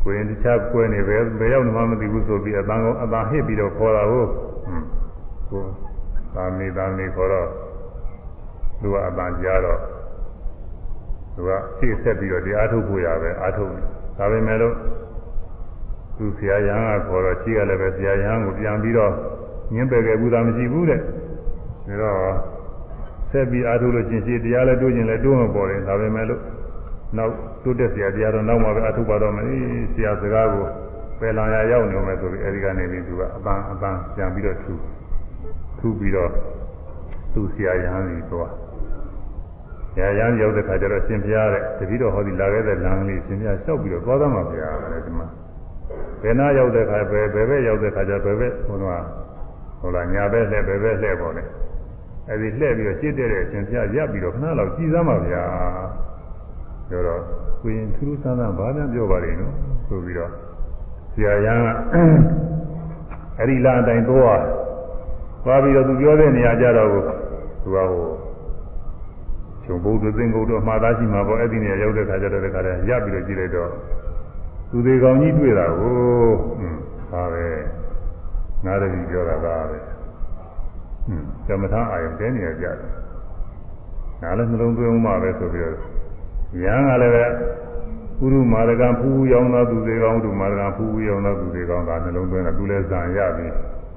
ကိုရင်တခြားကွဲနေပဲဘယ်ရောက်မှမသိဘူးဆိုပြီးအတန်ကောင်အတန်ဟစ်ပြီးတော့ခေါ်တာဟုတ်ကိုသာမေသာမေခေါ်တော့သူကအတန်ကြားတော့သူကရှေ့ဆက်ပြီးတော့ဒီအာထုတ်ဖို့ရပဲအာထုတ်ဒါပေမဲ့လို့သူဆရာယဟန်ကခေါ်တော့ရှေ့ကလည်းပဲဆရာယဟန်ကိုပြန်ပြီးတော့ညင်းပယ်ခဲ့ဘူးသာမရှိဘူးတဲ့ ဒါတော့ဆက်ပြီးအာထုတ်လို့ချင်းရှေ့တရားလည်းတိုးခြင်းလည်းတိုးမပေါ်တယ်ဒါပေမဲ့လို့နောက်တိုးတက်ဆရာတရားတော့နောက်မှပဲအထုပါတော့မယ်ဆရာစကားကိုပယ်လာရရောက်နေမယ်ဆိုပြီးအဲဒီကနေပြီးသူကအပန်းအပန်းပြန်ပြီးတော့ထူထူပြီးတော့သူ့ဆရာရဟန်းကြီးသွားဆရာရဟန်းရောက်တဲ့ခါကျတော့ရှင်ဘုရားတဲ့တတိတော်ဟောဒီလာခဲ့တဲ့လမ်းလေးရှင်ဘုရားလျှောက်ပြီးတော့သွားသားမှာဘုရားတဲ့ဒီမှာဘယ်နာရောက်တဲ့ခါပဲဘယ်ဘက်ရောက်တဲ့ခါကျဘယ်ဘက်ဟိုတော့ဟိုလာညာဘက်လှည့်ဘယ်ဘက်လှည့်ပေါ်တယ် အဲဒီလှည့်ပြီးတော့ရှင်းတဲ့ရှင်ဘုရားရပ်ပြီးတော့ခဏလောက်ကြည်စမ်းပါဗျာပြောတော့ကိုရင်ထူးထူးဆန်းဆန်းဘာမှပြောပါလိမ့်နော်ဆိုပြီးတော့ဆရာရန်ကအဲ့ဒီလာအတိုင်းသွားသွားပြီးတော့သူပြောတဲ့နေရာကြတော့သူကဟိုခြုံဘုဒ္ဓသင်္ကုတ်တော့မှားသားရှိမှာပေါ့အဲ့ဒီနေရာရောက်တဲ့ခါကျတော့တခါတည်းရပ်ပြီးတော့ကြည့်လိုက်တော့သူသေးကောင်ကြီးတွေ့တာကိုဟွန်းဒါပဲနားရည်ပြောတာကပဲ ဟွန်းဇမထအာယုန်တဲနေရကြတယ်နားလည်းနှလုံးသွင်းမှပဲဆိုပြီးတော့ယံကလည်းပဲပုရုမာရကဖူးရောင်းသောသူတွေကောင်းသူမာရကဖူးရောင်းသောသူတွေကောင်းဒါနှလုံးသွင်းတာသူလည်းဇံရပြီ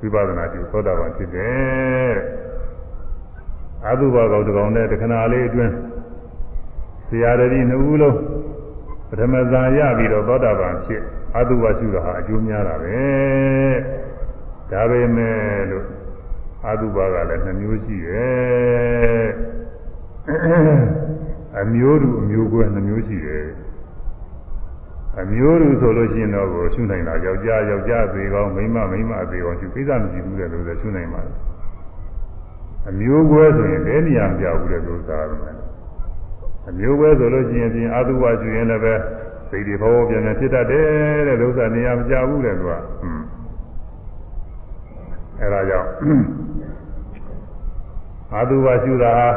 ဝိပဿနာကျသောတာပန်ဖြစ်တယ်အတုပါကောင်တကောင်နဲ့တခဏလေးအတွင်းဆရာတတိနှစ်ဦးလုံးပထမဇံရပြီးတော့သောတာပန်ဖြစ်အတုပါရှုတာဟာအကျိုးများတာပဲဒါပေမဲ့လို့ အတုပါကလည်းနှမျိုးရှိတယ်အမျိုးတူအမျိုးကွဲနှမျိုးရှိတယ်အမျိုးတူဆိုလို့ရှိရင်တော့ကိုရှုနိုင်တာယောက်ျားယောက်ျားသေးကောင်းမိန်းမမိန်းမသေးကောင်းရှုကိစ္စမရှိဘူးတဲ့လို့ဆိုရှုနိုင်ပါတယ်အမျိုးကွဲဆိုရင်ဘယ်နေရာမပြောက်ဘူးတဲ့လို့သာတယ်အမျိုးကွဲဆိုလို့ရှိရင်ပြင်အာသုဘရှုရင်လည်းပဲစိတ်တွေဘောပြန်ပြန်ဖြစ်တတ်တယ်တဲ့လို့သာနေရာမပြောက်ဘူးတဲ့သူကอืม အဲဒါကြောင့်အာသုဘရှုတာဟာ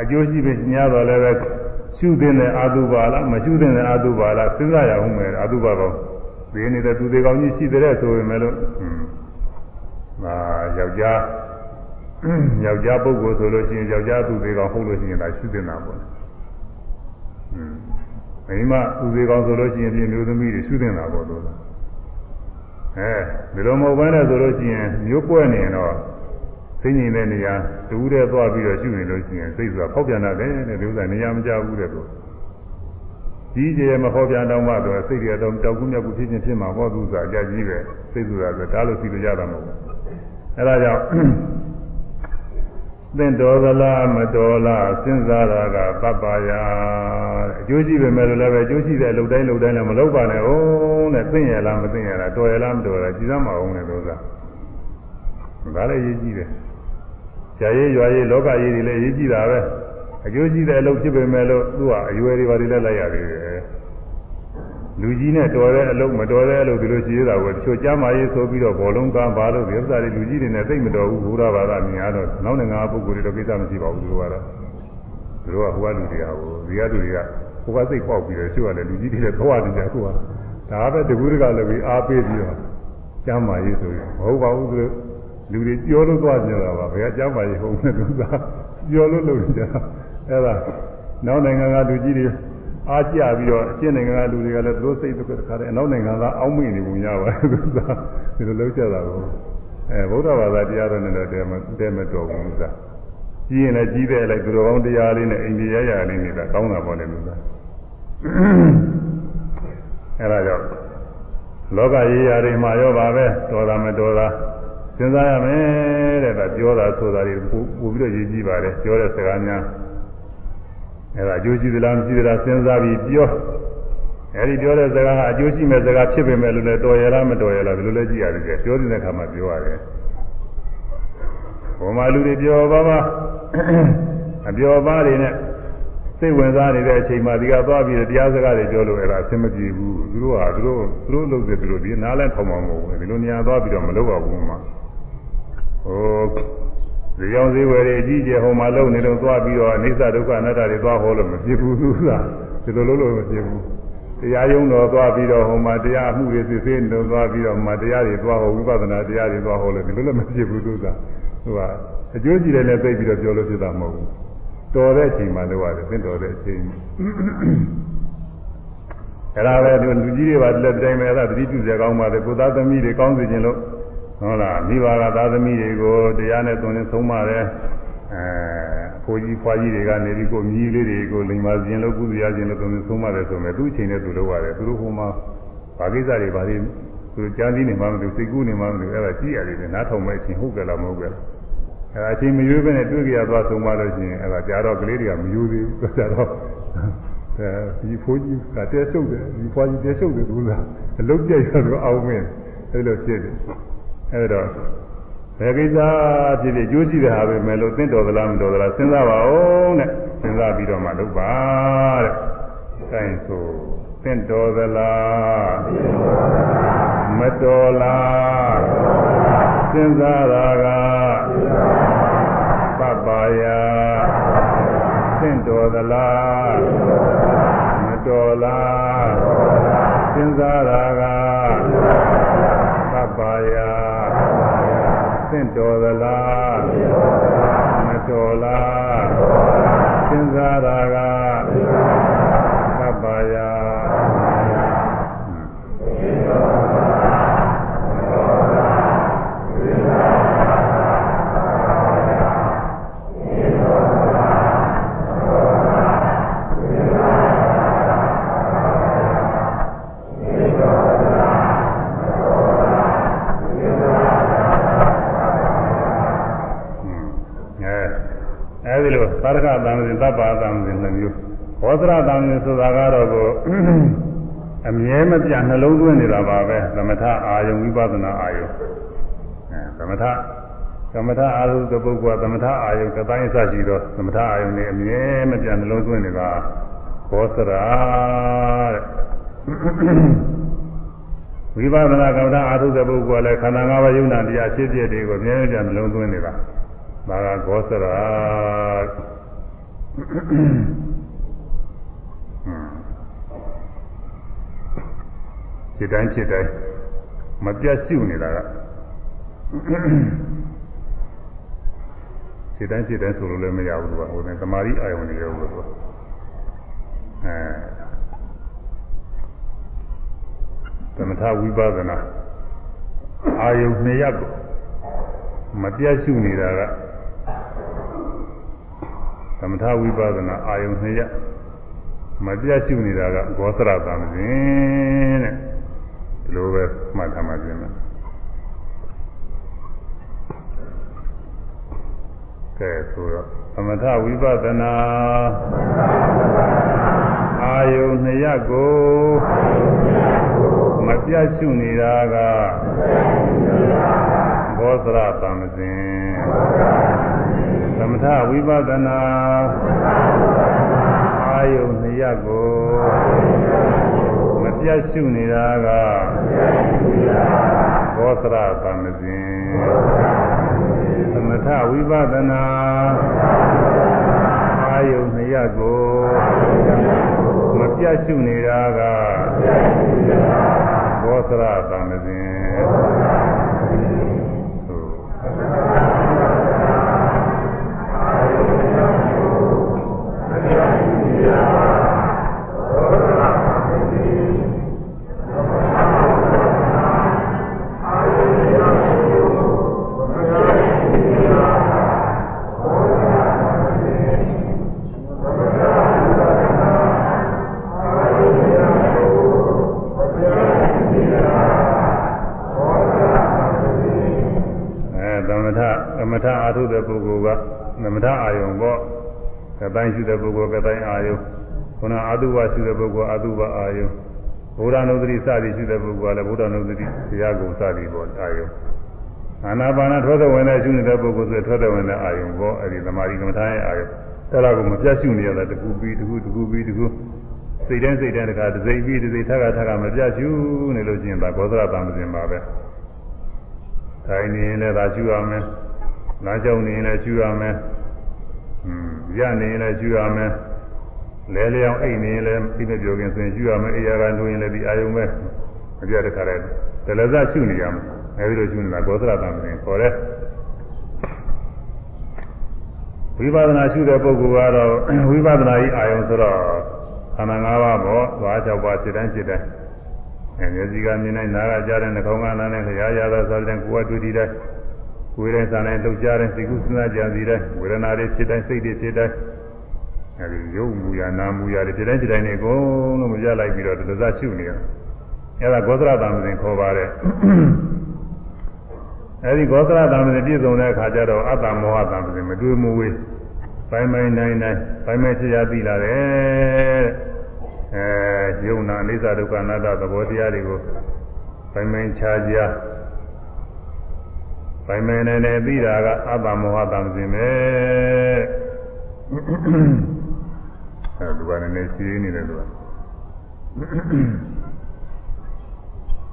အကျိုးရှိပဲညားတော်လည်းပဲရှုတဲ့အာသုဘာလားမရှုတဲ့အာသုဘာလားစဉ်းစားရအောင်မယ်အာသုဘာကောဒီနေတဲ့သူတွေကောင်းကြီးရှိတဲ့ဆိုပေမဲ့လို့ဟွန်းမာယောက်ျားယောက်ျားပုဂ္ဂိုလ်ဆိုလို့ရှိရင်ယောက်ျားသူတွေကောင်းဟုတ်လို့ရှိရင်ဒါရှုတဲ့နာပေါ့ဟွန်းမိမသူတွေကောင်းဆိုလို့ရှိရင်ဒီမျိုးသမီးတွေရှုတဲ့နာပေါ့လို့ အဲဒီလိုမဟုတ်ဘဲနဲ့ဆိုလို့ရှိရင်မျိုးပွဲနေရင်တော့သိငြိမ်တဲ့နေရာတူးတဲ့သွားပြီးတော့ရှုနေလို့ရှိရင်စိတ်ဆိုတာဖောက်ပြန်တတ်တယ်တဲ့ဒီဥစ္စာနေရာမကျဘူးတဲ့သူကြီးကျယ်မဖောက်ပြန်တော့မှတော့စိတ်တွေတော့တောက်ကူးမြတ်ကူဖြစ်ချင်းဖြစ်မှာပေါ့သူစားအကြကြီးပဲစိတ်ဆိုတာကတားလို့စီလို့ရတာမဟုတ်ဘူးအဲဒါကြောင့် သင်တော်သလားမတော်လားစဉ်းစားတာကပပ္ပါယအကျိုးရှိပေမဲ့လည်းပဲအကျိုးရှိတဲ့လှုပ်တိုင်းလှုပ်တိုင်းလည်းမလုပ်ပါနဲ့ဟုတ်တဲ့သိရလားမသိရလားတော်ရလားမတော်ရလားကြည်စမ်းမအောင်တဲ့လို့သာဒါလည်းရေးကြည့်တယ်။ကြာရေးရွာရေးလောကရေးတွေလည်းရေးကြည့်တာပဲအကျိုးရှိတဲ့အလုပ်ဖြစ်ပေမဲ့လို့သူကအရွယ်တွေပါတွေလည်းလိုက်ရသေးတယ် လူကြီးနဲ့တော်တဲ့အလုပ်မတော်တဲ့အလုပ်ဒီလိုရှိရတာကိုတချို့ကြားမရေးဆိုပြီးတော့ဘောလုံးကဘာလို့ဒီဥစ္စာတွေလူကြီးတွေနဲ့သိမတော်ဘူးဘုရားဘာသာမြင်ရတော့နောက်နိုင်ငံပုဂ္ဂိုလ်တွေတော့ကိစ္စမရှိပါဘူးသူတို့ကတော့သူတို့ကဟိုကလူတွေကဟိုဒီကလူတွေကဟိုကစိတ်ပေါက်ပြီးတော့တချို့ကလည်းလူကြီးတွေနဲ့သွားနေကြအခုကဒါပဲတကူတကလည်းပြီးအားပေးပြီးတော့ကြားမရေးဆိုရင်မဟုတ်ပါဘူးသူတို့လူတွေပြောလို့သွားကြတာပါဘယ်ကကြားမရေးဟုတ်လဲသူကပြောလို့လုပ်နေကြအဲ့ဒါနောက်နိုင်ငံကလူကြီးတွေ အားကြပြီးတော့အရှင်းနိုင်ငံကလူတွေကလည်းသူတို့စိတ်တစ်ခါတခါတည်းအနောက်နိုင်ငံကအောင်းမိနေပုံရပါတယ်သူကဒီလိုလုပ်ကြတာကိုအဲဗုဒ္ဓဘာသာတရားတော်နဲ့တော့တဲမတဲမတော်ဘူးသာကြီးရင်လည်းကြီးတဲ့လိုက်သူတော်ကောင်းတရားလေးနဲ့အိန္ဒိယရရလေးနေတာကောင်းတာပေါ့လေလူသားအဲဒါကြောင့်လောကရေးရာတွေမှာရောပါပဲတော်တာမတော်တာစဉ်းစားရမယ်တဲ့ဒါပြောတာဆိုတာတွေပို့ပြီးတော့ရေးကြည့်ပါတယ်ပြောတဲ့စကားများ အဲဒါအကျိုးရှိသလားမရှိသလားစဉ်းစားပြီးပြောအဲဒီပြောတဲ့စကားကအကျိုးရှိမဲ့စကားဖြစ်ပေမဲ့လို့လည်းတော်ရလားမတော်ရလားဒီလိုလဲကြည့်ရတယ်ပြောတဲ့အခါမှာပြောရတယ်ဘုံမာလူတွေပြောပါပါအပြောပါတွေနဲ့စိတ်ဝင်စားနေတဲ့အချိန်မှာဒီကသွားပြီးတရားစကားတွေပြောလို့အဲ့ဒါအဆင်မပြေဘူးသူတို့ဟာသူတို့သူတို့လုပ်တယ်သူတို့ဒီနားလဲထောင်မှာမဟုတ်ဘူးဒီလိုနေရာသွားပြီးတော့မလုပ်ပါဘူးမှာဟို ဇေယောင်ဇေဝယ်တွေအကြီးကျယ်ဟိုမှာလုံနေတော့သွားပြီးတော့အိစ္ဆဒုက္ခအနတ္တတွေသွားဟောလို့မဖြစ်ဘူးသူကဒီလိုလုပ်လို့မဖြစ်ဘူးတရားယုံတော်သွားပြီးတော့ဟိုမှာတရားအမှုတွေစစ်ဆေးနေတော့သွားပြီးတော့မှတရားတွေသွားဟောဝိပဿနာတရားတွေသွားဟောလို့ဒီလိုလည်းမဖြစ်ဘူးသူကသူကအကျိုးကြည့်တယ်လည်းသိပြီးတော့ပြောလို့ဖြစ်တာမဟုတ်ဘူးတော်တဲ့အချိန်မှလုပ်ရတယ်သင်တော်တဲ့အချိန်အဲ့ဒါပဲလူကြီးတွေပါလက်တိုင်းပဲအဲ့ဒါသတိပြုစေကောင်းပါတယ်ကိုသားသမီးတွေကောင်းစေခြင်းလို့ ဟုတ်လားမိဘကသားသမီးတွေကိုတရားနဲ့သွန်သင်ဆုံးမတယ်အဲအဖိုးကြီးဖွားကြီးတွေကနေပြီးကိုမြည်လေးတွေကိုလိမ်ပါခြင်းလို့ကုသရခြင်းလို့သွန်သင်ဆုံးမတယ်ဆိုမယ်သူ့အချိန်နဲ့သူလုပ်ရတယ်သူတို့ဟိုမှာဘာကိစ္စတွေဘာတွေသူကြားသိနေမှမသိစိတ်ကူးနေမှမသိအဲ့ဒါကြည့်ရတယ်နားထောင်မဲ့အချိန်ဟုတ်ကြလားမဟုတ်ကြလားအဲ့ဒါအချိန်မရွေးပဲနဲ့တွေ့ကြရသွားဆုံးမလို့ရှိရင်အဲ့ဒါကြာတော့ကလေးတွေကမယူသေးဘူးကြာတော့အဲဒီဖိုးကြီးကတဲရှုပ်တယ်ဒီဖွားကြီးတဲရှုပ်တယ်သူကအလုတ်ပြည့်ရတော့အောင်းမင်းအဲ့လိုဖြစ်တယ် အဲ့တော့ဘယ်ကိစ္စဖြစ်ဖြစ်ကြိုးကြည့်တဲ့ဟာပဲမယ်လို့သင်တော်သလားမတော်သလားစဉ်းစားပါဦးတဲ့စဉ်းစားပြီးတော့မှလုပ်ပါတဲ့။အဲဒါဆိုသင်တော်သလားမတော်လားစဉ်းစားတာကပပ္ပါယသင်တော်သလားမတော်လားစဉ်းစားတာက သင်တော်သလားမတော်လားစဉ်းစားတာကပပ္ပါယသာရကသံဃင်သဗ္ဗသံဃင်နှမျိုး ဘောဓရသံဃင်ဆိုတာကတော့ကိုအမြဲမပြတ်နှလုံးသွင်းနေတာပါပဲသမထအာယုံဝိပဿနာအာယုံအဲသမထသမထအာရုံသပုဂ္ဂိုလ်သမထအာယုံကတိုင်းအစရှိတော့သမထအာယုံနဲ့အမြဲမပြတ်နှလုံးသွင်းနေတာဘောဓရာတဲ့ဝိပဿနာကမ္မဋ္ဌအာထုတဲ့ပုဂ္ဂိုလ်ကလည်းခန္ဓာ၅ပါးယုံနာတရားဖြစ်ဖြစ်တွေကိုအမြဲတမ်းနှလုံးသွင်းနေတာဒါကဂောစရာ ဖြစ်တိုင်းဖြစ်တိုင်းမပြတ်ရှုနေတာကဖြစ်တိုင်းဖြစ်တိုင်းဆိုလို့လည်းမရဘူးသူကဟိုတဲ့သမာဓိအာယုန်တွေရောလို့သူအဲသမထဝိပဿနာအာယုန်နှစ်ရပ်ကိုမပြတ်ရှုနေတာကသမထဝိပဿနာအာယုန်နှစ်ရမပြတ်ရှုနေတာကဂောသရသံစဉ်တဲ့ ဒီလိုပဲမှတ်ထားမှပြင်မယ်ကဲဆိုတော့သမထဝိပဿနာအာယုန်နှစ်ရကိုမပြတ်ရှုနေတာကဘောသရသံစဉ်သမထဝိပဿနာအာယုန်နှစ်ရပ်ကိုမ ပြတ်ရှုနေတာကဘောသရသံဃင်သမထဝိပဿနာအာယုန်နှစ်ရပ်ကိုမပြတ်ရှုနေတာကဘောသရသံဃင် ပုဂ္ဂိုလ်ကသမထအာယုံပေါ့ကတိုင်းရှိတဲ့ပုဂ္ဂိုလ်ကတိုင်းအာယုံခုနအာတုဘရှိတဲ့ပုဂ္ဂိုလ်အာတုဘအာယုံဘုရားနုဒတိစသည်ရှိတဲ့ပုဂ္ဂိုလ်ကလည်းဘုရားနုဒတိတရားကုံစသည်ပေါ့အာယုံအာနာပါနထွတ်တဲ့ဝင်တဲ့ရှုနေတဲ့ပုဂ္ဂိုလ်ဆိုထွတ်တဲ့ဝင်တဲ့အာယုံပေါ့အဲဒီသမာဓိကမ္မထာရဲ့အာယုံအဲ့ဒါကိုမပြတ်ရှုနေရတာတကူပြီးတကူတကူပြီးတကူစိတ်တိုင်းစိတ်တိုင်းတခါတစ်စိတ်ပြီးတစ်စိတ်ထပ်ခါထပ်ခါမပြတ်ရှုနေလို့ချင်းဒါဘောဓရတံပင်ပါပဲထိုင်နေရင်လည်းဒါရှုရမယ် လမ်းကြောင်းနေရင်လည်းကျူရမယ်။อืมရနေရင်လည်းကျူရမယ်။လဲလျောင်းအိတ်နေရင်လည်းပြီးမပြောခင်ဆိုရင်ကျူရမယ်။အိယာကနှိုးရင်လည်းဒီအာယုံပဲမပြတ်တခါတည်းဒလဇရှုနေရမယ်။အဲဒီလိုရှုနေတာဘောဓရတံပင်ခေါ်တဲ့ဝိပဿနာရှုတဲ့ပုဂ္ဂိုလ်ကတော့ဝိပဿနာဤအာယုံဆိုတော့ခန္ဓာ၅ပါးပေါ့။သွား၆ပါးစိတ်တိုင်းစိတ်တိုင်းအဲမျက်စိကမြင်နိုင်နားကကြားတဲ့နှာခေါင်းကနားနဲ့ခရာရသာဆိုတဲ့ကိုယ်ကတွေ့ထိတဲ့ ဝေဒနာစာနဲ့လှုပ်ရှားတဲ့စိတ်ကူးစဉ်းစားကြံစီတဲ့ဝေဒနာတွေဖြစ်တိုင်းစိတ်တွေဖြစ်တိုင်းအဲဒီရုပ်မူရနာမူရတွေဖြစ်တိုင်းဖြစ်တိုင်းနေအကုန်လုံးမပြလိုက်ပြီးတော့ဒသရှုနေရအဲဒါဂောသရတံပင်ခေါ်ပါတယ်အဲဒီဂောသရတံပင်ပြည့်စုံတဲ့အခါကျတော့အတ္တမောဟတံပင်မတွေ့မဝေးပိုင်းပိုင်းနိုင်နိုင်ပိုင်းပိုင်းဖြစ်ရသိလာတယ်အဲယုံနာအိစ္ဆဒုက္ခအနတ္တသဘောတရားတွေကိုပိုင်းပိုင်းခြားခြား ပိုင်မယ်နေနေသိတာကအတ္တမောဟတံစင်ပဲအဲသူကလည်းနေရှင်းနေတယ်သူက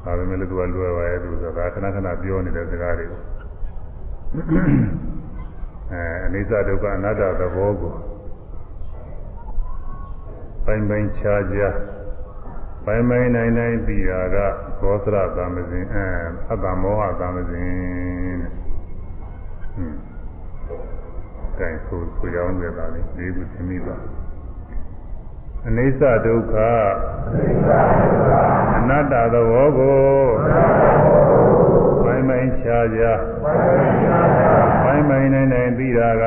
ဒါပေမဲ့လည်းသူကလွယ်ပါရဲ့သူကခဏခဏပြောနေတဲ့စကားတွေကိုအဲအနိစ္စဒုက္ခအနတ္တသဘောကိုပိုင်ပိုင်ခြားခြားပိုင်ပိုင်နိုင်နိုင်ပြီးတာက ဘောသရသံမဇင်အဲအတ္တမောဟသံမဇင်တဲ့ဟွန်းကဲဆိုဆိုရောင်းကြတာလေဒီခုသိမိပါအနိစ္စဒုက္ခအနတ္တသဘောကိုပိုင်ပိုင်ခြားခြားပိုင်ပိုင်နိုင်နိုင်ပြီးတာက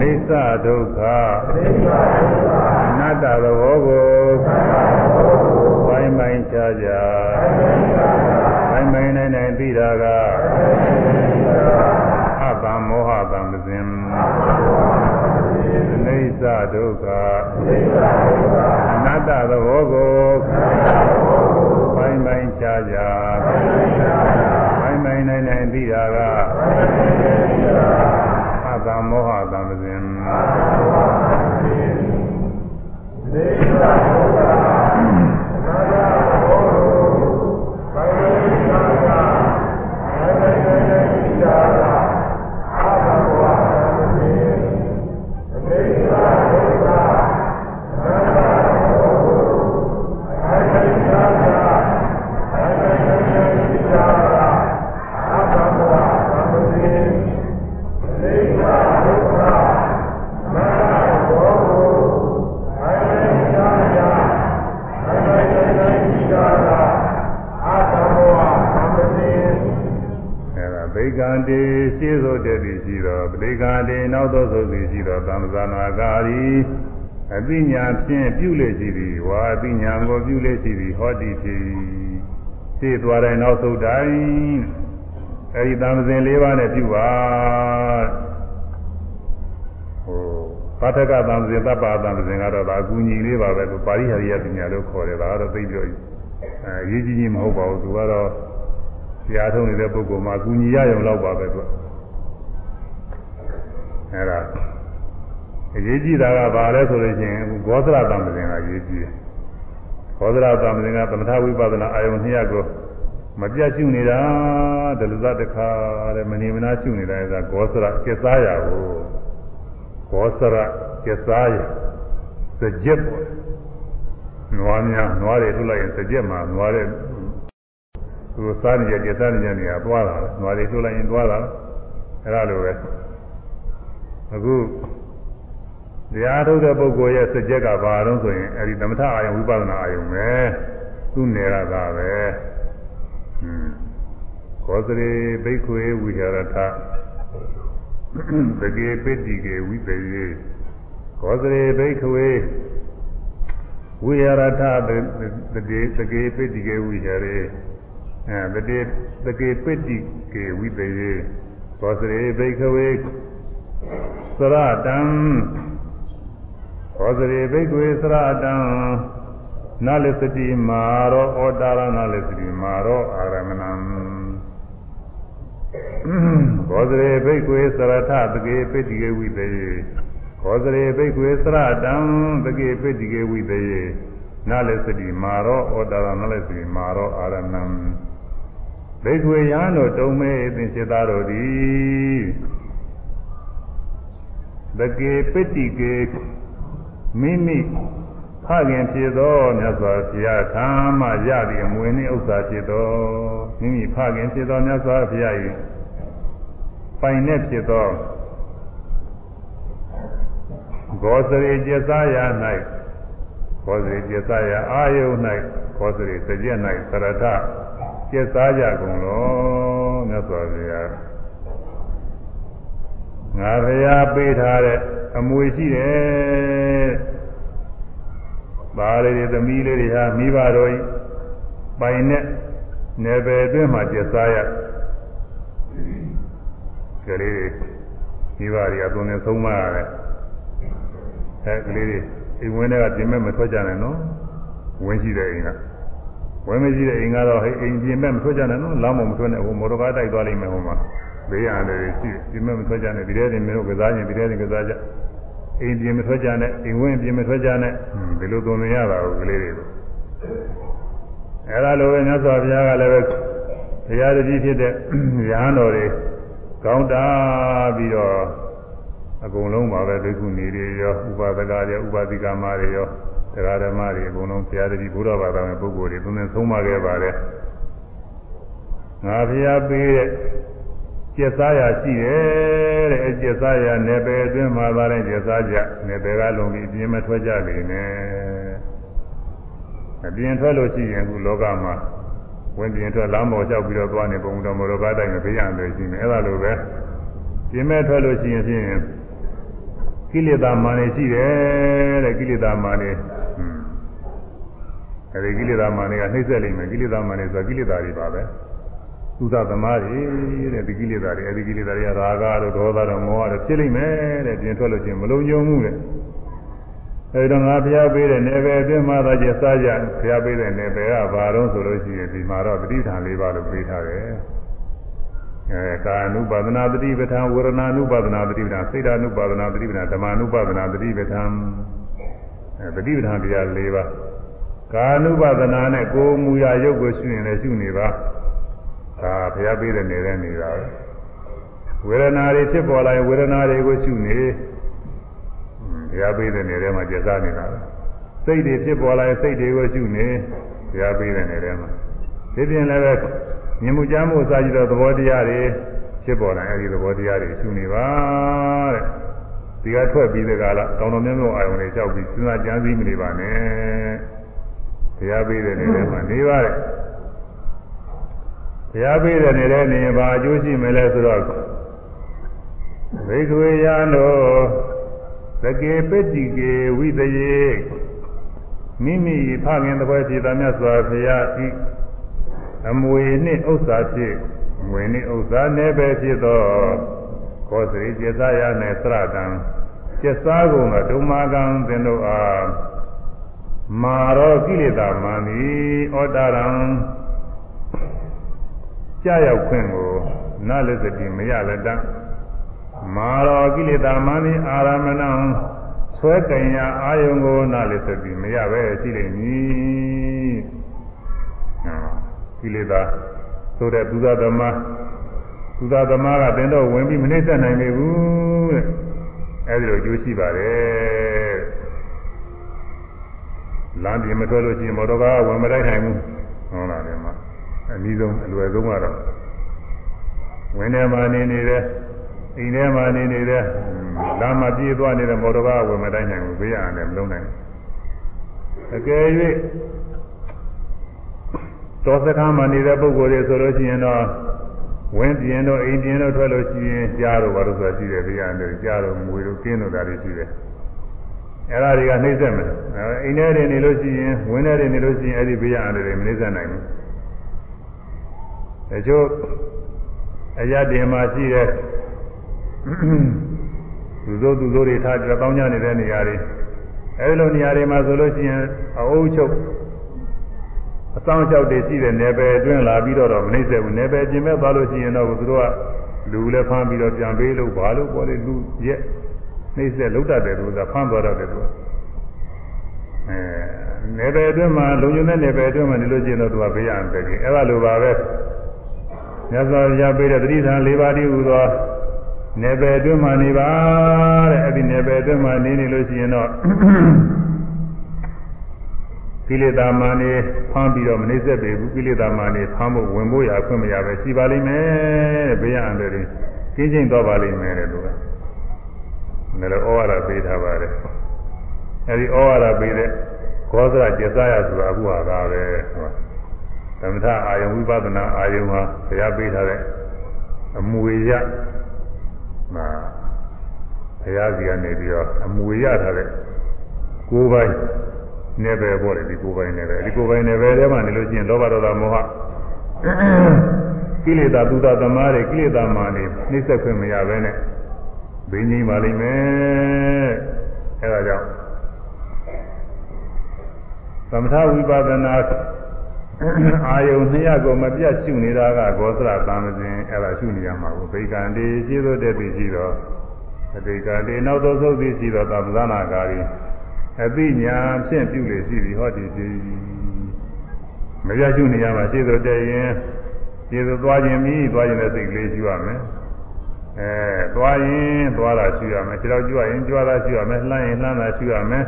နိစ္စဒုက္ခအနတ္တသဘောကိုပိုင်းပိုင်းခြားခြားပိုင်းပိုင်းနိုင်နိုင်သိတာကအတ္တမောဟတံပဇင်အနိစ္စဒုက္ခအနတ္တသဘောကိုပိုင်းပိုင်းခြားခြားပိုင်းပိုင်းနိုင်နိုင်သိတာကအတ္တမောဟတံ ပ တေရှင်းသောတည်းသည်ရှိသောပဋိက္ခတေနောက်သောသုသည်ရှိသောသံသနာကာရီအသိဉာဏ်ဖြင့်ပြုလေရှိသည်ဝါအသိဉာဏ်ကိုပြုလေရှိသည်ဟောတိဖြစ်ရှင်းသွားတဲ့နောက်သုတိုင်းအဲဒီသံသင်၄ပါးနဲ့ပြုပါဟိုပါထကသံသင်သဗ္ဗသံသင်ကတော့ဒါအကူညီလေးပါပဲသူပါရိဟရိယပညာလို့ခေါ်တယ်ဒါကတော့သိပြောအဲရေးကြီးကြီးမဟုတ်ပါဘူးသူကတော့ တရားထုံးနေတဲ့ပုဂ္ဂိုလ်မှာအကူညီရရုံလောက်ပါပဲသူအဲ့ဒါအရေးကြီးတာကဘာလဲဆိုလို့ရှိရင်ဂောသရတံပဇင်ကအရေးကြီးတယ်ဂောသရတံပဇင်ကသမထဝိပဿနာအာယုန်နှစ်ရပ်ကိုမပြတ်ရှုနေတာဒလဇတခါတဲ့မနေမနာရှုနေတာကဂောသရကျက်စားရကိုဂောသရကျက်စားရစကြက်ပေါ့နွားများနွားတွေထုတ်လိုက်ရင်စကြက်မှာနွားတဲ့ သူစားနေကြကျက်စားနေကြနေရသွားတာနွားတွေထုတ်လိုက်ရင်သွားတာအဲ့ဒါလိုပဲအခုတရားထုတ်တဲ့ပုဂ္ဂိုလ်ရဲ့စကြက်ကဘာတော့ဆိုရင်အဲဒီသမထအာယုံဝိပဿနာအာယုံပဲသူ့နယ်ရတာပဲอืมကောသရေဘိက္ခွေဝိဟရထသကေပိတိကေဝိပေယေကောသရေဘိက္ခွေဝိဟရထသကေသကေပိတိကေဝိဟရေ အဲသကေသကေပိတိကေဝိပေယေကောသရေဘိက္ခွေသရတံဟောစရိဘိက္ခွေသရတံနာလစ္စတိမာရောဩတာရနာလစ္စတိမာရောအာရမဏံဘောဇရေဘိက္ခွေသရထတကေပိတိကေဝိတေဘောဇရေဘိက္ခွေသရတံတကေပိတိကေဝိတေနာလစ္စတိမာရောဩတာရနာလစ္စတိမာရောအာရမဏံ ဘိက္ခွေယံတို့တုံးမဲသင်္စေသားတို့သည်တကေပိတိကေမိမိဖခင်ဖြစ်သောမြတ်စွာဘုရားထာမရသည့်အမွေနှင့်ဥစ္စာဖြစ်သောမိမိဖခင်ဖြစ်သောမြတ်စွာဘုရား၏ပိုင်နဲ့ဖြစ်သောဂောစရိကျသရာ၌ဂောစရိကျသရာအာယု၌ဂောစရိစကြက်၌သရထ ကျက်စားကြကုန်လောမြတ်စွာဘုရားငါဘုရားပေးထားတဲ့အမွေရှိတယ်။ပါလေးတွေသမီးလေးတွေဟာမိဘတော်ဤပိုင်နဲ့နယ်ပယ်အတွင်းမှာကျက်စားရ။ကလေးတွေမိဘတွေအသွင်နဲ့ဆုံးမရတယ်။အဲကလေးတွေအိမ်ဝင်းတွေကပြင်မဲ့မထွက်ကြနဲ့နော်။ဝင်းရှိတဲ့အိမ်က ဝင်းမရှိတဲ့အိမ်ကတော့အိမ်ပြင်မဲ့မထွက်ကြနဲ့နော်။လမ်းမမထွက်နဲ့ဟိုမော်တော်ကားတိုက်သွားလိမ့်မယ်ဟိုမှာ။ဘေးရတယ်ရှိတယ်ပြင်မဲ့မထွက်ကြနဲ့ဒီထဲတင်မျိုးကစားရင်ဒီထဲတင်ကစားကြ။အိမ်ပြင်မထွက်ကြနဲ့အိမ်ဝင်းပြင်မထွက်ကြနဲ့ဒီလိုသွန်နေရတာကိုကလေးတွေကိုအဲဒါလိုပဲမြတ်စွာဘုရားကလည်းပဲဘုရားတကြီးဖြစ်တဲ့ရဟန်းတော်တွေကောင်းတာပြီးတော့အကုန်လုံးပါပဲဒိက္ခုနေတွေရောဥပဒကတွေဥပဒိကမတွေရော တရားဓမ္မတွေအကုန်လုံးဘုရားတကြီးဘုရားဘာသာဝင်ပုဂ္ဂိုလ်တွေသူနဲ့ဆုံးမခဲ့ပါတယ်ငါဘုရားပေးတဲ့ကျက်စားရရှိတယ်တဲ့အကျက်စားရနယ်ပယ်အတွင်းမှာသာတဲ့ကျက်စားကြနယ်ပယ်ကလုံးပြီးအပြင်းမထွက်ကြနေနဲ့အပြင်းထွက်လို့ရှိရင်အခုလောကမှာဝင်ပြင်းထွက်လမ်းပေါ်လျှောက်ပြီးတော့သွားနေပုံတော်မတော်ကားတိုင်းမဖေးရံလို့ရှိနေအဲ့ဒါလိုပဲပြင်းမဲ့ထွက်လို့ရှိရင်ဖြင့်ကိလေသာမာနေရှိတယ်တဲ့ကိလေသာမာနေ အဲဒီကိလေသာမာနေကနှိမ့်ဆက်လိမ့်မယ်ကိလေသာမာနေဆိုတာကိလေသာတွေပါပဲသုသသမားတွေတဲ့ဒီကိလေသာတွေအဲဒီကိလေသာတွေကရာဂတို့ဒေါသတို့မောဟတို့ဖြစ်လိမ့်မယ်တဲ့ပြင်ထွက်လို့ချင်းမလုံးယုံမှုတဲ့အဲဒီတော့ငါဘုရားပေးတဲ့နယ်ပယ်အတွင်းမှာသာကျစားကြဘုရားပေးတဲ့နယ်ပယ်ကဘာတော့ဆိုလို့ရှိရင်ဒီမှာတော့တတိဌာန်၄ပါးလို့ပေးထားတယ်အဲကာနုပါဒနာတတိပဋ္ဌာန်ဝေဒနာနုပါဒနာတတိပဋ္ဌာန်စိတ်ဓာနုပါဒနာတတိပဋ္ဌာန်ဓမ္မနုပါဒနာတတိပဋ္ဌာန်အဲတတိပဋ္ဌာန်တရား၄ပါး ကာနုပါဒနာနဲ့ကိုယ်မူရာရုပ်ကိုရှုရင်လည်းရှုနေပါဒါဘုရားပေးတဲ့နေတဲ့နေတာပဲဝေဒနာတွေဖြစ်ပေါ်လာရင်ဝေဒနာတွေကိုရှုနေဘုရားပေးတဲ့နေတဲ့မှာကျစားနေတာပဲစိတ်တွေဖြစ်ပေါ်လာရင်စိတ်တွေကိုရှုနေဘုရားပေးတဲ့နေတဲ့မှာဒီပြင်လည်းပဲမြင်မှုကြားမှုအစာကြည့်တော့သဘောတရားတွေဖြစ်ပေါ်လာရင်အဲဒီသဘောတရားတွေရှုနေပါတဲ့ဒီကထွက်ပြီးတဲ့ကလာတောင်တော်မြတ်မြတ်အာယုန်တွေကြောက်ပြီးစဉ်းစားကြံစည်မနေပါနဲ့ ဘုရားပေးတဲ့နေတဲ့မှာနေပါတဲ့ရားပေးတဲ့နေတဲ့နေဘာအကျိုးရှိမလဲဆိုတော့ဘိက္ခဝေယံတို့သကေပတ္တိကေဝိတယေမိမိဖခင်တပည့်ဖြစ်သောမြတ်စွာဘုရားဤအမွေနှင့်ဥစ္စာဖြင့်ငွေနှင့်ဥစ္စာနဲ့ပဲဖြစ်သောခောစရိကျေသာယနဲ့သရတံကျက်စားကုန်သောဒုမာကံသင်တို့အား မာရောကိလေသာမန်သည်ဩတာရံကြာရောက်ခွင့်ကိုနလစ္စတိမရလက်တမာရောကိလေသာမနိအာရမဏံဆွဲကင်ရအာယုံကိုနလစ္စတိမရပဲရှိလိမ့်မည်ကိလေသာဆိုတဲ့သူသာသမားသူသာသမားကတင်တော့ဝင်ပြီးမနှိမ့်သက်နိုင်ပေဘူးတဲ့အဲဒီလိုကြိုးရှိပါတယ် လမ်းပြင်မထွက်လို့ရှိရင်မော်တော်ကားဝင်မတိုက်နိုင်ဘူးဟုတ်လားဒီမှာအနည်းဆုံးအလွယ်ဆုံးကတော့ဝင်ထဲမှာနေနေတဲ့အိမ်ထဲမှာနေနေတဲ့လမ်းမှာပြေးသွားနေတဲ့မော်တော်ကားဝင်မတိုက်နိုင်ဘူးဘေးရတယ်မလုံးနိုင်အကယ်၍တော်စခန်းမှာနေတဲ့ပုဂ္ဂိုလ်တွေဆိုလို့ရှိရင်တော့ဝင်းပြင်းတော့အိမ်ပြင်းတော့ထွက်လို့ရှိရင်ကြားတော့ဘာလို့ဆိုတာရှိတယ်ဘေးရတယ်ကြားတော့ငွေတော့ကင်းတော့တာတွေရှိတယ် အဲ့ဒါတွေကနှိမ့်ဆက်မယ်အိမ်ထဲတွေနေလို့ရှိရင်ဝင်းထဲတွေနေလို့ရှိရင်အဲ့ဒီဘေးရတယ်တွေမနှိမ့်ဆက်နိုင်ဘူးတချို့အရတင်မှာရှိတဲ့သူတို့သူတို့တွေထားကြတောင်းကြနေတဲ့နေရာတွေအဲဒီလိုနေရာတွေမှာဆိုလို့ရှိရင်အအုပ်ချုပ်အဆောင်လျှောက်တွေရှိတဲ့နယ်ပယ်အတွင်းလာပြီးတော့မနှိမ့်ဆက်ဘူးနယ်ပယ်ကျင်မဲ့သွားလို့ရှိရင်တော့သူတို့ကလူလည်းဖမ်းပြီးတော့ပြန်ပေးလို့ဘာလို့ပေါ်လေလူရက် နှိမ့်ဆက်လုံးတတ်တယ်လို့ဆိုတာဖမ်းသွားတော့တယ်သူကအဲနယ်ပယ်အတွင်းမှာလုံခြုံတဲ့နယ်ပယ်အတွင်းမှာနေလို့ရှိရင်တော့သူကဘေးရန်တယ်ကြီးအဲ့ဒါလိုပါပဲမြတ်စွာဘုရားပေးတဲ့တတိထံ၄ပါးတည်းဟူသောနေပယ်အတွင်းမှာနေပါတဲ့အဲ့ဒီနေပယ်အတွင်းမှာနေနေလို့ရှိရင်တော့ကိလေသာမာနေဖမ်းပြီးတော့မနှိမ့်ဆက်ပေဘူးကိလေသာမာနေဖမ်းဖို့ဝင်ဖို့ရအခွင့်မရပဲရှိပါလိမ့်မယ်တဲ့ဘေးရန်တယ်ကင်းချင်းတော့ပါလိမ့်မယ်တဲ့သူက လည်းဩဝါဒပေးထားပါတယ်အဲ့ဒီဩဝါဒပေးတဲ့ခောသရကျေစားရဆိုတာအခုဟာသာပဲဟုတ်သမထအာယုံဝိပဿနာအာယုံဟာဘုရားပေးထားတဲ့အမွေရမှာဘုရားစီကနေပြီးတော့အမွေရထားတဲ့ကိုယ်ပိုင်နေပဲပေါ့လေဒီကိုယ်ပိုင်နေပဲဒီကိုယ်ပိုင်နေပဲထဲမှာနေလို့ရှိရင်လောဘဒေါသမောဟကိလေသာသူသာသမားတွေကိလေသာမာနေနှိစ္စခွင့်မရဘဲနဲ့ ဘိငိမ့်ပါလိမ့်မယ်အဲဒါကြောင့်သမထဝိပဿနာအာယုံနှစ်ရကိုမပြတ်ရှုနေတာကဂောသရသံသင်အဲ့ဒါရှုနေရမှာကိုဗိကံတေရှိသောတဲ့ပြီရှိတော့အတိကတေနောက်သောသုတ်သည်ရှိသောသဗ္ဗနာကာရီအသိညာဖြင့်ပြုလေရှိသည်ဟောဒီဒီမပြတ်ရှုနေရမှာရှိသောတဲ့ရင်ရှိသောသွားခြင်းမိသွားခြင်းတဲ့စိတ်ကလေးရှုရမယ် အဲသွားရင်သွားတာရှုရမယ်ခြေတော့ကြွရင်ကြွတာရှုရမယ်လှမ်းရင်လှမ်းတာရှုရမယ်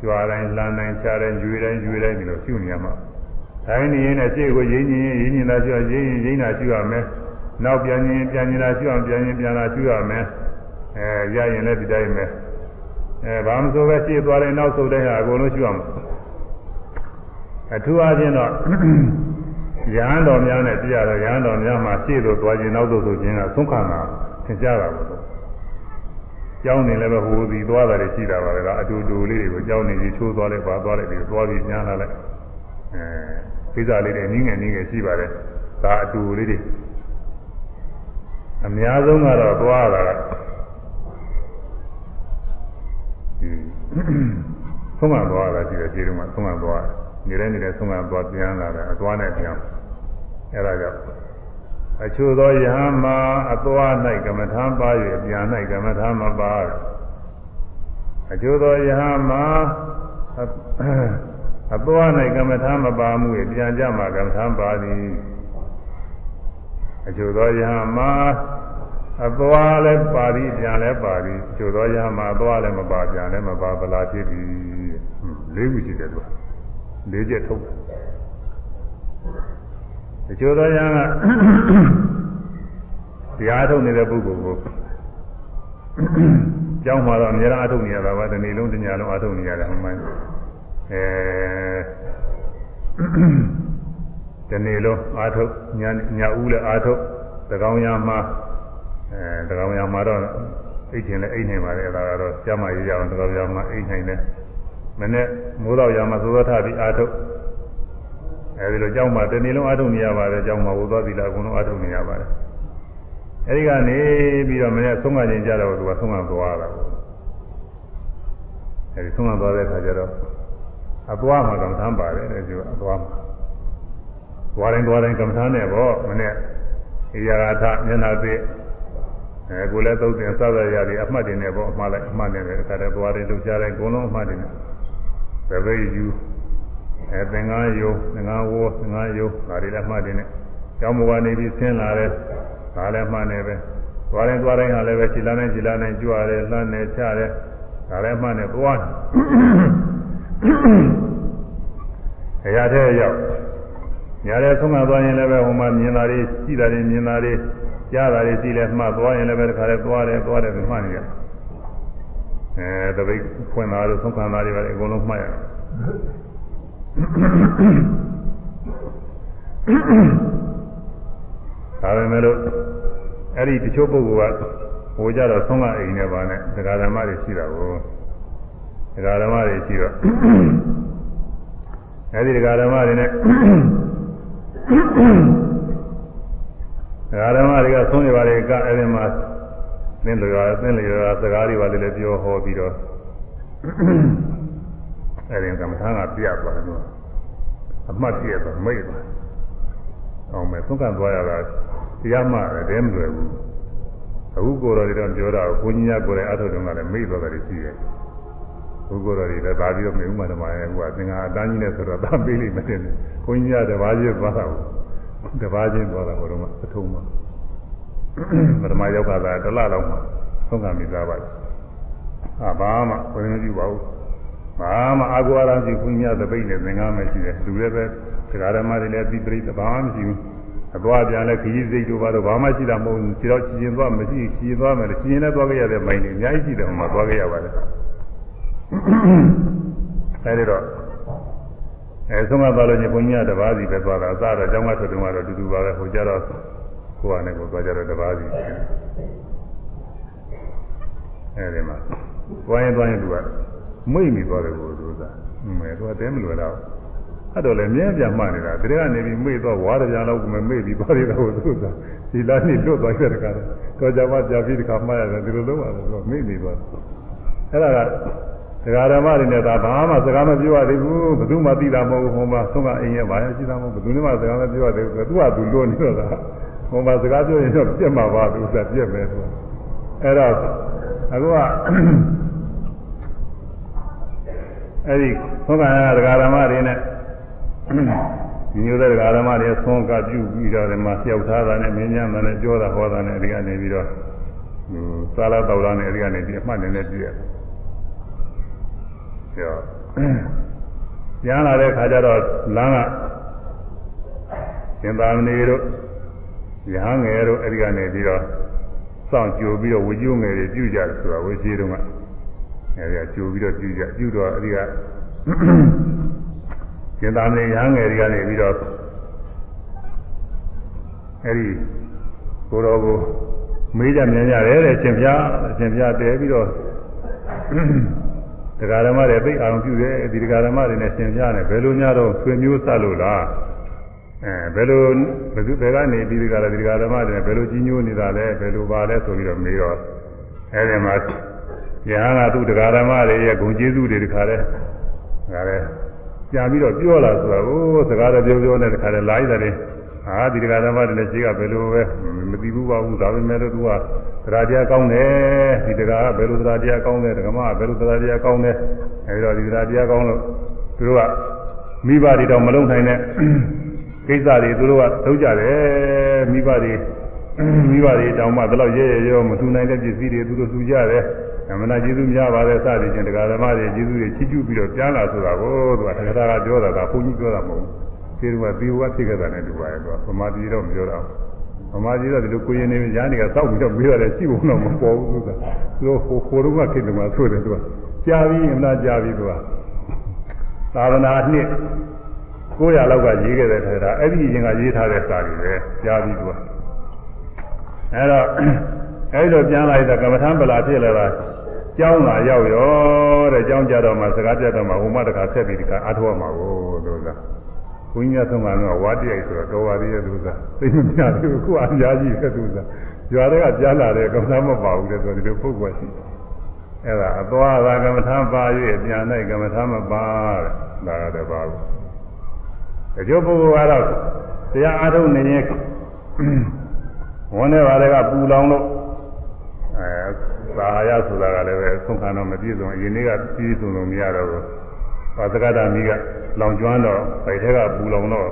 ကြွတိုင်းလှမ်းတိုင်းခြားတိုင်းရွေတိုင်းရွေတိုင်းဒီလိုရှုနေရမှာတိုင်းနေရင်လည်းရှေ့ကိုရင်းညင်ရင်းညင်တာရှိရရင်းရင်ရင်းတာရှိရမယ်။နောက်ပြန်ရင်ပြန်ရင်တာရှိအောင်ပြန်ရင်ပြန်တာရှိရမယ်။အဲရရင်လည်းဒီတိုင်းပဲ။အဲဘာမဆိုပဲရှေ့သွားတယ်နောက်ဆုတ်တဲ့ဟာအကုန်လုံးရှိရမှာ။အထူးအားဖြင့်တော့ရဟန်းတော်များနဲ့ပြရတော့ရဟန်းတော်များမှာရှေ့သို့သွားခြင်းနောက်သို့ဆိုခြင်းကသုံးခါမှာသ င်ကြားတာပေါ့။ကျောင်းနေလည်းပဲဟိုဒီသွားတာတွေရှိတာပါပဲကအတူတူလေးတွေကိုကျောင်းနေကြီးချိုးသွားလိုက်ပါသွားလိုက်ပြီးသွားပြီးညားလာလိုက်အဲကိစ္စလေးတွေနင်းငယ်နင်းငယ်ရှိပါတယ်ဒါအတူလေးတွေအများဆုံးကတော့သွားတာကဆုံးမသွားတာရှိတယ်ခြေတုံးကဆုံးမသွားနေတိုင်းနေတဲ့ဆုံးမသွားပြန်လာတယ်အသွားနဲ့ပြန်အဲဒါကြောင့် အချို့သောယဟန်မှာအသွား၌ကမ္မထာပါ၍ပြန်၌ကမ္မထာမပါအချို့သောယဟန်မှာအသွား၌ကမ္မထာမပါမှုရဲ့ပြန်ကြမှာကမ္မထာပါသည်အကျိုးသောယဟမှာအသွားလည်းပါသည်ပြန်လည်းပါသည်အကျိုးသောယဟမှာအသွားလည်းမပါပြန်လည်းမပါဗလာဖြစ်သည်လေးခုရှိတယ်သူလေးချက်ထုတ် အကျိုးသောယဟကတရားထုတ်နေတဲ့ပုဂ္ဂိုလ်ကိုကျောင်းမှာတော့အများအားထုတ်နေရတာပါဒီနေ့လုံးတညလုံးအားထုတ်နေရတယ်ဟိုမှအဲဒီနေ့လုံးအာထုတ်ညညဦးလည်းအာထုတ်သကောင်ရမှာအဲသကောင်ရမှာတော့အိတ်ထင်လည်းအိတ်နေပါလေအဲဒါကတော့ကျမရေးကြအောင်သကောင်ရမှာအိတ်နိုင်တယ်မနေ့မိုးတော့ရမှာသောသောထပြီးအာထုတ် အဲဒီလိုကြောင်းမှာဒီနေ့လုံးအာထုတ်နေရပါတယ်ကြောင်းမှာဝသောသီလအကုန်လုံးအာထုတ်နေရပါတယ်အဲဒီကနေပြီးတော့မနေ့ဆုံးမခြင်းကြတော့သူကဆုံးမသွားတာပေါ့အဲဒီဆုံးမသွားတဲ့အခါကျတော့အသွားမှာကမ္မထမ်းပါတယ်တဲ့ဒီကအသွားမှာသွားတိုင်းသွားတိုင်းကမ္မထမ်းနဲ့ပေါ့မနေ့ဧရာဂထမျက်နှာသစ်အဲကိုလည်းသုံးတင်စသရရည်အမှတ်တင်နေပေါ့အမှားလိုက်အမှတ်နေတယ်အခါတည်းသွားတယ်လှုပ်ရှားတယ်အကုန်လုံးအမှတ်တင်တယ်သပိတ်ယူ အဲသင်္ကန်းယုံသင်္ကန်းဝေါ်သင်္ကန်းယုံဒါတွေလည်းအမှတ်တင်တယ်ကျောင်းဘဝနေပြီးဆင်းလာတယ်ဒါလည်းအမှတ်နေပဲသွားရင်သွားတိုင်းဟာလည်းပဲခြေလမ်းနဲ့ခြေလမ်းနဲ့ကြွရတယ်လှမ်းနေချတယ်ဒါလည်းအမှတ်နေသွားတယ်အရာတဲ့ရောက်ညာတဲ့ဆုံးမသွားရင်လည်းပဲဟိုမှာမြင်တာတွေရှိတာတွေမြင်တာတွေကြားတာတွေရှိလဲမှတ်သွားရင်လည်းပဲတခါတည်းသွားတယ်သွားတယ်မှတ်နေရအဲတပိတ်ဖွင့်တာတို့ဆုံးခံတာတွေပဲအကုန်လုံးမှတ်ရတယ် ဒါပေမဲ့လို့အဲ့ဒီတချို့ပုဂ္ဂိုလ်ကဟိုကြတော့ဆုံးမအိမ်နဲ့ပါနဲ့တရားဓမ္မတွေရှိတာကိုတရားဓမ္မတွေရှိတော့အဲ့ဒီတရားဓမ္မတွေနဲ့တရားဓမ္မတွေကဆုံးရပါတယ်ကအဲ့ဒီမှာသင်လျောသင်လျောစကားတွေပါလေလည်းပြောဟောပြီးတော့ အဲ့ဒီကမ္မထာကပြသွားတယ်လို့အမှတ်ပြတော့မိတ်သွားအောင်မဲ့သုံးကန်သွားရတာတရားမှလည်းတဲမလွယ်ဘူးအခုကိုယ်တော်တွေတော့ပြောတာကိုကြီးညာကိုယ်ရဲ့အထုတုံးကလည်းမိတ်သွားတယ်ရှိတယ်ဘုကိုယ်တော်တွေလည်းဒါပြီးတော့မေဥမာဓမ္မရဲ့ဟိုကသင်္ဃာအတန်းကြီးနဲ့ဆိုတော့ဒါပေးလိမ့်မယ်တဲ့ဘုန်းကြီးကတပါးချင်းသွားတာတပါးချင်းသွားတာဟိုတော့အထုံးမှာပထမယောက်ကသာတစ်လလောက်မှသုံးကမိသားပါတယ်အာဘာမှဘယ်လိုကြည့်ပါဦး ဘာမှအာကိုအရာရှိဘုန်းကြီးသပိတ်နဲ့သင်္ဃာမရှိတယ်လူလည်းပဲတရားဓမ္မတွေလည်းပြီးပြိတ္တဘာမှမရှိဘူးအသွားပြန်လဲခရီးစိတ်တို့ဘာလို့ဘာမှရှိတာမဟုတ်ဘူးခြေတော့ချင်သွားမရှိချင်သွားမယ်ချင်လည်းသွားခဲ့ရတဲ့မိုင်းတွေအများကြီးရှိတယ်ဟိုမှာသွားခဲ့ရပါတယ်အဲဒီတော့အဲဆုံးမသွားလို့ညဘုန်းကြီးကတပါးစီပဲသွားတာအစားတော့ကျောင်းကထွက်တုန်းကတော့တူတူပါပဲဟိုကြတော့ကိုယ်ကနေကိုသွားကြတော့တပါးစီအဲဒီမှာသွားရင်သွားရင်သူက မိတ်မိသွားတယ်ကိုသူကမဲသူကတဲမလွယ်တော့အဲ့တော့လည်းမြဲပြမှနေတာတကယ်ကနေပြီးမိတ်သွားဝါးကြလောက်မမိတ်ပြီးသွားရတာကိုသူကဒီလားနေလွတ်သွားတဲ့တခါတော့ကြမှာကြာပြီးတခါမှရတယ်ဒီလိုလုပ်ရတယ်ဆိုမိတ်နေသွားအဲ့ဒါကတရားဓမ္မတွေနဲ့ဒါဘာမှစကားမပြောရသေးဘူးဘယ်သူမှသိတာမဟုတ်ဘူးဟိုမှာသုံးကအိမ်ရဲ့ဘာရရှိတာမဟုတ်ဘယ်သူမှစကားမပြောရသေးဘူးသူကသူလွတ်နေတော့တာဟိုမှာစကားပြောရင်တော့ပြက်မှာပါသူကပြက်မယ်သူအဲ့တော့အခုက အဲ့ဒီသုံးကတရားဓမ္မတွေနဲ့ဒီမျိုးတဲ့တရားဓမ္မတွေသုံးကပြုပြီးတော့ဒီမှာလျှောက်ထားတာနဲ့မင်းညာတယ်နဲ့ပြောတာဟောတာနဲ့အဲဒီကနေပြီးတော့ဟိုစာလာတော်တာနဲ့အဲဒီကနေဒီအမှတ်နဲ့နဲ့ပြည့်ရတယ်ပြောပြန်လာတဲ့ခါကျတော့လမ်းကရှင်သာမဏေတို့ရဟန်းငယ်တို့အဲဒီကနေပြီးတော့စောင့်ကြိုပြီးတော့ဝကြိုးငယ်တွေပြုကြတယ်ဆိုတာဝကြီးတုန်းက အဲဒီကကြိုပြီးတော့ပြုကြပြုတော့အဲဒီကရှင်သာမဏေရဟန်းငယ်တွေကနေပြီးတော့အဲဒီကိုတော်ကိုမေးကြမြင်ကြတယ်တဲ့ရှင်ဖျားရှင်ဖျားတဲပြီးတော့တရားဓမ္မတွေသိအောင်ပြုတယ်ဒီတရားဓမ္မတွေနဲ့သင်ပြတယ်ဘယ်လိုများတော့ဆွေမျိုးဆက်လို့လားအဲဘယ်လိုဘယ်သူဘယ်ကနေဒီတရားဒီတရားဓမ္မတွေဘယ်လိုကြီးညိုနေတာလဲဘယ်လိုပါလဲဆိုပြီးတော့မေးတော့အဲဒီမှာ ယဟန်ကသူတရားဓမ္မတွေရဲ့ဂုဏ်ကျေးဇူးတွေတခါလဲဒါလည်းပြန်ပြီးတော့ပြောလာဆိုတာဟိုစကားတော့ပြောပြောနဲ့တခါလဲလာရတဲ့ဟာဒီတရားဓမ္မတွေနဲ့ရှိကဘယ်လိုပဲမသိဘူးပါဘူးဒါပေမဲ့လို့သူကတရားတရားကောင်းတယ်ဒီတရားကဘယ်လိုတရားတရားကောင်းတယ်ဓမ္မကဘယ်လိုတရားတရားကောင်းတယ်အဲဒီတော့ဒီတရားတရားကောင်းလို့သူတို့ကမိဘတွေတော့မလုံနိုင်တဲ့ကိစ္စတွေသူတို့ကလုပ်ကြတယ်မိဘတွေမိဘတွေတောင်မှဘယ်လောက်ရဲရဲရောမထူနိုင်တဲ့ပစ္စည်းတွေသူတို့ထူကြတယ် အမှန်တရားကျေးဇူးများပါတယ်စသည်ချင်းတရားဓမ္မတွေကျေးဇူးတွေချီးကျူးပြီးတော့ပြန်လာဆိုတာကိုသူကတရားကပြောတာကဘုန်းကြီးပြောတာမဟုတ်ဘူးသေရကသေဝဖြစ်ခဲ့တာနဲ့တူပါရဲ့သူကဗမာပြည်တော့မပြောတော့ဗမာပြည်တော့ဒီလိုကိုရင်နေရားနေကစောက်ပြီးတော့ပြီးရတယ်ရှိဖို့တော့မပေါ်ဘူးသူကသူတို့ဟိုဟိုတုန်းကခေတ္တမှာဆိုတယ်သူကကြာပြီးအမလားကြာပြီးသူကသာသနာနှစ်900လောက်ကရေးခဲ့တဲ့ထဲတာအဲ့ဒီရင်ကရေးထားတဲ့စာတွေပဲကြာပြီးသူကအဲ့တော့အဲ့လိုပြန်လာတဲ့ကမ္မထံပလာဖြစ်လာတာ ကျောင်းလာရောက်ရောတဲ့ကျောင်းကြတော့မှစကားပြတော့မှဟိုမှတခါဆက်ပြီးဒီကအထောက်မှာကိုသူကဘုန်းကြီးဆုံးကတော့ဝါတရိုက်ဆိုတော့တော်ပါသေးရဲ့သူကသိမမြတ်ဘူးခုအများကြီးပဲသူကရွာတွေကကြားလာတယ်ကမ္မထမပါဘူးတဲ့ဆိုဒီလိုပုဂ္ဂိုလ်ရှိတယ်အဲ့ဒါအသွားသာကမ္မထပါ၍ပြန်နိုင်ကမ္မထမပါတဲ့ဒါကတော့ပါဘူးတချို့ပုဂ္ဂိုလ်ကတော့တရားအားထုတ်နေရင်ဝန်းထဲပါတဲ့ကပူလောင်လို့ အဲသာဟာရဆိုတာကလည်းပဲဆုံးခံတော့မပြည့်စုံအရင်နေ့ကပြည့်စုံလို့မရတော့ဘူးပါသကတာမိကလောင်ကျွမ်းတော့ဗိုက်ထဲကပူလောင်တော့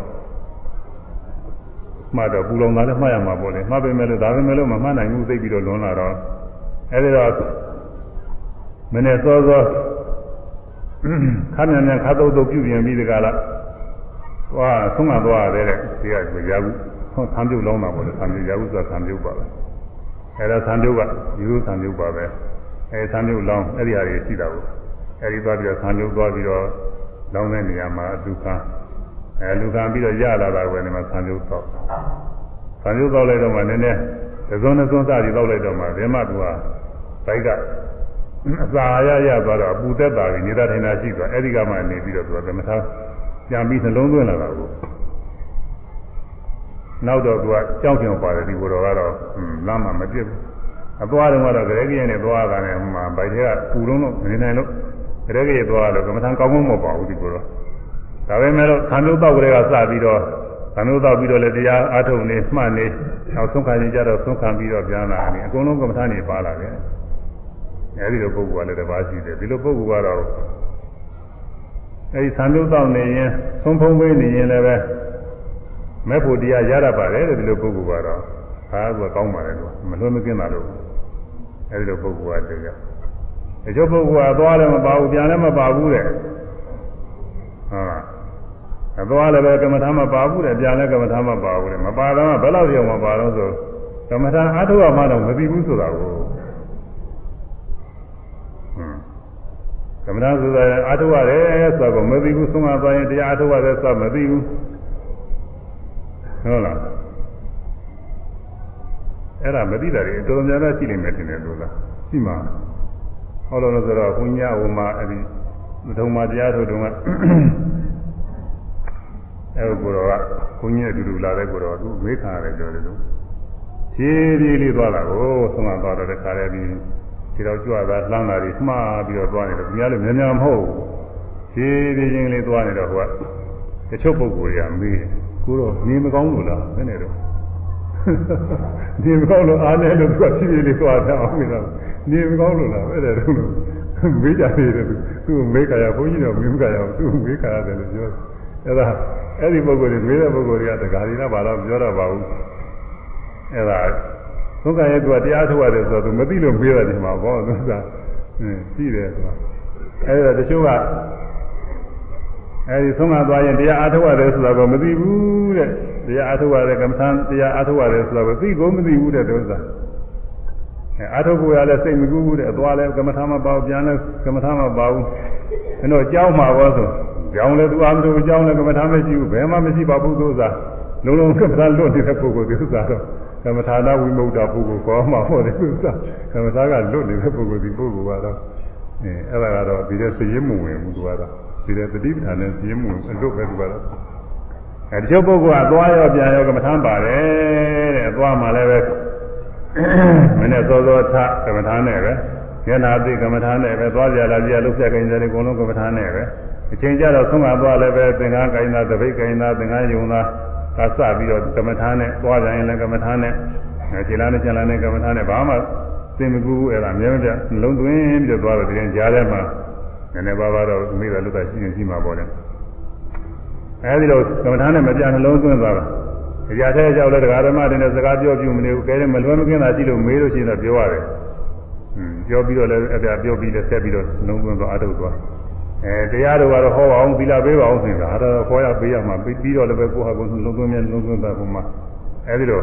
မှတ်တော့ပူလောင်တာလည်းမှတ်ရမှာပေါ့လေမှတ်ပေမဲ့လို့ဒါပေမဲ့လို့မမှတ်နိုင်ဘူးသိပြီးတော့လွန်လာတော့အဲဒီတော့မနေ့စောစောခါမြန်မြန်ခါတုတ်တုတ်ပြုပြင်ပြီးဒီကလာသွားဆုံးမသွားရတဲ့ဒီကကြာဘူးဆုံးဆံပြုတ်လောင်းတာပေါ့လေဆံပြုတ်ရာဟုဆိုတာဆံပြုတ်ပါပဲ အဲဒါဆံပြုတ်ကယူဆံပြုတ်ပါပဲအဲဆံပြုတ်လောင်းအဲ့ဒီဟာတွေရှိတာကိုအဲဒီသွားပြီးတော့ဆံပြုတ်သွားပြီးတော့လောင်းတဲ့နေရာမှာလူခံအဲလူခံပြီးတော့ရလာတာပဲဒီမှာဆံပြုတ်တော့ဆံပြုတ်တော့လိုက်တော့မှနည်းနည်းသဇွန်သဇွန်စသည်တော့လိုက်တော့မှဘယ်မှသူကဘိုက်ကအစာရရသွားတော့ပူသက်တာကြီးနေတာထိုင်တာရှိသွားအဲ့ဒီကမှနေပြီးတော့သူကသမထပြန်ပြီးနှလုံးသွင်းလာတာကို နောက်တော့သူကကြောက်ကြံပါတယ်ဒီကိုယ်တော်ကတော့လမ်းမှာမပြစ်ဘူးအသွားတော့ကတော့ဂရေကြီးနဲ့သွားတာနဲ့ဟိုမှာဗိုက်ထဲကပူလုံးလို့နေနိုင်လို့ဂရေကြီးသွားတော့ကမ္မထံကောင်းကောင်းမပါဘူးဒီကိုယ်တော်ဒါပေမဲ့လို့ခံလို့တော့ကလေးကစပြီးတော့ခံလို့တော့ပြီးတော့လည်းတရားအားထုတ်နေမှတ်နေနောက်ဆုံးခံရင်ကြတော့ဆုံးခံပြီးတော့ပြန်လာတယ်အကုန်လုံးကမ္မထံနေပါလာတယ်အဲဒီလိုပုဂ္ဂိုလ်ကလည်းတစ်ပါးရှိတယ်ဒီလိုပုဂ္ဂိုလ်ကတော့အဲဒီသံဃုတော့နေရင်သုံးဖုံးပေးနေရင်လည်းပဲ မဲ့ဖို့တရားရရပါတယ်တဲ့ဒီလိုပုဂ္ဂိုလ်ကတော့ဟာကကောင်းပါတယ်လို့မလွှဲမကင်းတာလို့အဲဒီလိုပုဂ္ဂိုလ်ကတည်းကဒီကျုပ်ပုဂ္ဂိုလ်ကသွားလည်းမပါဘူးပြန်လည်းမပါဘူးတဲ့ဟုတ်အသွားလည်းပဲကမ္မထာမပါဘူးတဲ့ပြန်လည်းကမ္မထာမပါဘူးတဲ့မပါတော့ဘယ်လောက်ကြောင်မပါတော့ဆိုကမ္မထာအားထုတ်ရမှတော့မသိဘူးဆိုတာကိုကမ္မထာဆိုတာအားထုတ်ရတယ်ဆိုတော့မသိဘူးဆုံးမသွားရင်တရားအားထုတ်ရတယ်ဆိုတော့မသိဘူး ဟုတ်လားအဲ့ဒါမသိတာတွေတော်တော်များများရှိနေမယ်ထင်တယ်လို့လားရှိမှာဟောလို့လို့ဆိုတော့ဘုညာဟိုမှာအဲ့ဒီဒုံမာတရားထုတ်တုန်းကအဲ့ကိုတော့ကဘုညာအတူတူလာတဲ့ကိုတော့သူမေးခါရတယ်ပြောတယ်လို့ဖြည်းဖြည်းလေးသွားတာကိုဆုံးမသွားတော့တခါတည်းပြီးဒီတော့ကြွတာလှမ်းတာတွေမှားပြီးတော့သွားနေတယ်ဘုရားလည်းများများမဟုတ်ဘူးဖြည်းဖြည်းချင်းလေးသွားနေတော့ဟိုကတချို့ပုဂ္ဂိုလ်တွေကမေးတယ် ကိုတော့နေမကောင်းလို့လားဘယ်နဲ့တော့နေမကောင်းလို့အားနေလို့သူကဖြည်းဖြည်းလေးသွားတယ်အောင်ပြီလားနေမကောင်းလို့လားဘယ်နဲ့တော့မေးကြနေတယ်သူ့မေးကြရဘုန်းကြီးတော့မေးမကြရဘူးသူ့မေးကြရတယ်လို့ပြောအဲ့ဒါအဲ့ဒီပုဂ္ဂိုလ်တွေမေးတဲ့ပုဂ္ဂိုလ်တွေကတခါဒီနာဘာလို့ပြောတော့ပါဘူးအဲ့ဒါသုခရဲ့သူကတရားထုတ်ရတယ်ဆိုတော့သူမသိလို့မေးတာဒီမှာဘောသူကอืมရှိတယ်ဆိုတာအဲ့ဒါတချို့က အဲဒီဆုံးမသွားရင်တရားအားထုတ်ရတယ်ဆိုတာကမသိဘူးတဲ့တရားအားထုတ်ရတယ်ကမ္မထံတရားအားထုတ်ရတယ်ဆိုတာကသိကိုမသိဘူးတဲ့ဒုစရအဲအားထုတ်ကိုရလဲစိတ်မကူးဘူးတဲ့အသွားလဲကမ္မထံမပါဘူးပြန်လဲကမ္မထံမပါဘူးအဲတော့ကြောင်းမှာဘောဆိုကြောင်းလဲသူအားမထုတ်ကြောင်းလဲကမ္မထံမရှိဘူးဘယ်မှမရှိပါဘူးဒုစရလုံးလုံးကမ္မထံလွတ်နေတဲ့ပုဂ္ဂိုလ်ဒုစရတော့ကမ္မထာနာဝိမု ക്ത ပုဂ္ဂိုလ်ခေါ်မှာဟုတ်တယ်ဒုစရကမ္မထာကလွတ်နေတဲ့ပုဂ္ဂိုလ်ဒီပုဂ္ဂိုလ်ကတော့အဲအဲ့ဒါကတော့ဒီတဲ့စည်ရင်းမဝင်ဘူးသူကတော့ ဒီတဲ့တတိပဌာန်နဲ့စည်ရင်းမဝင်အလွတ်ပဲသူကတော့အဲဒီကျုပ်ပုဂ္ဂိုလ်ကသွားရောပြန်ရောကမ္မထာပါတယ်တဲ့အသွားမှလည်းပဲမင်းနဲ့စောစောထကမ္မထာနဲ့ပဲဉာဏသိကမ္မထာနဲ့ပဲသွားကြလာကြလှုပ်ဆက်ကြင်တယ်အကုန်လုံးကမ္မထာနဲ့ပဲအချိန်ကြတော့ဆုံးမသွားလည်းပဲသင်္ကန်းကိုင်းတာတပိတ်ကိုင်းတာသင်္ကန်းယုံတာကစပြီးတော့ကမ္မထာနဲ့သွားကြရင်လည်းကမ္မထာနဲ့ခြေလားနဲ့ခြေလားနဲ့ကမ္မထာနဲ့ဘာမှသင်မကူဘူးအဲ့ဒါမြဲမြဲနှလုံးသွင်းပြီးတော့သွားတော့ဒီရင်ကြားထဲမှာ နည်းနည်းပါးပါးတော့မိသားလူသားရှိရင်ရှိမှာပေါ့လေအဲဒီလိုကမ္မထာနဲ့မပြနှလုံးသွင်းသွားတာတရားထဲကြောက်လဲတရားဓမ္မတွေနဲ့စကားပြောပြမနေဘူးကဲတယ်မလွယ်မကင်းတာရှိလို့မေးလို့ရှိရင်တော့ပြောရတယ်อืมပြောပြီးတော့လည်းအဲ့ဒါပြောပြီးလည်းဆက်ပြီးတော့နှလုံးသွင်းသွားအထုတ်သွားအဲတရားတော်ကတော့ဟောအောင်သီလပေးပါအောင်ဆိုတာအဲ့ဒါခေါ်ရပေးရမှာပြီးတော့လည်းပဲကိုယ့်ဟာကိုယ်လုံးသွင်းမြဲလုံးသွင်းတာပုံမှာအဲဒီလို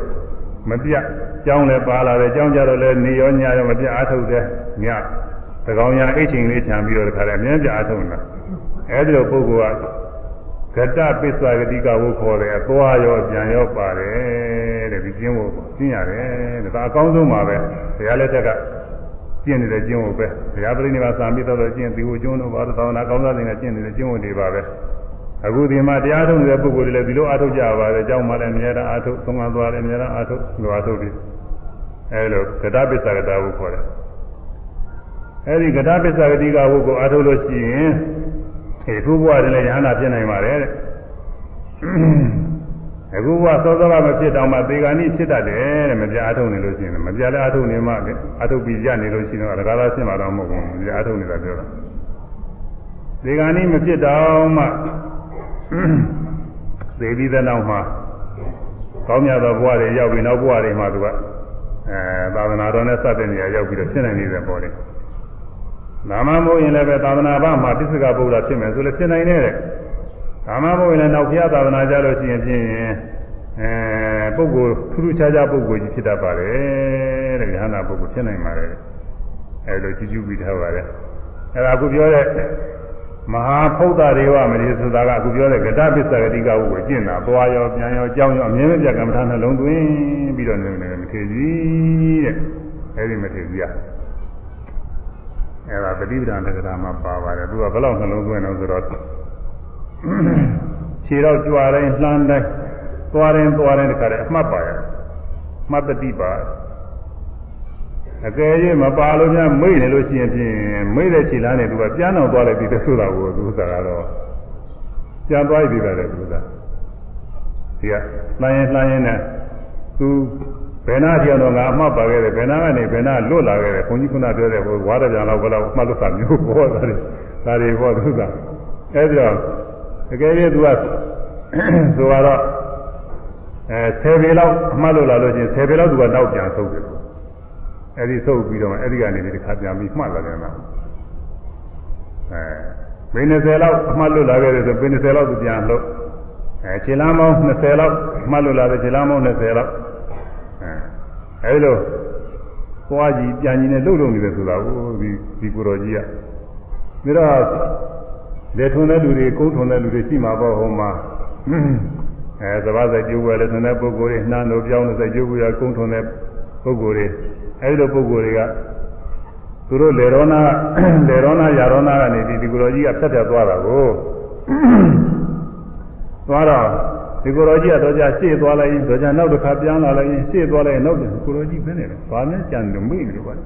မပြကြောင်းလည်းပါလာတယ်ကြောင်းကြတော့လည်းနေရောညရောမပြအားထုတ်တယ်ည သကောင်ညာအိတ်ချိန်လေးခြံပြီးတော့တခါတည်းအမြဲပြအားထုတ်နေတာအဲဒီလိုပုဂ္ဂိုလ်ကဂတပစ္ဆာဂတိကဝုခေါ်တယ်အသွားရောပြန်ရောပါတယ်တဲ့ဒီကျင်းဖို့ကျင်းရတယ်တဲ့ဒါအကောင်းဆုံးပါပဲဘုရားလက်ထက်ကကျင့်နေတဲ့ကျင့်ဖို့ပဲဘုရားပြိဋိဘာသာမိတော့ကျင့်သီဝကျုံးတို့ဘာသာနာကောင်းစားနေတဲ့ကျင့်နေတဲ့ကျင့်ဖို့တွေပါပဲအခုဒီမှာတရားထုတ်နေတဲ့ပုဂ္ဂိုလ်တွေလည်းဒီလိုအားထုတ်ကြပါတယ်အကြောင်းမှလည်းအများအားထုတ်သုံးပါးသွားတယ်အများအားထုတ်လိုအားထုတ်ပြီးအဲလိုကတပစ္ဆာကတာဟုခေါ်တယ် အဲဒီကတပစ္ဆာကတိကဟုကိုအားထုတ်လို့ရှိရင်အဲသူ့ဘဝတည်းလည်းယဟနာဖြစ်နိုင်ပါတယ်တဲ့အခုကသောသောကမဖြစ်တော့မှသေဂာနိဖြစ်တတ်တယ်တဲ့မပြအထုတ်နေလို့ရှိရင်မပြလည်းအထုတ်နေမှအထုတ်ပြီးရနေလို့ရှိရင်တော့ဒကာသာဖြစ်မှာတော့မဟုတ်ဘူးမပြအထုတ်နေတာပြောတာသေဂာနိမဖြစ်တော့မှသေပြီးတဲ့နောက်မှာကောင်းမြတ်သောဘဝတွေရောက်ပြီးနောက်ဘဝတွေမှာသူကအဲသာသနာတော်နဲ့စတဲ့နေရာရောက်ပြီးတော့ဖြစ်နိုင်နေတယ်ပေါ့လေ နာမမို့ရင်လည်းပဲသာသနာ့ဘာမှာပစ္စကဗုဒ္ဓဖြစ်မယ်ဆိုလည်းဖြစ်နိုင်တယ်ကာမဘုံလည်းနောက်ဘုရားသာသနာကြလို့ရှိရင်ဖြင့်အဲပုဂ္ဂိုလ်ထူးထူးခြားခြားပုဂ္ဂိုလ်ကြီးဖြစ်တတ်ပါတယ်တဲ့ဉာဏပုဂ္ဂိုလ်ဖြစ်နိုင်ပါတယ်အဲလိုကြည့်ကြည့်ပြီးထားပါတယ်အဲဒါအခုပြောတဲ့မဟာဖုဒ္ဒရေဝမတိဆိုတာကအခုပြောတဲ့ကတ္တပစ္စကတိကဟုကိုကျင့်တာသွားရောပြန်ရောကြောင်းရောအမြဲမပြတ်ကမ္မထာနှလုံးသွင်းပြီးတော့နေနေမထေကြီးတဲ့အဲဒီမထေကြီးက အဲဒါပฏิပဒနာကထာမှာပါပါတယ်သူကဘယ်လောက်နှလုံးသွင်းတော့ဆိုတော့ခြေတော့ကြွားတိုင်းလှမ်းတိုင်းသွားတိုင်းသွားတိုင်းတခါတည်းအမှတ်ပါရမှတ်တတိပါအကယ်၍မပါလို့များမိတ်နေလို့ရှိရင်ဖြင့်မိတ်တဲ့ခြေလမ်းနဲ့သူကပြန်အောင်သွားလိုက်ပြီးတဆိုးတာကိုသူစားကတော့ပြန်သွားပြီပဲလေသူစားဒီကလှမ်းရင်လှမ်းရင်နဲ့သူ ဘယ်နာပြောင်းတော့ငါအမှတ်ပါခဲ့တယ်ဘယ်နာကနေဘယ်နာလွတ်လာခဲ့တယ်ခွန်ကြီးခုနပြောတဲ့ဟိုဝါရပြန်လောက်ဘယ်လောက်အမှတ်လို့တာမျိုးပေါ်တာလေဒါတွေပေါ်သူစားအဲဒီတော့တကယ်၍သူကဆိုတော့အဲ10ပေလောက်အမှတ်လို့လာလို့ချင်း10ပေလောက်သူကနောက်ပြန်ဆုပ်တယ်အဲဒီဆုပ်ပြီးတော့အဲဒီကနေဒီတစ်ခါပြန်ပြီးမှတ်လာတယ်နော်အဲပေ20လောက်အမှတ်လို့လာခဲ့တယ်ဆိုပေ20လောက်သူပြန်လို့အဲခြေလမ်းပေါင်း20လောက်အမှတ်လို့လာတယ်ခြေလမ်းပေါင်း20လောက် အဲအဲဒီလိုသွားကြည့်ပြန်ကြည့်နေလှုပ်လှုပ်နေတယ်ဆိုတာဟိုဒီဒီကိုတော်ကြီးကဒါတော့လက်ထွန်တဲ့လူတွေကုန်းထွန်တဲ့လူတွေရှိမှာပေါ့ဟိုမှာအဲသဘာဝစိတ်ကြိုးဝယ်လက်ထွန်တဲ့ပုဂ္ဂိုလ်တွေနှမ်းတို့ပြောင်းတဲ့စိတ်ကြိုးဝယ်ကုန်းထွန်တဲ့ပုဂ္ဂိုလ်တွေအဲဒီလိုပုဂ္ဂိုလ်တွေကသူတို့လေရောနာလေရောနာယာရောနာကနေဒီဒီကိုယ်တော်ကြီးကဖြတ်တက်သွားတာကိုသွားတော့ ဒီကိုယ်တော်ကြီးကတော့ကြာရှေ့သွားလိုက်ရင်တော့ကြာနောက်တစ်ခါပြန်လာလိုက်ရင်ရှေ့သွားလိုက်ရင်နောက်ပြန်ကိုယ်တော်ကြီးဘယ်နဲ့လဲဘာနဲ့ကြံလို့မိလို့ပါလဲ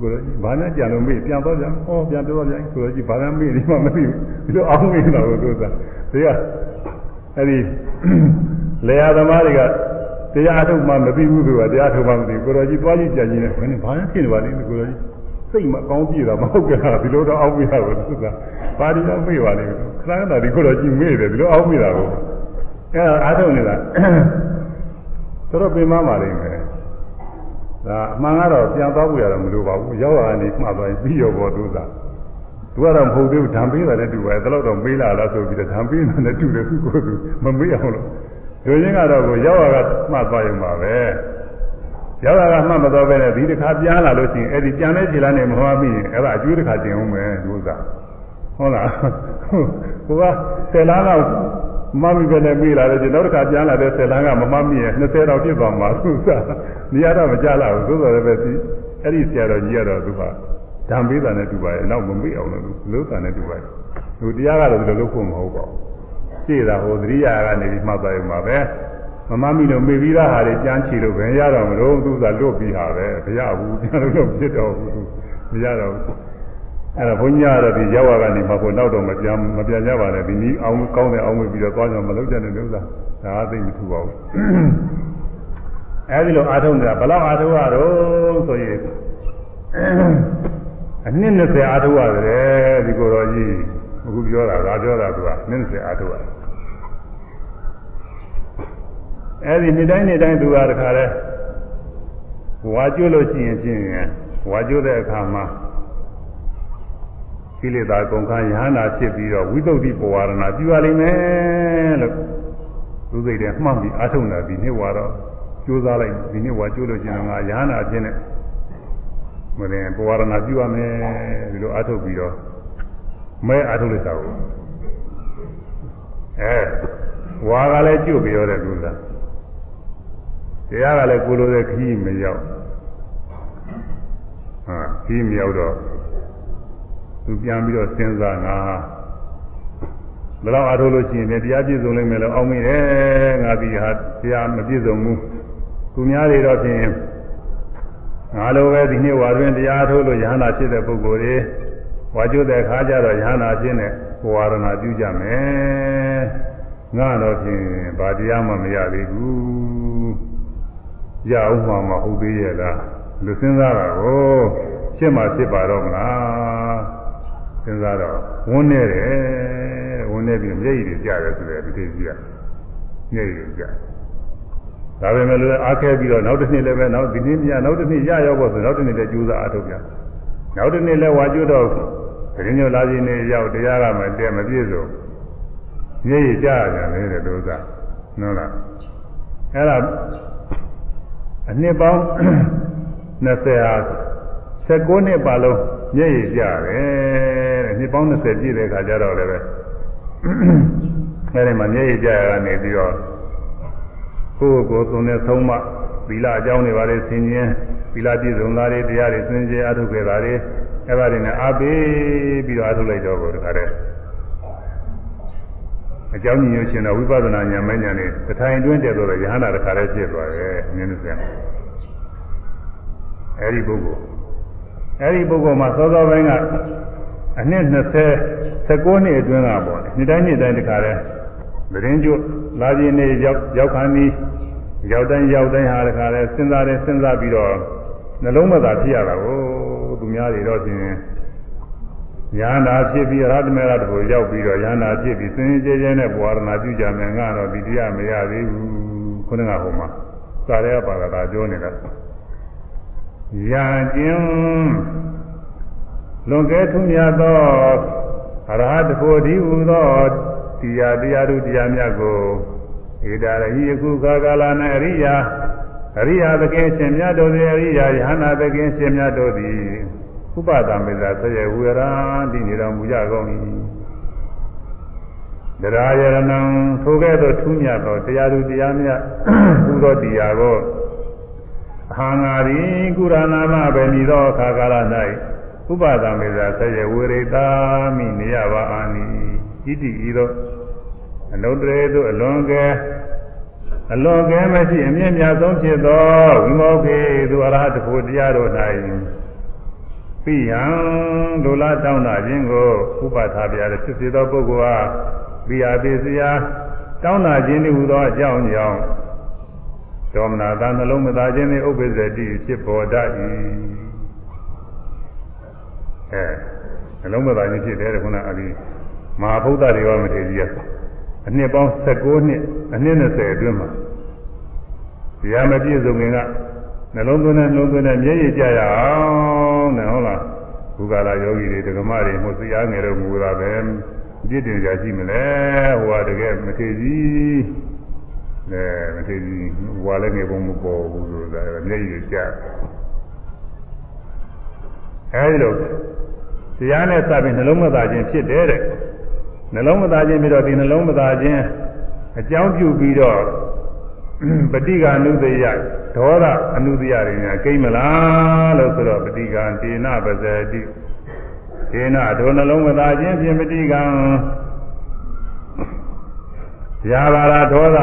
ကိုယ်ကြီးဘာနဲ့ကြံလို့မေ့ပြန်တော့ပြန်ဟောပြန်တော့ပြန်ကိုယ်ကြီးဘာနဲ့မေ့ဒီမှမသိဘူးဒီလိုအောင်းမေ့တာကိုသူကတရားအဲ့ဒီလေယာသမားတွေကတရားအထုတ်မှမသိဘူးသူကတရားထုတ်မှမသိဘူးကိုယ်ကြီးသွားကြည့်ကြံကြီးနေဘယ်နဲ့ဘာနဲ့ဖြစ်နေပါလိမ့်ကိုယ်ကြီးစိတ်မကောင်းပြည့်တာမဟုတ်ကြတာဒီလိုတော့အောင်းမေ့တာကိုသူကဘာဒီတော့မေ့ပါလိမ့်ခဏခဏဒီကိုယ်ကြီးမေ့တယ်ဒီလိုအောင်းမေ့တာကို အဲ့ဒါအားထုတ်နေတာတော်တော်ပင်မပါလိမ့်မယ်ဒါအမှန်ကတော့ပြန်သွားဖို့ရတော့မလိုပါဘူးရောက်လာနေမှသွားရင်ပြီးရောပေါ်သူသာသူကတော့မဟုတ်သေးဘူးဓာန်ပေးတာနဲ့တူပဲဒါတော့တော့မေးလာလားဆိုပြီးတော့ဓာန်ပေးတာနဲ့တူတယ်သူကိုယ်သူမမေးအောင်လို့လူချင်းကတော့ကိုရောက်လာကမှတ်သွားရင်ပါပဲရောက်လာကမှတ်မသွားပဲနဲ့ဒီတစ်ခါပြန်လာလို့ရှိရင်အဲ့ဒီပြန်တဲ့ခြေလားနဲ့မဟုတ်မိရင်အဲ့ဒါအကျွေးတစ်ခါတင်အောင်မယ်သူသာဟုတ်လားကိုကဆယ်လားတော့ မမီပဲနဲ့ပြီးလာတယ်နောက်တစ်ခါပြန်လာတဲ့ဆယ်လန်းကမမမီရဲ့20တော့ပြည့်သွားမှာသူကနေရာတော့မကြလာဘူးသို့တော်လည်းပဲဒီအဲ့ဒီဆရာတော်ကြီးကတော့သူကဓာန်ပေးတာနဲ့တူပါရဲ့နောက်မမေ့အောင်လို့လို့တာနဲ့တူပါရဲ့သူတရားကတော့ဒီလိုလုပ်ဖို့မဟုတ်ပါဘူးရှေ့တာဟိုသတိရကနေပြီးမှတ်သွားရုံပါပဲမမမီလို့မေ့ပြီးသားဟာတွေကြမ်းချီလို့ပဲရတော့မလို့သူကလွတ်ပြီးဟာပဲမရဘူးပြန်လို့တော့ဖြစ်တော့ဘူးမရတော့ဘူး အဲ့ဒါဘုန်းကြီးကတော့ဒီရောက်ရကနေမှကိုနောက်တော့မပြန်မပြန်ကြပါနဲ့ဒီနည်းအောင်ကောင်းတဲ့အောင်ပြီးတော့သွားကြမလုပ်ကြတဲ့ဥစ္စာဒါအသိမထူပါဘူးအဲဒီလိုအာထုံနေတာဘယ်လောက်အာထုံရတော့ဆိုရင်အနည်း20အာထုံရတယ်ဒီကိုယ်တော်ကြီးအခုပြောတာဒါပြောတာသူကနည်း20အာထုံရတယ်အဲဒီနေ့တိုင်းနေ့တိုင်းသူကတခါလဲဝါကျွလို့ရှိရင်ဖြင့်ဝါကျွတဲ့အခါမှာ ကိလေသာကုန်ခန်းယဟနာဖြစ်ပြီးတော့ဝိသုဒ္ဓိပဝါဒနာပြုရလိမ့်မယ်လို့သူစိတ်ထဲမှတ်ပြီးအထုံတာဒီနေ့ဝါတော့ကြိုးစားလိုက်ဒီနေ့ဝါကြိုးလို့ရှင်တော့ငါယဟနာအဖြစ်နဲ့မရင်ပဝါဒနာပြုရမယ်ဒီလိုအထုပ်ပြီးတော့မဲအထုပ်လိုက်တာကိုအဲဝါကလည်းကျွတ်ပြီးရတဲ့လူသားတရားကလည်းကိုလိုတဲ့ခီးမရောက်ဟာခီးမရောက်တော့ သူပြန်ပြီးတော့စဉ်းစားငါဘယ်တော့အားထုတ်လို့ရှိရင်တရားပြည့်စုံလိမ့်မယ်လို့အောင်းမိတယ်ငါဒီဟာတရားမပြည့်စုံဘူးသူများတွေတော့ဖြင့်ငါလိုပဲဒီနေ့ဝါတွင်တရားထုတ်လို့ယဟနာဖြစ်တဲ့ပုဂ္ဂိုလ်တွေဝါကျွတ်တဲ့ခါကျတော့ယဟနာဖြစ်တဲ့ဝါရဏပြုကြမယ်ငါတော့ဖြင့်ဗာတရားမှမရသေးဘူးရအောင်မှမဟုတ်သေးရဲ့လားလူစဉ်းစားတာကိုရှင်းမှဖြစ်ပါတော့မလား စဉ်းစားတော့ဝန်းနေတယ်ဝန်းနေပြီးမျက်ရည်တွေကျတယ်ဆိုတဲ့ဒီသိကြီးကမျက်ရည်တွေကျဒါပေမဲ့လည်းအားခဲပြီးတော့နောက်တစ်နှစ်လည်းပဲနောက်ဒီနေ့မြနောက်တစ်နှစ်ရရောက်ဖို့ဆိုနောက်တစ်နှစ်လည်းကြိုးစားအားထုတ်ကြနောက်တစ်နှစ်လည်းဝါကျွတ်တော့ခရင်းညိုလာခြင်းနေရောက်တရားကမတည့်မပြည့်စုံမျက်ရည်ကျရတယ်လေတဲ့ဒုစဟုတ်လားအဲ့ဒါအနှစ်ပေါင်း20ဟာ19နှစ်ပါလုံး မျက်ရည်ကျတယ်တဲ့နှစ်ပေါင်း20ပြည့်တဲ့ခါကျတော့လည်းပဲအဲ့ဒီမှာမျက်ရည်ကျရကနေပြီးတော့ကိုယ့်ကိုယ်သုံးတဲ့ဆုံးမသီလအကြောင်းတွေပါလေဆင်ခြင်သီလပြည့်စုံတာတွေတရားတွေဆင်ခြင်အထုခဲ့တာတွေအဲ့ဒါတွေနဲ့အားပေးပြီးတော့အထုလိုက်တော့ကိုတခါတည်းအကြောင်းညွှန်ရှင်တော့ဝိပဿနာဉာဏ်မဲ့ဉာဏ်နဲ့တထိုင်တွင်းတည်းဆိုတော့ယဟနာတခါတည်းဖြစ်သွားတယ်နည်းနည်းစံအဲ့ဒီပုဂ္ဂိုလ် အဲ့ဒီပုဂ္ဂိုလ်မှာသောသောပိုင်းကအနှစ်20 19နှစ်အတွင်းကပေါ့နှစ်တိုင်းနှစ်တိုင်းတခါတည်းသတင်းကျွလာခြင်းနေရောက်ရောက်ခါနီးရောက်တိုင်းရောက်တိုင်းဟာတခါတည်းစဉ်းစားတယ်စဉ်းစားပြီးတော့နှလုံးမသာဖြစ်ရတာကိုသူများတွေတော့ရှင်ရဟန္တာဖြစ်ပြီးရဟတမေရတကိုရောက်ပြီးတော့ရဟန္တာဖြစ်ပြီးစင်ကြဲကြဲနဲ့ဘဝရဏပြုကြမယ်ငါတော့ဒီတရားမရသေးဘူးခုနကဟိုမှာစာရဲပါကတာပြောနေတာ ရာကျင်းလွန်ကဲထူးမြတ်သောအရဟတဖို့ဒီဟူသောတရားတရားတို့တရားမြတ်ကိုဧတာရဟိယခုခါကာလ၌အရိယာအရိယာသခင်ရှင်မြတ်တို့သည်အရိယာယဟနာသခင်ရှင်မြတ်တို့သည်ဥပဒမေသာဆရေဝေရာတိနေတော်မူကြကုန်၏တရားယရဏံထိုကဲ့သို့ထူးမြတ်သောတရားသူတရားမြတ်ဟူသောတရားကိုအ ဟံငါရီကုရနာမပဲမည်သောအခါကာလ၌ဥပဒမေသာဆရေဝေရိတာမိနေရပါအာနိဣတိဤသောအနုတ္တရေသို့အလွန်ကဲအလွန်ကဲမရှိအမြင့်မြတ်ဆုံးဖြစ်သောဝိမောခေသူအရဟတဖို့တရားတို့၌ပိယံဒုလားတောင်းတာခြင်းကိုဥပထာပြရတဲ့ဖြစ်စေသောပုဂ္ဂိုလ်ဟာပိယပိစရာတောင်းတာခြင်းဤဟူသောအကြောင်းကြောင့် ဒေါမနာသာနှလုံးမသားခြင်းနှင့်ဥပ္ပဇ္ဇတိဖြစ်ပေါ်တတ်၏အဲနှလုံးမသားခြင်းဖြစ်တယ်ခုနအပြီးမဟာဗုဒ္ဓတွေကမထေကြီးရအနှစ်ပေါင်း16နှစ်အနှစ်20အတွင်းမှာတရားမပြည့်စုံခင်ကနှလုံးသွင်းတဲ့နှလုံးသွင်းတဲ့မျက်ရည်ကြရအောင်နဲ့ဟုတ်လားဘုရားလာယောဂီတွေဒကမတွေမှုစီအားငယ်တော့မူတာပဲပြည့်တင်ကြရှိမလဲဟိုကတကယ်မထေကြီး အဲမထေကြီးဟိုကလည်းငယ်ပုံမပေါ်ဘူးဆိုတာမျက်ရည်ကြအဲဒီလိုတရားနဲ့စပြီးနှလုံးမသားခြင်းဖြစ်တယ်တဲ့နှလုံးမသားခြင်းပြီးတော့ဒီနှလုံးမသားခြင်းအကြောင်းပြုပြီးတော့ပฏิကာနုတယဒေါသအနုတယတွေညာကိမ့်မလားလို့ဆိုတော့ပฏิကာတေနပဇတိဒေနဒုနှလုံးမသားခြင်းဖြင့်ပฏิကံရာဘာရာဒေါသ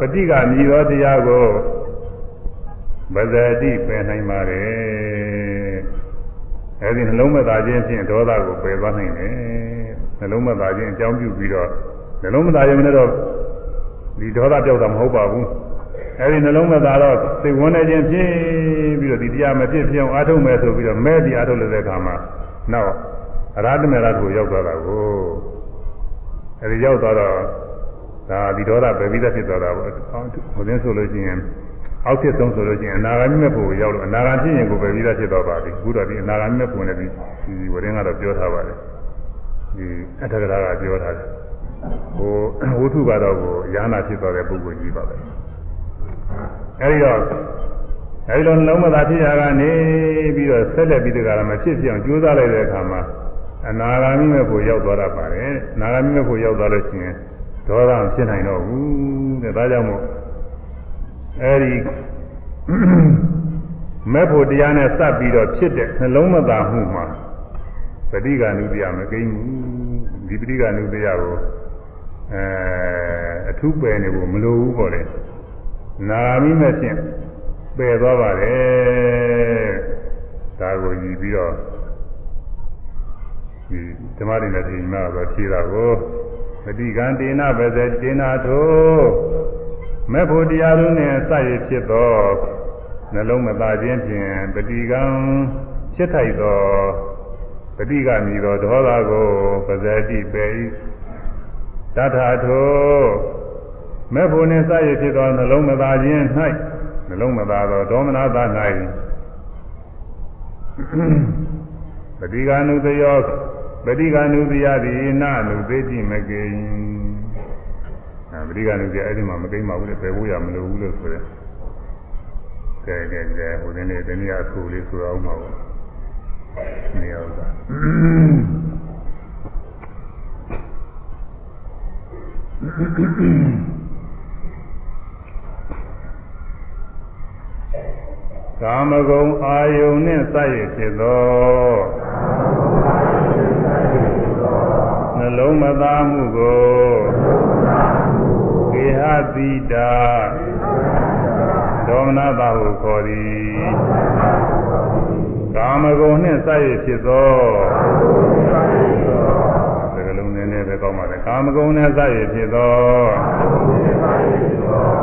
ပฏิကာမြည်သောတရားကိုပဇတိပယ်နိုင်ပါတယ်အဲဒီနှလုံးမသားခြင်းဖြင့်ဒေါသကိုပယ်သွားနိုင်တယ်နှလုံးမသားခြင်းအကြောင်းပြုပြီးတော့နှလုံးမသားခြင်းနဲ့တော့ဒီဒေါသပြောက်တာမဟုတ်ပါဘူးအဲဒီနှလုံးမသားတော့စိတ်ဝန်းနေခြင်းဖြစ်ပြီးတော့ဒီတရားမဖြစ်ဖြစ်အောင်အားထုတ်မယ်ဆိုပြီးတော့မဲပြီးအားထုတ်လို့တဲ့အခါမှာနောက်အရဟတမေရတ်ကိုရောက်သွားတာကိုအဲဒီရောက်သွားတော့ ဒါဒီဒေါသပဲပြီးသားဖြစ်သွားတာပေါ့ဟိုတင်းဆိုလို့ရှိရင်အောက်ဖြစ်ဆုံးဆိုလို့ရှိရင်အနာဂါမိမဲ့ဖို့ရောက်လို့အနာဂါဖြစ်ရင်ကိုပဲပြီးသားဖြစ်သွားပါပြီအခုတော့ဒီအနာဂါမိမဲ့ဖို့နဲ့ဒီဒီဝရင်ကတော့ပြောထားပါတယ်ဒီအထက်ကရာကပြောထားတယ်ဟိုဝုထုကတော့ကိုယာနာဖြစ်သွားတဲ့ပုဂ္ဂိုလ်ကြီးပါပဲအဲဒီတော့အဲဒီလိုနှလုံးမသာဖြစ်ရကနေပြီးတော့ဆက်လက်ပြီးတကယ်မဖြစ်ဖြစ်အောင်ကြိုးစားလိုက်တဲ့အခါမှာအနာဂါမိမဲ့ဖို့ရောက်သွားတတ်ပါတယ်အနာဂါမိမဲ့ဖို့ရောက်သွားလို့ရှိရင် ဒေါသမဖြစ်နိုင်တော့ဘူးတဲ့ဒါကြောင့်မို့အဲဒီမဲ့ဖို့တရားနဲ့စပ်ပြီးတော့ဖြစ်တဲ့နှလုံးမသာမှုမှာပဋိက္ခဏုတရားမကိန်းဘူးဒီပဋိက္ခဏုတရားကိုအဲအထုပယ်နေဖို့မလိုဘူးပေါ့လေနာမိမဲ့ဖြင့်ပယ်သွားပါတယ်ဒါကိုယူပြီးတော့ဒီဓမ္မတွေနဲ့ဒီမှာတော့ဖြေတာကို ပฏิကံတေနပဇေတေနာထိုမေဖို့တရားလုံးနဲ့စရဖြစ်သောနှလုံးမသားခြင်းဖြင့်ပฏิကံဖြစ်ထိုက်သောပฏิကမီသောဒေါသကိုပဇေတိပေ၏တထာထိုမေဖို့နှင့်စရဖြစ်သောနှလုံးမသားခြင်း၌နှလုံးမသားသောဒေါမနတာ၌ပฏิကနုတယော ပฏิကနုတယတိနာနုသေတိမကေအဲပฏิကနုတယအဲ့ဒီမှာမကိမ့်ပါဘူးလေပယ်ဖို့ရမလိုဘူးလို့ဆိုရဲကဲကဲကဲဟိုဒီနေ့တနည်းအဆူလေးဆိုအောင်ပါဘူးနေရာဥစ္စာကာမဂုဏ်အာယုန်နှင့်စရဖြစ်သော နှလုံးမသားမှုကိုကေဟတိတာဒေါမနတာဟုခေါ်သည်ကာမဂုဏ်နှင့်စရဖြစ်သောစကလုံးနည်းနည်းပဲကောင်းပါလေကာမဂုဏ်နှင့်စရဖြစ်သော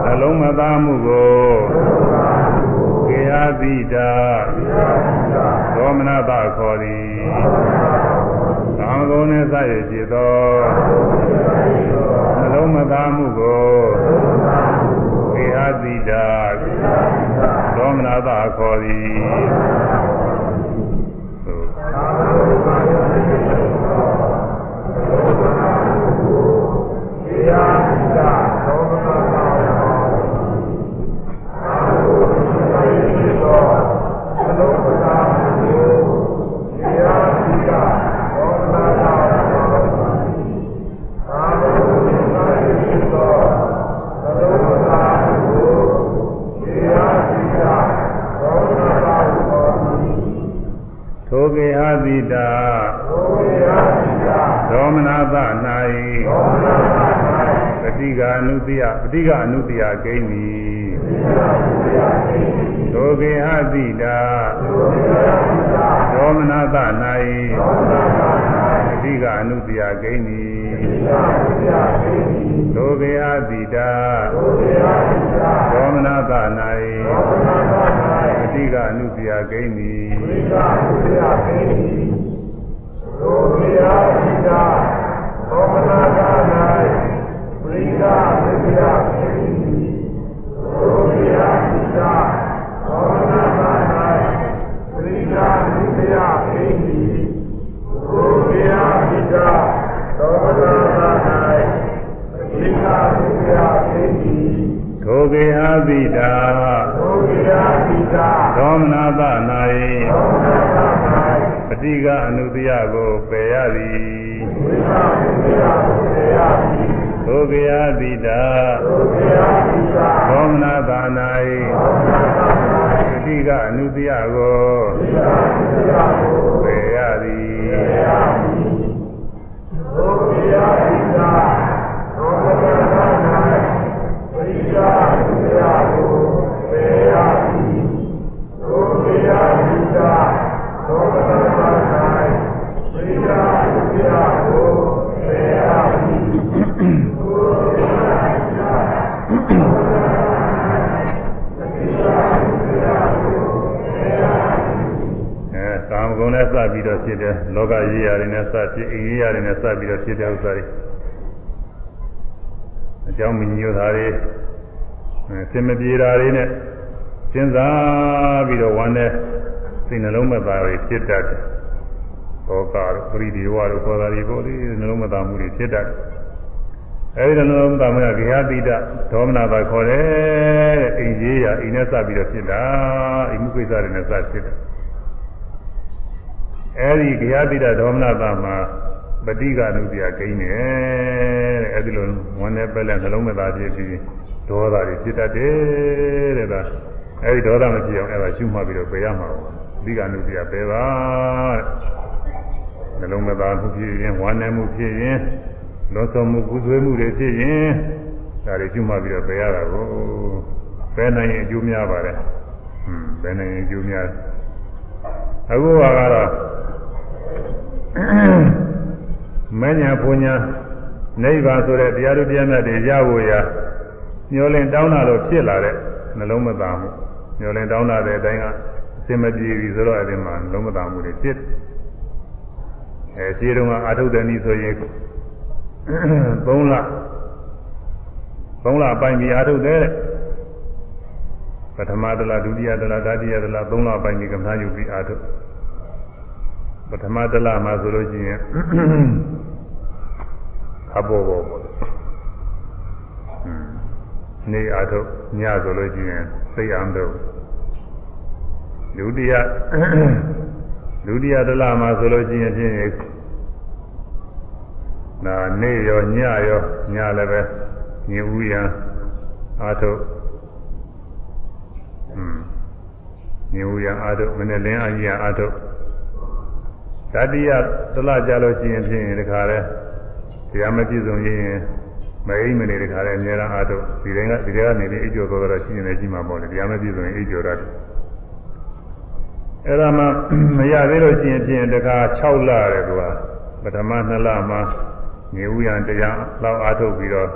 နှလုံးမသားမှုကိုကေဟတိတာဒေါမနတာခေါ်သည်ကာ မဂုဏ်နှင့်စရဖြစ်သောနှလုံးမသားမှုကိုကေဟတိတာဒေါမနတာခေါ်သည် ကေဟတိတာဒေါမနသ၌ပฏิကအနုတ္တိယပฏิကအနုတ္တိယဂိမ့်မီထိုကေဟတိတာဒေါမနသ၌ပฏิကအနုတ္တိယဂိမ့်မီထိုကေဟတိတာဒေါမနသ၌ပฏิကအနုတ္တိယဂိမ့်မီ ထို ပ်ပြီးတော့ဖြစ်တဲ့ဥစ္စာတွေအကြောင်းမညို့တာတွေအဲစင်မပြေတာတွေနဲ့စဉ်းစားပြီးတော့ဝမ်းနဲ့စိတ်နှလုံးမသားတွေဖြစ်တတ်တယ်သောကတို့ပရိဒီဝတို့ခေါ်တာတွေပေါ့လေနှလုံးမသားမှုတွေဖြစ်တတ်တယ်အဲဒီနှလုံးမသားမှုကဂေဟတိတဒေါမနာပါခေါ်တယ်တဲ့အိမ်ရေးရာအိမ်နဲ့စပ်ပြီးတော့ဖြစ်တာအိမ်မှုကိစ္စတွေနဲ့စပ်ဖြစ်တယ်အဲဒီဂယတိတဒေါမနတာမှာ ပฏิကနုပြဂိမ်းတယ်တဲ့အဲဒီလိုဝန်နဲ့ပဲလဲနှလုံးမသားဖြစ်ပြီးဒေါသတွေဖြစ်တတ်တယ်တဲ့ဒါအဲဒီဒေါသမဖြစ်အောင်အဲဒါရှုမှတ်ပြီးတော့ပယ်ရမှာပါပฏิကနုပြပယ်ပါနှလုံးမသားမှုဖြစ်ရင်ဝမ်းနဲ့မှုဖြစ်ရင်လောဆောမှုကုသွေးမှုတွေဖြစ်ရင်ဒါတွေရှုမှတ်ပြီးတော့ပယ်ရတာကိုပယ်နိုင်ရင်အကျိုးများပါတယ်ဟွန်းပယ်နိုင်ရင်အကျိုးများအခုကတော့ မညာပူညာနိဗ္ဗာန်ဆိုတဲ့တရားတို့တရားမြတ်တွေရဖို့ရာမျောလင်းတောင်းတာလို့ဖြစ်လာတဲ့နှလုံးမသာမှုမျောလင်းတောင်းတာတဲ့အတိုင်းကအစင်မပြေပြီဆိုတော့အဲဒီမှာနှလုံးမသာမှုတွေဖြစ်အဲခြေတုံးကအာထုတဲ့နည်းဆိုရင်3လ3လပိုင်ပြီးအာထုတဲ့ပထမတလားဒုတိယတလားတတိယတလား3လပိုင်ပြီးကမ္ဘာယူပြီးအာထုပထမတလားမှာဆိုလို့ရှိရင် အဘောဘောပေါ့နေအာထုညဆိုလို့ရှိရင်စိတ်အောင်တော့ဒုတိယဒုတိယတလမှာဆိုလို့ရှိရင်ဖြင့်နာနေရောညရောညလည်းပဲညဦးရန်အာထုอืมညဦးရန်အာထုမနေ့လင်းအကြီးအာထုတတိယတလကြလို့ရှိရင်ဖြင့်ဒီခါလဲ တရားမပြည့်စုံရင်မအိမ်မနေတခါလဲအများအားထုတ်ဒီတိုင်းကဒီတိုင်းကနေပြီးအိပ်ကျော်သွားတော့ရှိနေတယ်ရှိမှာပေါ့လေတရားမပြည့်စုံရင်အိပ်ကျော်ရတယ်အဲ့ဒါမှမရသေးလို့ရှိရင်ဖြင့်တခါ6လရဲသူကပထမ2လမှာငြိဝရံတရားလောက်အားထုတ်ပြီးတော့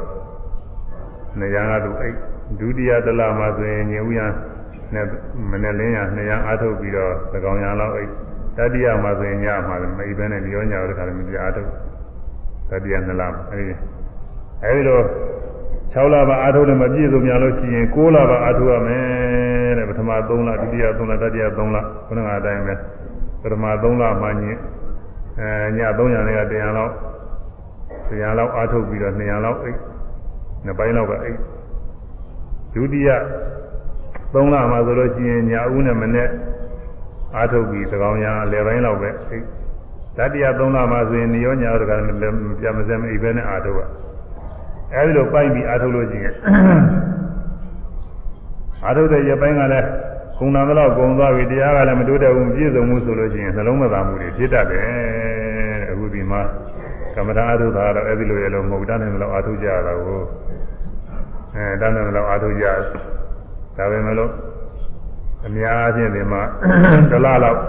နေရန်ကသူအိပ်ဒုတိယတလမှာဆိုရင်ငြိဝရံနဲ့မနေ့လင်းရ2ရန်အားထုတ်ပြီးတော့သကောင်ရန်လောက်အိပ်တတိယမှာဆိုရင်ညမှာမအိပ်ဘဲနဲ့ပြောညာတော့တခါလည်းမပြအားထုတ် တတိယ2လအဲဒီအဲဒီတော့6လပါအာထုံးနဲ့မပြည့်စုံများလို့ရှိရင်6လပါအာထုံးရမယ်တဲ့ပထမ3လဒုတိယ3လတတိယ3လခုနကအတိုင်းပဲပထမ3လမှညင်အဲည300နဲ့က100လောက်100လောက်အာထုံးပြီးတော့200လောက်အိတ်နှစ်ပိုင်းလောက်ကအိတ်ဒုတိယ3လမှဆိုလို့ရှိရင်ညဦးနဲ့မနေ့အာထုပ်ပြီးသကောင်ရအလယ်ပိုင်းလောက်ပဲတ တိယ3လမှဆိုရင်ညရောညတော့ကလည်းပြမစဲမအိပ်ပဲနဲ့အာထုပ်ကအဲဒီလိုပိုက်ပြီးအာထုတ်လို့ရှိရင်အာထုတ်တဲ့ရပိုင်းကလည်းကုံနာတော့ကုံသွားပြီတရားကလည်းမတိုးတက်ဘူးပြည့်စုံမှုဆိုလို့ရှိရင်နှလုံးမသာမှုတွေဖြစ်တတ်တယ်အခုဒီမှာကမ္မထာအာထုတ်တာတော့အဲဒီလိုရလို့မဟုတ်တတ်တယ်လို့အာထုတ်ကြရတာကိုအဲတတ်တယ်လို့အာထုတ်ကြဒါပဲမလို့အများအားဖြင့်ဒီမှာတလားလောက်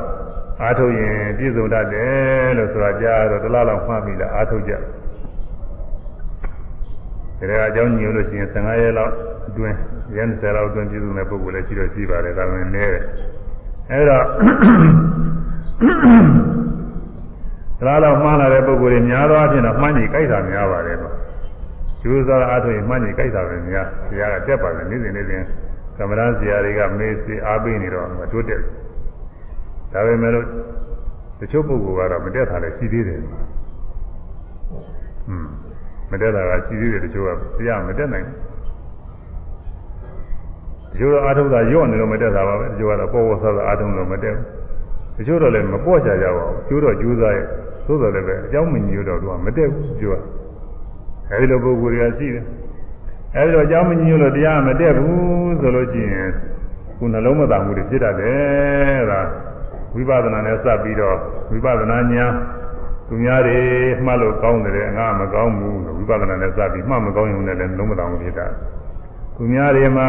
အာထုတ်ရင်ပြည့်စုံတတ်တယ်လို့ဆိုတာကြားတော့တလားလောက်မှတ်ပြီးလားအာထုတ်ကြတယ်ဒါကအကြောင်းညွှန်လို့ရှိရင်15ရက်လောက်အတွင်းရက်20လောက်အတွင်းပြည်သူမဲ့ပုဂ္ဂိုလ်လည်းရှိတော့ရှိပါတယ်ဒါပေမဲ့နည်းတယ်အဲ့တော့ဒါတော့မှားလာတဲ့ပုဂ္ဂိုလ်တွေများသောအားဖြင့်တော့မှန်းကြီးကြိုက်တာများပါတယ်တော့ကျိုးစားအားထုတ်ရင်မှန်းကြီးကြိုက်တာပဲများဆရာကတက်ပါတယ်နေ့စဉ်နေ့စဉ်ကမ္မရာဆရာတွေကမေးစီအားပေးနေတော့မတိုးတက် ဒါပေမဲ့လို့တချို့ပုဂ္ဂိုလ်ကတော့မတက်တာလည်းရှိသေးတယ်อืมမတက်တာကရှိသေးတယ်တချို့ကတရားမတက်နိုင်ဘူးတချို့တော့အာထုံးတာညော့နေတော့မတက်တာပါပဲတချို့ကတော့ပေါ်ပေါ်ဆဆအာထုံးလို့မတက်ဘူးတချို့တော့လည်းမပေါ့ကြကြပါဘူးကျိုးတော့ကျိုးစားရဲ့သို့တော်လည်းပဲအเจ้าမညို့တော့သူကမတက်ဘူးကျိုးကအဲဒီလိုပုဂ္ဂိုလ်တွေကရှိတယ်အဲဒီတော့အเจ้าမညို့လို့တရားမတက်ဘူးဆိုလို့ရှိရင်ခုနှလုံးမသာမှုတွေဖြစ်တတ်တယ်ဒါ ဝိပဿနာနဲ့စပ်ပြီးတော့ဝိပဿနာဉာဏ်သူများတွေမှတ်လို့ကောင်းတယ်ငါမကောင်းဘူးလို့ဝိပဿနာနဲ့စပြီးမှတ်မကောင်းရုံနဲ့လည်းလုံးမတောင်းဖြစ်တာသူများတွေမှာ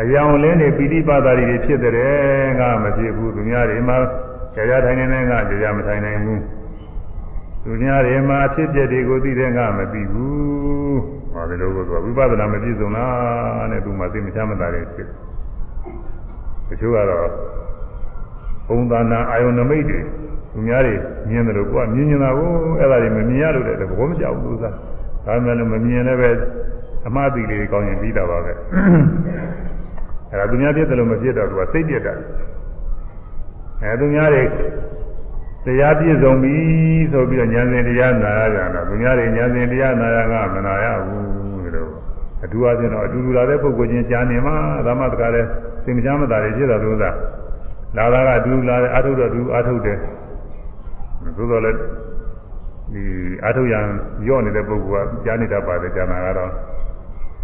အယောင်လင်းတွေပိဋိပါဒာတွေဖြစ်တယ်ငါမဖြစ်ဘူးသူများတွေမှာကြာကြာထိုင်နေငါကြာကြာမထိုင်နိုင်ဘူးသူများတွေမှာဖြစ်ပျက်တွေကိုသိတယ်ငါမသိဘူးဟောဒီလိုကိုဝိပဿနာမပြည့်စုံလားနဲ့သူမှသိမချမ်းသာတယ်ဖြစ် တချို့ကတော့ပုံသဏ္ဍာန်အာယုန်နမိတ်တွေသူများတွေမြင်တယ်လို့ကိုကမြင်နေတာကိုအဲ့ဒါတွေမမြင်ရလို့တဲ့ဘောမကြောက်ဘူးသားဒါမှလည်းမမြင်လည်းပဲအမှားတိလေးကောင်းရင်ပြီးတာပါပဲအဲ့ဒါသူများပြည့်တယ်လို့မပြည့်တော့သူကစိတ်ပြည့်တာအဲသူများတွေတရားပြည့်စုံပြီဆိုပြီးတော့ဉာဏ်စဉ်တရားနာရကြတာသူများတွေဉာဏ်စဉ်တရားနာရကမနာရဘူးလို့အတူအချင်းတော့အတူတူလာတဲ့ပုဂ္ဂိုလ်ချင်းကြားနေမှာဒါမှတကားလဲ သင်္ကြန်မသားတွေဖြစ်တာလို့သာလာတာကအတူလာတယ်အာထုတော့တူအာထုတယ်သို့တော်လည်းဒီအာထုရံရော့နေတဲ့ပုဂ္ဂိုလ်ကကြားနေတတ်ပါတယ်ကျန်တာကတော့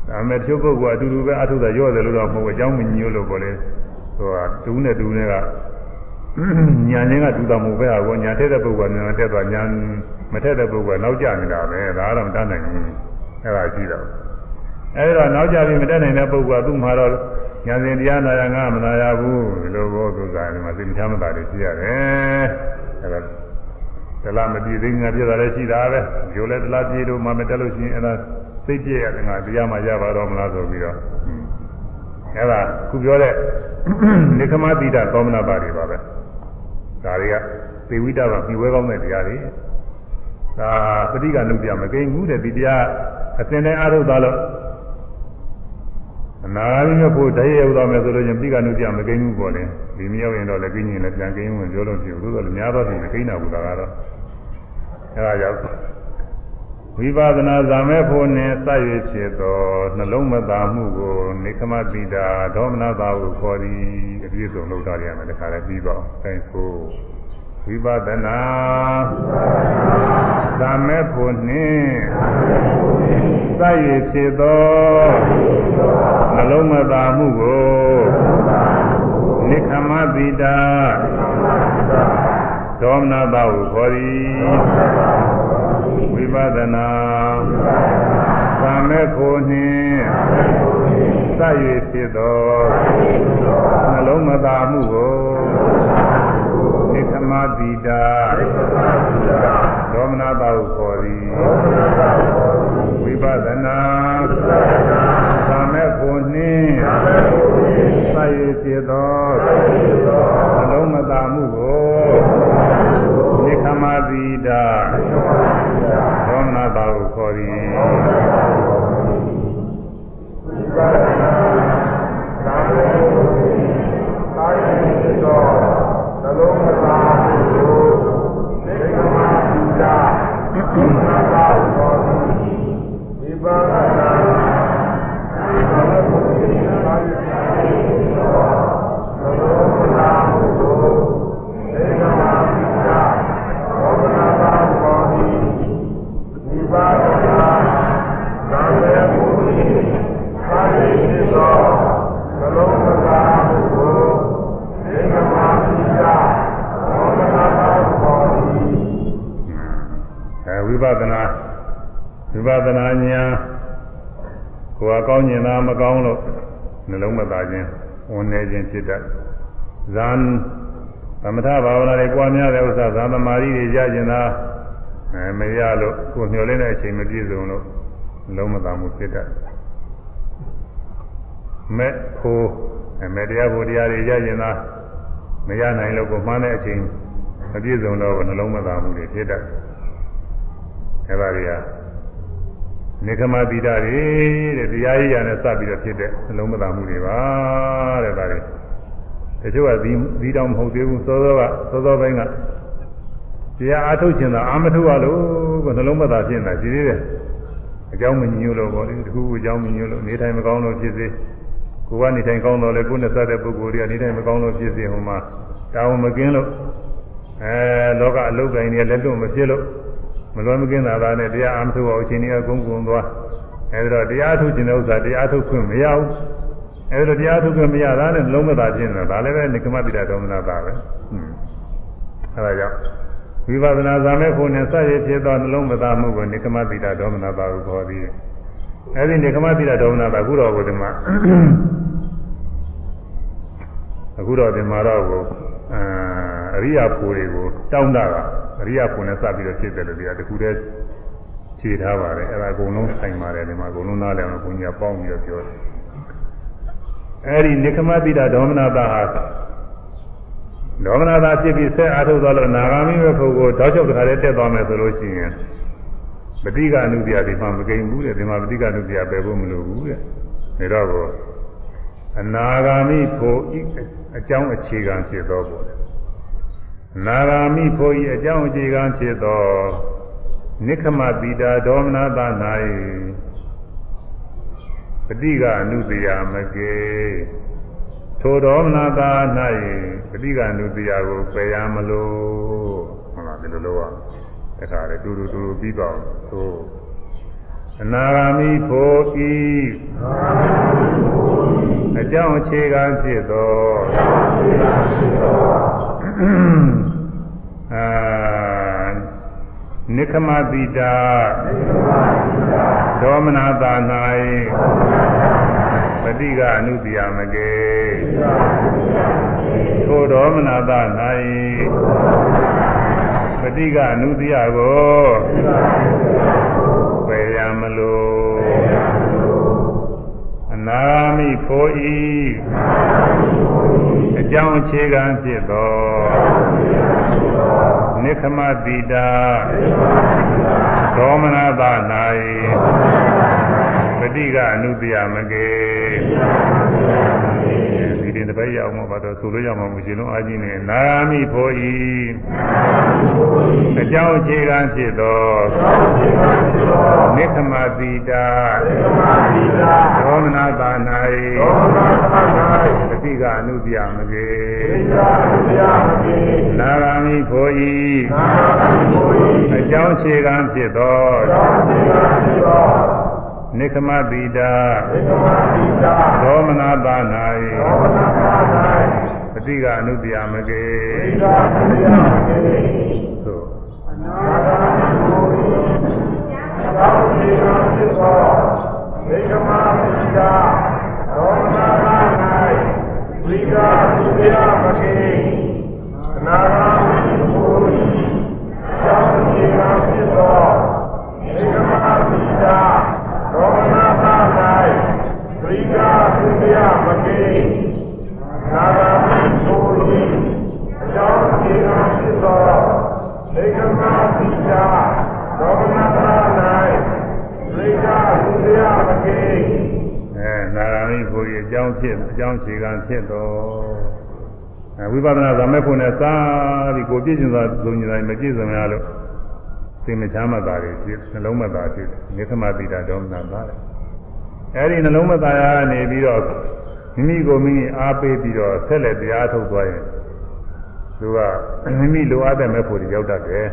ဒါမဲ့တချို့ပုဂ္ဂိုလ်ကအတူတူပဲအာထုတာရော့တယ်လို့တော့မဟုတ်ဘူးအကြောင်းမညို့လို့ပေါ့လေဟိုကတူးနဲ့တူးနဲ့ကညာချင်းကတူတာမဟုတ်ပဲဟာကောညာထက်တဲ့ပုဂ္ဂိုလ်ကညာတက်သွားညာမထက်တဲ့ပုဂ္ဂိုလ်ကနောက်ကျနေတာပဲဒါကတော့မတတ်နိုင်ဘူးအဲ့ဒါရှိတော့ အဲ့တော့နောက်ကျပြီးမတက်နိုင်တဲ့ပုဂ္ဂိုလ်ကသူ့မှာတော့ညာစဉ်တရားနာရငါမနာရဘူးဒီလိုဘောသူစားတယ်မှာသိမချမ်းမသာတွေရှိရတယ်အဲ့ဒါတလားမပြည့်သိငါပြည့်တာလည်းရှိတာပဲဂျိုလည်းတလားပြည့်လို့မှမတက်လို့ရှိရင်အဲ့ဒါသိပြည့်ရတယ်ငါတရားမှရပါတော့မလားဆိုပြီးတော့အဲ့ဒါခုပြောတဲ့နိခမတိတာသောမနာပါတွေပါပဲဒါတွေကသေဝိတပါပြီးဝဲကောင်းတဲ့တရားတွေဒါပဋိကနုပြမကိန်းဘူးတဲ့ဒီတရားအစဉ်တိုင်းအားထုတ်သွားလို့ အနာဂတ်မျိုးဖို့တည်းရောက်သွားမယ်ဆိုလို့ချင်းပိကနုပြမကိန်းဘူးပေါ့လေဒီမရောက်ရင်တော့လည်းကိန်းရင်လည်းပြန်ကိန်းဝင်ပြောလို့ဖြစ်ဘူးသို့တော်လည်းများသောဖြင့်ကိန်းတာဘူးဒါကတော့အဲဒါကြောင့်ဝိပဿနာဇာမဲဖို့နဲ့စရွေဖြစ်သောနှလုံးမသာမှုကိုနေခမတိတာဒေါမနတာဟုခေါ်သည်အပြည့်စုံလုပ်ထားရမယ်တခါလည်းပြီးပါအောင်အဲဆို ဝိပဿနာသမေဖို့နှင့်စရည်ဖြစ်သောနှလုံးမသာမှုကိုနိခမတိတာဒေါမနတာဟုခေါ်သည်ဝိပဿနာသမေဖို့နှင့်စရည်ဖြစ်သောနှလုံးမသာမှုကိုနိခ မတိတာဒေါမနတာဟုခေါ်သည်ဝိပဿနာသမေဖို့နှင့်စရည်ဖြစ်သောနှလုံးမသာမှုကိုနိခမတိတာ ခြင်းဖြစ်တတ်ဇန်သမထဘာဝနာတွေကြွားများတဲ့ဥစ္စာဇာသမารီတွေရကျင်တာအဲမရလို့ကိုယ်မျှော်လင့်တဲ့အချိန်မပြည့်စုံလို့နှလုံးမသားမှုဖြစ်တတ်မဲ့ဖို့အမေတရားဖို့တရားတွေရကျင်တာမရနိုင်လို့ကိုယ်မှန်းတဲ့အချိန်မပြည့်စုံတော့နှလုံးမသားမှုတွေဖြစ်တတ်အဲ့ဒါတွေက နေကမတိတာတွေတဲ့တရားရည်ရနဲ့စပ်ပြီးတော့ဖြစ်တဲ့နှလုံးမသာမှုတွေပါတဲ့ဒါတွေတချို့ကဒီဒီတောင်မဟုတ်သေးဘူးစောစောကစောစောပိုင်းကတရားအားထုတ်ခြင်းသာအာမထုတ်ရလို့ကနှလုံးမသာဖြစ်နေတာရှိသေးတယ်အကြောင်းမညို့လို့ပေါ့လေတခုခုအကြောင်းမညို့လို့နေထိုင်မကောင်းလို့ဖြစ်စေကိုယ်ကနေထိုင်ကောင်းတော့လေကိုယ်နဲ့စတဲ့ပုဂ္ဂိုလ်တွေကနေထိုင်မကောင်းလို့ဖြစ်စေဟိုမှာတောင်းမကင်းလို့အဲလောကအလုတ်ကိုင်းတွေလက်လွတ်မဖြစ်လို့မ လွယ်မကင်းတာသာနဲ့တရားအားမထုတ်အောင်အချိန်ကြီးကုန်းကုန်းသွားအဲဒီတော့တရားထုတ်ခြင်းတဲ့ဥစ္စာတရားထုတ်ခွင့်မရဘူးအဲဒီတော့တရားထုတ်ခွင့်မရတာနဲ့လုံးမသာခြင်းတာဒါလည်းပဲနိကမတိတာဒေါမနတာပဲဟွန်းအဲဒါကြောင့်ဝိပဿနာဇာမဲ့ဖို့နဲ့စရည်ဖြစ်သောနှလုံးမသာမှုကိုနိကမတိတာဒေါမနတာကိုခေါ်သည်အဲဒီနိကမတိတာဒေါမနတာအခုတော့ဘုဒ္ဓမှာအခုတော့ဒီမှာတော့ကို အာအရိယာပူတွေကိုတောင်းတာကအရိယာပူနဲ့စပြီးတော့ဖြစ်တယ်လို့ပြောတခုတည်းခြေထားပါတယ်အဲ့ဒါအကုန်လုံးဆိုင်ပါတယ်ဒီမှာအကုန်လုံးနားလည်အောင်ဘုန်းကြီးကပေါင်းပြီးတော့ပြောတယ်အဲ့ဒီနိခမတိတာဒေါမနတာဟာဒေါမနတာဖြစ်ပြီးဆက်အားထုတ်သွားလို့နာဂာမိပဲဖို့ကိုတောက်ချုပ်တခါတည်းတက်သွားမယ်ဆိုလို့ရှိရင်ပဋိကအနုပြဒီမှာမကိန်ဘူးတဲ့ဒီမှာပဋိကအနုပြပဲဖို့မလိုဘူးတဲ့ဒါတော့အနာဂာမိဖို့ အကြောင်းအခြေခံဖြစ်သောပေါ့နာဂာမိဖို့ဤအကြောင်းအခြေခံဖြစ်သောနိခမတိတာဒေါမနတာ၌ပဋိကအနုတရာမကေထိုဒေါမနတာ၌ပဋိကအနုတရာကိုပယ်ရမလို့ဟုတ်လားဒီလိုလို့ရတခါလေတူတူတူတူပြီးပါအောင်သို့ အနာဂာမိဖို့ဤအကြောင်းအခြေခံဖြစ်သောအာနိခမတိတာဒေါမနာတာ၌ပฏิကအနုတ္တိယမကေထိုဒေါမနာတာ၌ပฏิကအနုတ္တိယကိုပယ်ရ မလို့အနာဂါမိဖို့ဤအကြောင်းအခြေခံဖြစ်သောနိခမတိတာဒေါမနတာ၌ပฏิကအနုတ္တိယမကေ ဒီတင်တပည့်ရအောင်မပါတော့ဆိုလို့ရမှာမရှိလုံးအာကြီးနေနာဂါမိဖို့ဤအကြောင်းအခြေခံဖြစ်သောနိခမတိတာဒေါမနတာ၌ပฏิကအနုတ္တိယမကေနာဂာမိဖို့ဤအကြောင်းခြေကံဖြစ်သော နိခမတိတာဒေါမနာတာ၌ပฏิကအနုတ္တိယမကေသို့အဲနာဂာမိဖို့ဤအကြောင်းဖြစ်အကြော င်းခြေကံဖြစ်သောအဲဝိပဿနာသမက်ဖို့နဲ့သာပြီးကိုပြည့်စုံသောဇုံညီတိုင်းမပြည့်စုံရလို့စိတ်မချမ်းသာတွေဖြစ်နှလုံးမသာဖြစ်နေသမတိတာဒေါမနသာတယ် အဲဒီနှလုံးမသာရနေပြီးတော့မိမိကိုမိမိအားပေးပြီးတော့ဆက်လက်တရားထုတ်သွားရင်သူကမိမိလိုအပ်တဲ့မဲ့ဖို့ရောက်တတ်တယ်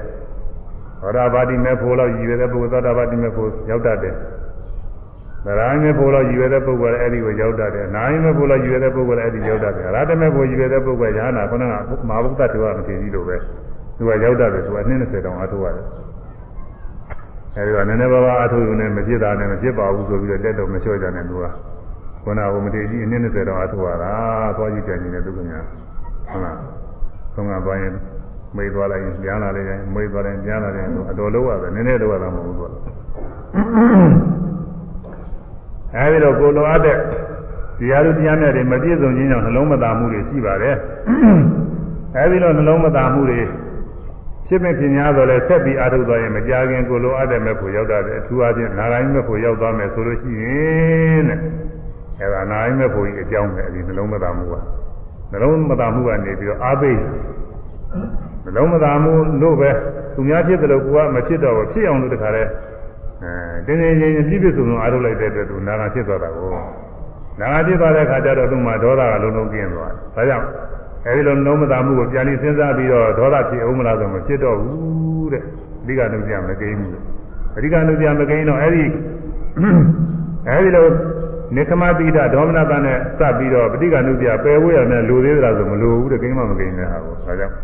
ဟောတာပါတိမဲ့ဖို့လောက်ရည်ရတဲ့ပုဂ္ဂိုလ်သောတာပတိမဲ့ဖို့ရောက်တတ်တယ်သရမ်းမဲ့ဖို့လောက်ရည်ရတဲ့ပုဂ္ဂိုလ်လည်းအဲ့ဒီကိုရောက်တတ်တယ်။နာယမဲ့ဖို့လောက်ရည်ရတဲ့ပုဂ္ဂိုလ်လည်းအဲ့ဒီရောက်တတ်တယ်။ရဟတမဲ့ဖို့ရည်ရတဲ့ပုဂ္ဂိုလ်ရဟနာခုနကမဟာဗုဒ္ဓတေဝမထေရကြီးလိုပဲသူကရောက်တတ်တယ်သူကအနည်း20တောင်အထုတ်ရတယ်။ အဲဒီကနည်းနည်းပါးပါးအထုတ်ယူနေမဖြစ်တာနဲ့မဖြစ်ပါဘူးဆိုပြီးတော့တက်တော့မလျှော့ကြနဲ့သူကခုနကမထေရကြီးအနည်း20တောင်အထုတ်ရတာသွားကြည့်ကြနေတဲ့သူကညာဟုတ်လား။သုံးကပိုင်းမေးသွားလိုက်ရင်ပြန်လာလိုက်ရင်မေးသွားလိုက်ပြန်လာတယ်ဆိုအတော်လုံးရတယ်နည်းနည်းတော့ရတာမဟုတ်ဘူးသူကအဲဒီတော့ကိုလိုအပ်တဲ့တရားသူတရားမြတ်တွေမပြည့်စုံခြင်းကြောင့်နှလုံးမသာမှုတွေရှိပါတယ်အဲဒီတော့နှလုံးမသာမှုတွေ ဖြစ်မဲ့ဖြစ်များတော့လဲဆက်ပြီးအားထုတ်သွားရင်မကြခင်ကိုလိုအပ်တဲ့မဲ့ဖို့ရောက်တာတဲ့အထူးအားဖြင့်နာဂိုင်းမဲ့ဖို့ရောက်သွားမယ်ဆိုလို့ရှိရင်တဲ့အဲဒါနာဂိုင်းမဲ့ဖို့ကြီးအကြောင်းပဲအဲဒီနှလုံးမသာမှုကနှလုံးမသာမှုကနေပြီးတော့အားပေးနှလုံးမသာမှုလို့ပဲသူများဖြစ်တယ်လို့ကိုကမဖြစ်တော့ဘူးဖြစ်အောင်လို့တခါလဲအဲတင်းတင်းချင်းချင်းပြည့်ပြည့်စုံစုံအားထုတ်လိုက်တဲ့အတွက်သူနာဂဖြစ်သွားတာကိုနာဂဖြစ်သွားတဲ့အခါကျတော့သူ့မှာဒေါသကလုံးလုံးကျင်းသွားတယ်ဒါကြောင့် အဲဒီလိုနှုံးမသာမှုကိုပြန်ပြီးစဉ်းစားပြီးတော့ဒေါသဖြစ်အောင်မလားဆိုမဖြစ်တော့ဘူးတဲ့အဓိကနှုတ်ပြမကိန်းဘူးအဓိကနှုတ်ပြမကိန်းတော့အဲဒီအဲဒီလိုနေကမတိဒဒေါမနတနဲ့စပ်ပြီးတော့ပဋိက္ခဏုပြပယ်ဝေးရမယ်လူသေးသလားဆိုမလိုဘူးတဲ့ကိန်းမမကိန်းတဲ့ဟာကိုဒါကြောင့်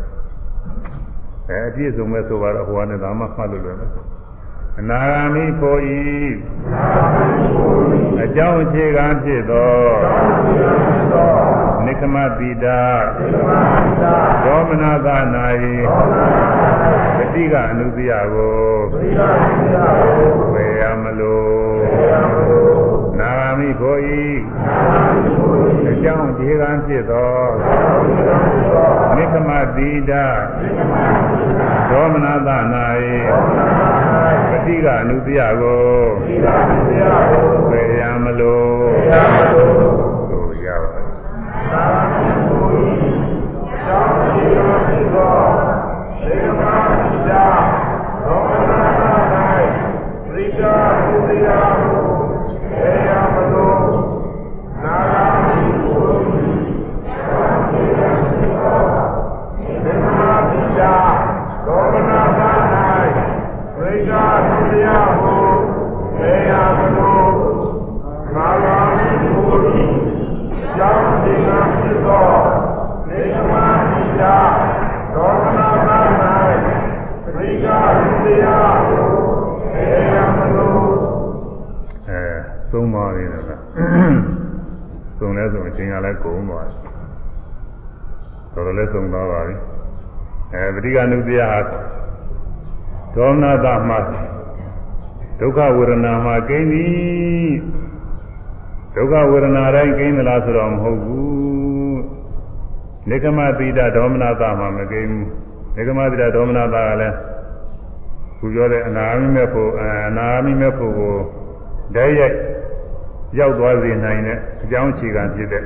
အဲအပြည့်စုံမဲ့ဆိုတော့ဟိုကနေဒါမှမှတ်လို့လွယ်မယ် အနာဂါမိဖို့ဤအကြောင်းအခြေခံဖြစ်သောနိကမတိတာဒေါမနသနာယပฏิကအနုတ္တိယကိုဝေရမလို့နာဂါ မိဖို့ဤအကြောင်းအခြေခံဖြစ်သောနိကမတိတာဒေါမနသနာယပฏิကအနုတ္တိယကိုဝေရမလို့ဆိုရပါအဲ တော်တော်လေးသုံးသွားပါပြီအဲပဋိက္ခဏုတ္တယဟာဒေါမနတာမှာဒုက္ခဝေဒနာမှာကိန်းသည်ဒုက္ခဝေဒနာတိုင်းကိန်းသလားဆိုတော့မဟုတ်ဘူးနေကမတိတဒေါမနတာမှာမကိန်းဘူးနေကမတိတဒေါမနတာကလည်းခုပြောတဲ့အနာမိမဲ့ဖို့အနာမိမဲ့ဖို့ကိုဓာတ်ရိုက်ရောက်သွားစေနိုင်တဲ့အကြောင်းအခြေခံဖြစ်တဲ့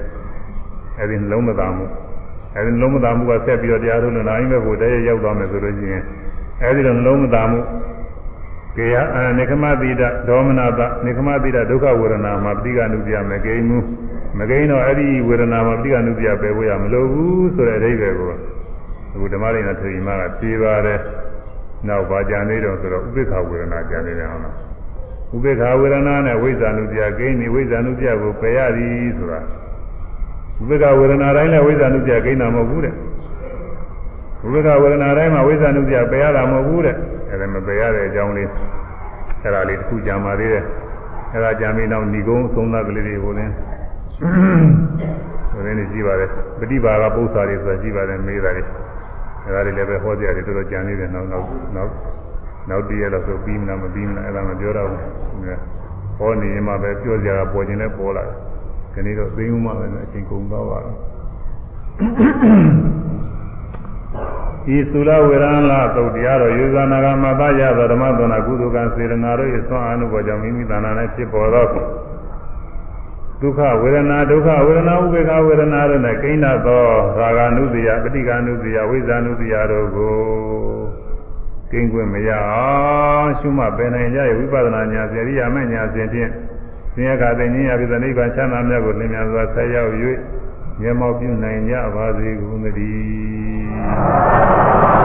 အဲဒီနှလုံးမသားမှု အဲဒီနှလုံးမသားမှုကဆက်ပြီးတော့တရားထုတ်လို့နာမိမဲ့ဖို့ဓာတ်ရိုက်ရောက်သွားမယ်ဆိုလို့ရှိရင်အဲဒီလိုနှလုံးမသားမှုကေယအနိကမတိတဒေါမနတနိကမတိတဒုက္ခဝေဒနာမှာပဋိက္ခဏုပြမကိန်းမှုမကိန်းတော့အဲ့ဒီဝေဒနာမှာပဋိက္ခဏုပြပဲဖို့ရမလိုဘူးဆိုတဲ့အဓိပ္ပာယ်ကိုအခုဓမ္မရိနာထေရီမကပြေးပါတယ်နောက်ပါကြံနေတော့ဆိုတော့ဥပိ္ပခဝေဒနာကြံနေတယ်ဟုတ်လားဥပိ္ပခဝေဒနာနဲ့ဝိဇ္ဇာနုပြကိန်းဒီဝိဇ္ဇာနုပြကိုပယ်ရသည်ဆိုတာ ဥပိ္ပခဝေဒနာတိုင်းနဲ့ဝိဇ္ဇာနုပြကိန်းတာမဟုတ်ဘူးတဲ့ဥပိ္ပခဝေဒနာတိုင်းမှာဝိဇ္ဇာနုပြပယ်ရတာမဟုတ်ဘူးတဲ့အဲ့ဒါမပယ်ရတဲ့အကြောင်းလေးအဲ့ဒါလေးတစ်ခုကြံပါသေးတယ်အဲ့ဒါကြံပြီးနောက်ဏီကုန်းသုံးသပ်ကလေးတွေကိုလည်းဆိုရင်းနေကြည့်ပါလေပฏิပါကပု္ပ္ပာတွေဆိုတာကြည့်ပါတယ်မေးတာတွေအဲ့ဒါတွေလည်းပဲဟောကြတယ်တော်တော်ကြံနေတယ်နောက်နောက်နောက်နောက်တည့်ရတော့ဆိုပြီးမလားမပြီးမလားအဲ့ဒါမပြောတော့ဘူးဟောနေရင်မှပဲပြောကြတာပေါ်ခြင်းနဲ့ပေါ်လာတယ် ဒီနေ့တော့သိမ်းမှလည်းအချိန်ကုန်သွားပါတော့ဤသုလဝေရဏလာသုတ်တရားတော်ယူဇာနာကမပါရသောဓမ္မသနာကုသကံစေရနာတို့၏ဆွမ်းအာနုဘောကြောင့်မိမိတဏ္ဍာနဲ့ဖြစ်ပေါ်သောဒုက္ခဝေဒနာဒုက္ခဝေဒနာဥပေက္ခဝေဒနာတို့နဲ့ကိန်းသောရာဂ ानु တိယပဋိက္ခ ानु တိယဝိဇာနုတိယတို့ကိုကိန်းခွင့်မရအောင်ရှုမှတ်ပင်နိုင်ကြ၏ဝိပဿနာညာစေရိယာမညာစဉ်ဖြင့် သင်္ခါသိဉ္ဇာပိသနိဗ္ဗာန်ချမ်းသာမြတ်ကိုလင်းမြန်စွာဆက်ရောက်၍မျက်မှောက်ပြုနိုင်ကြပါစေကုန်သတည်း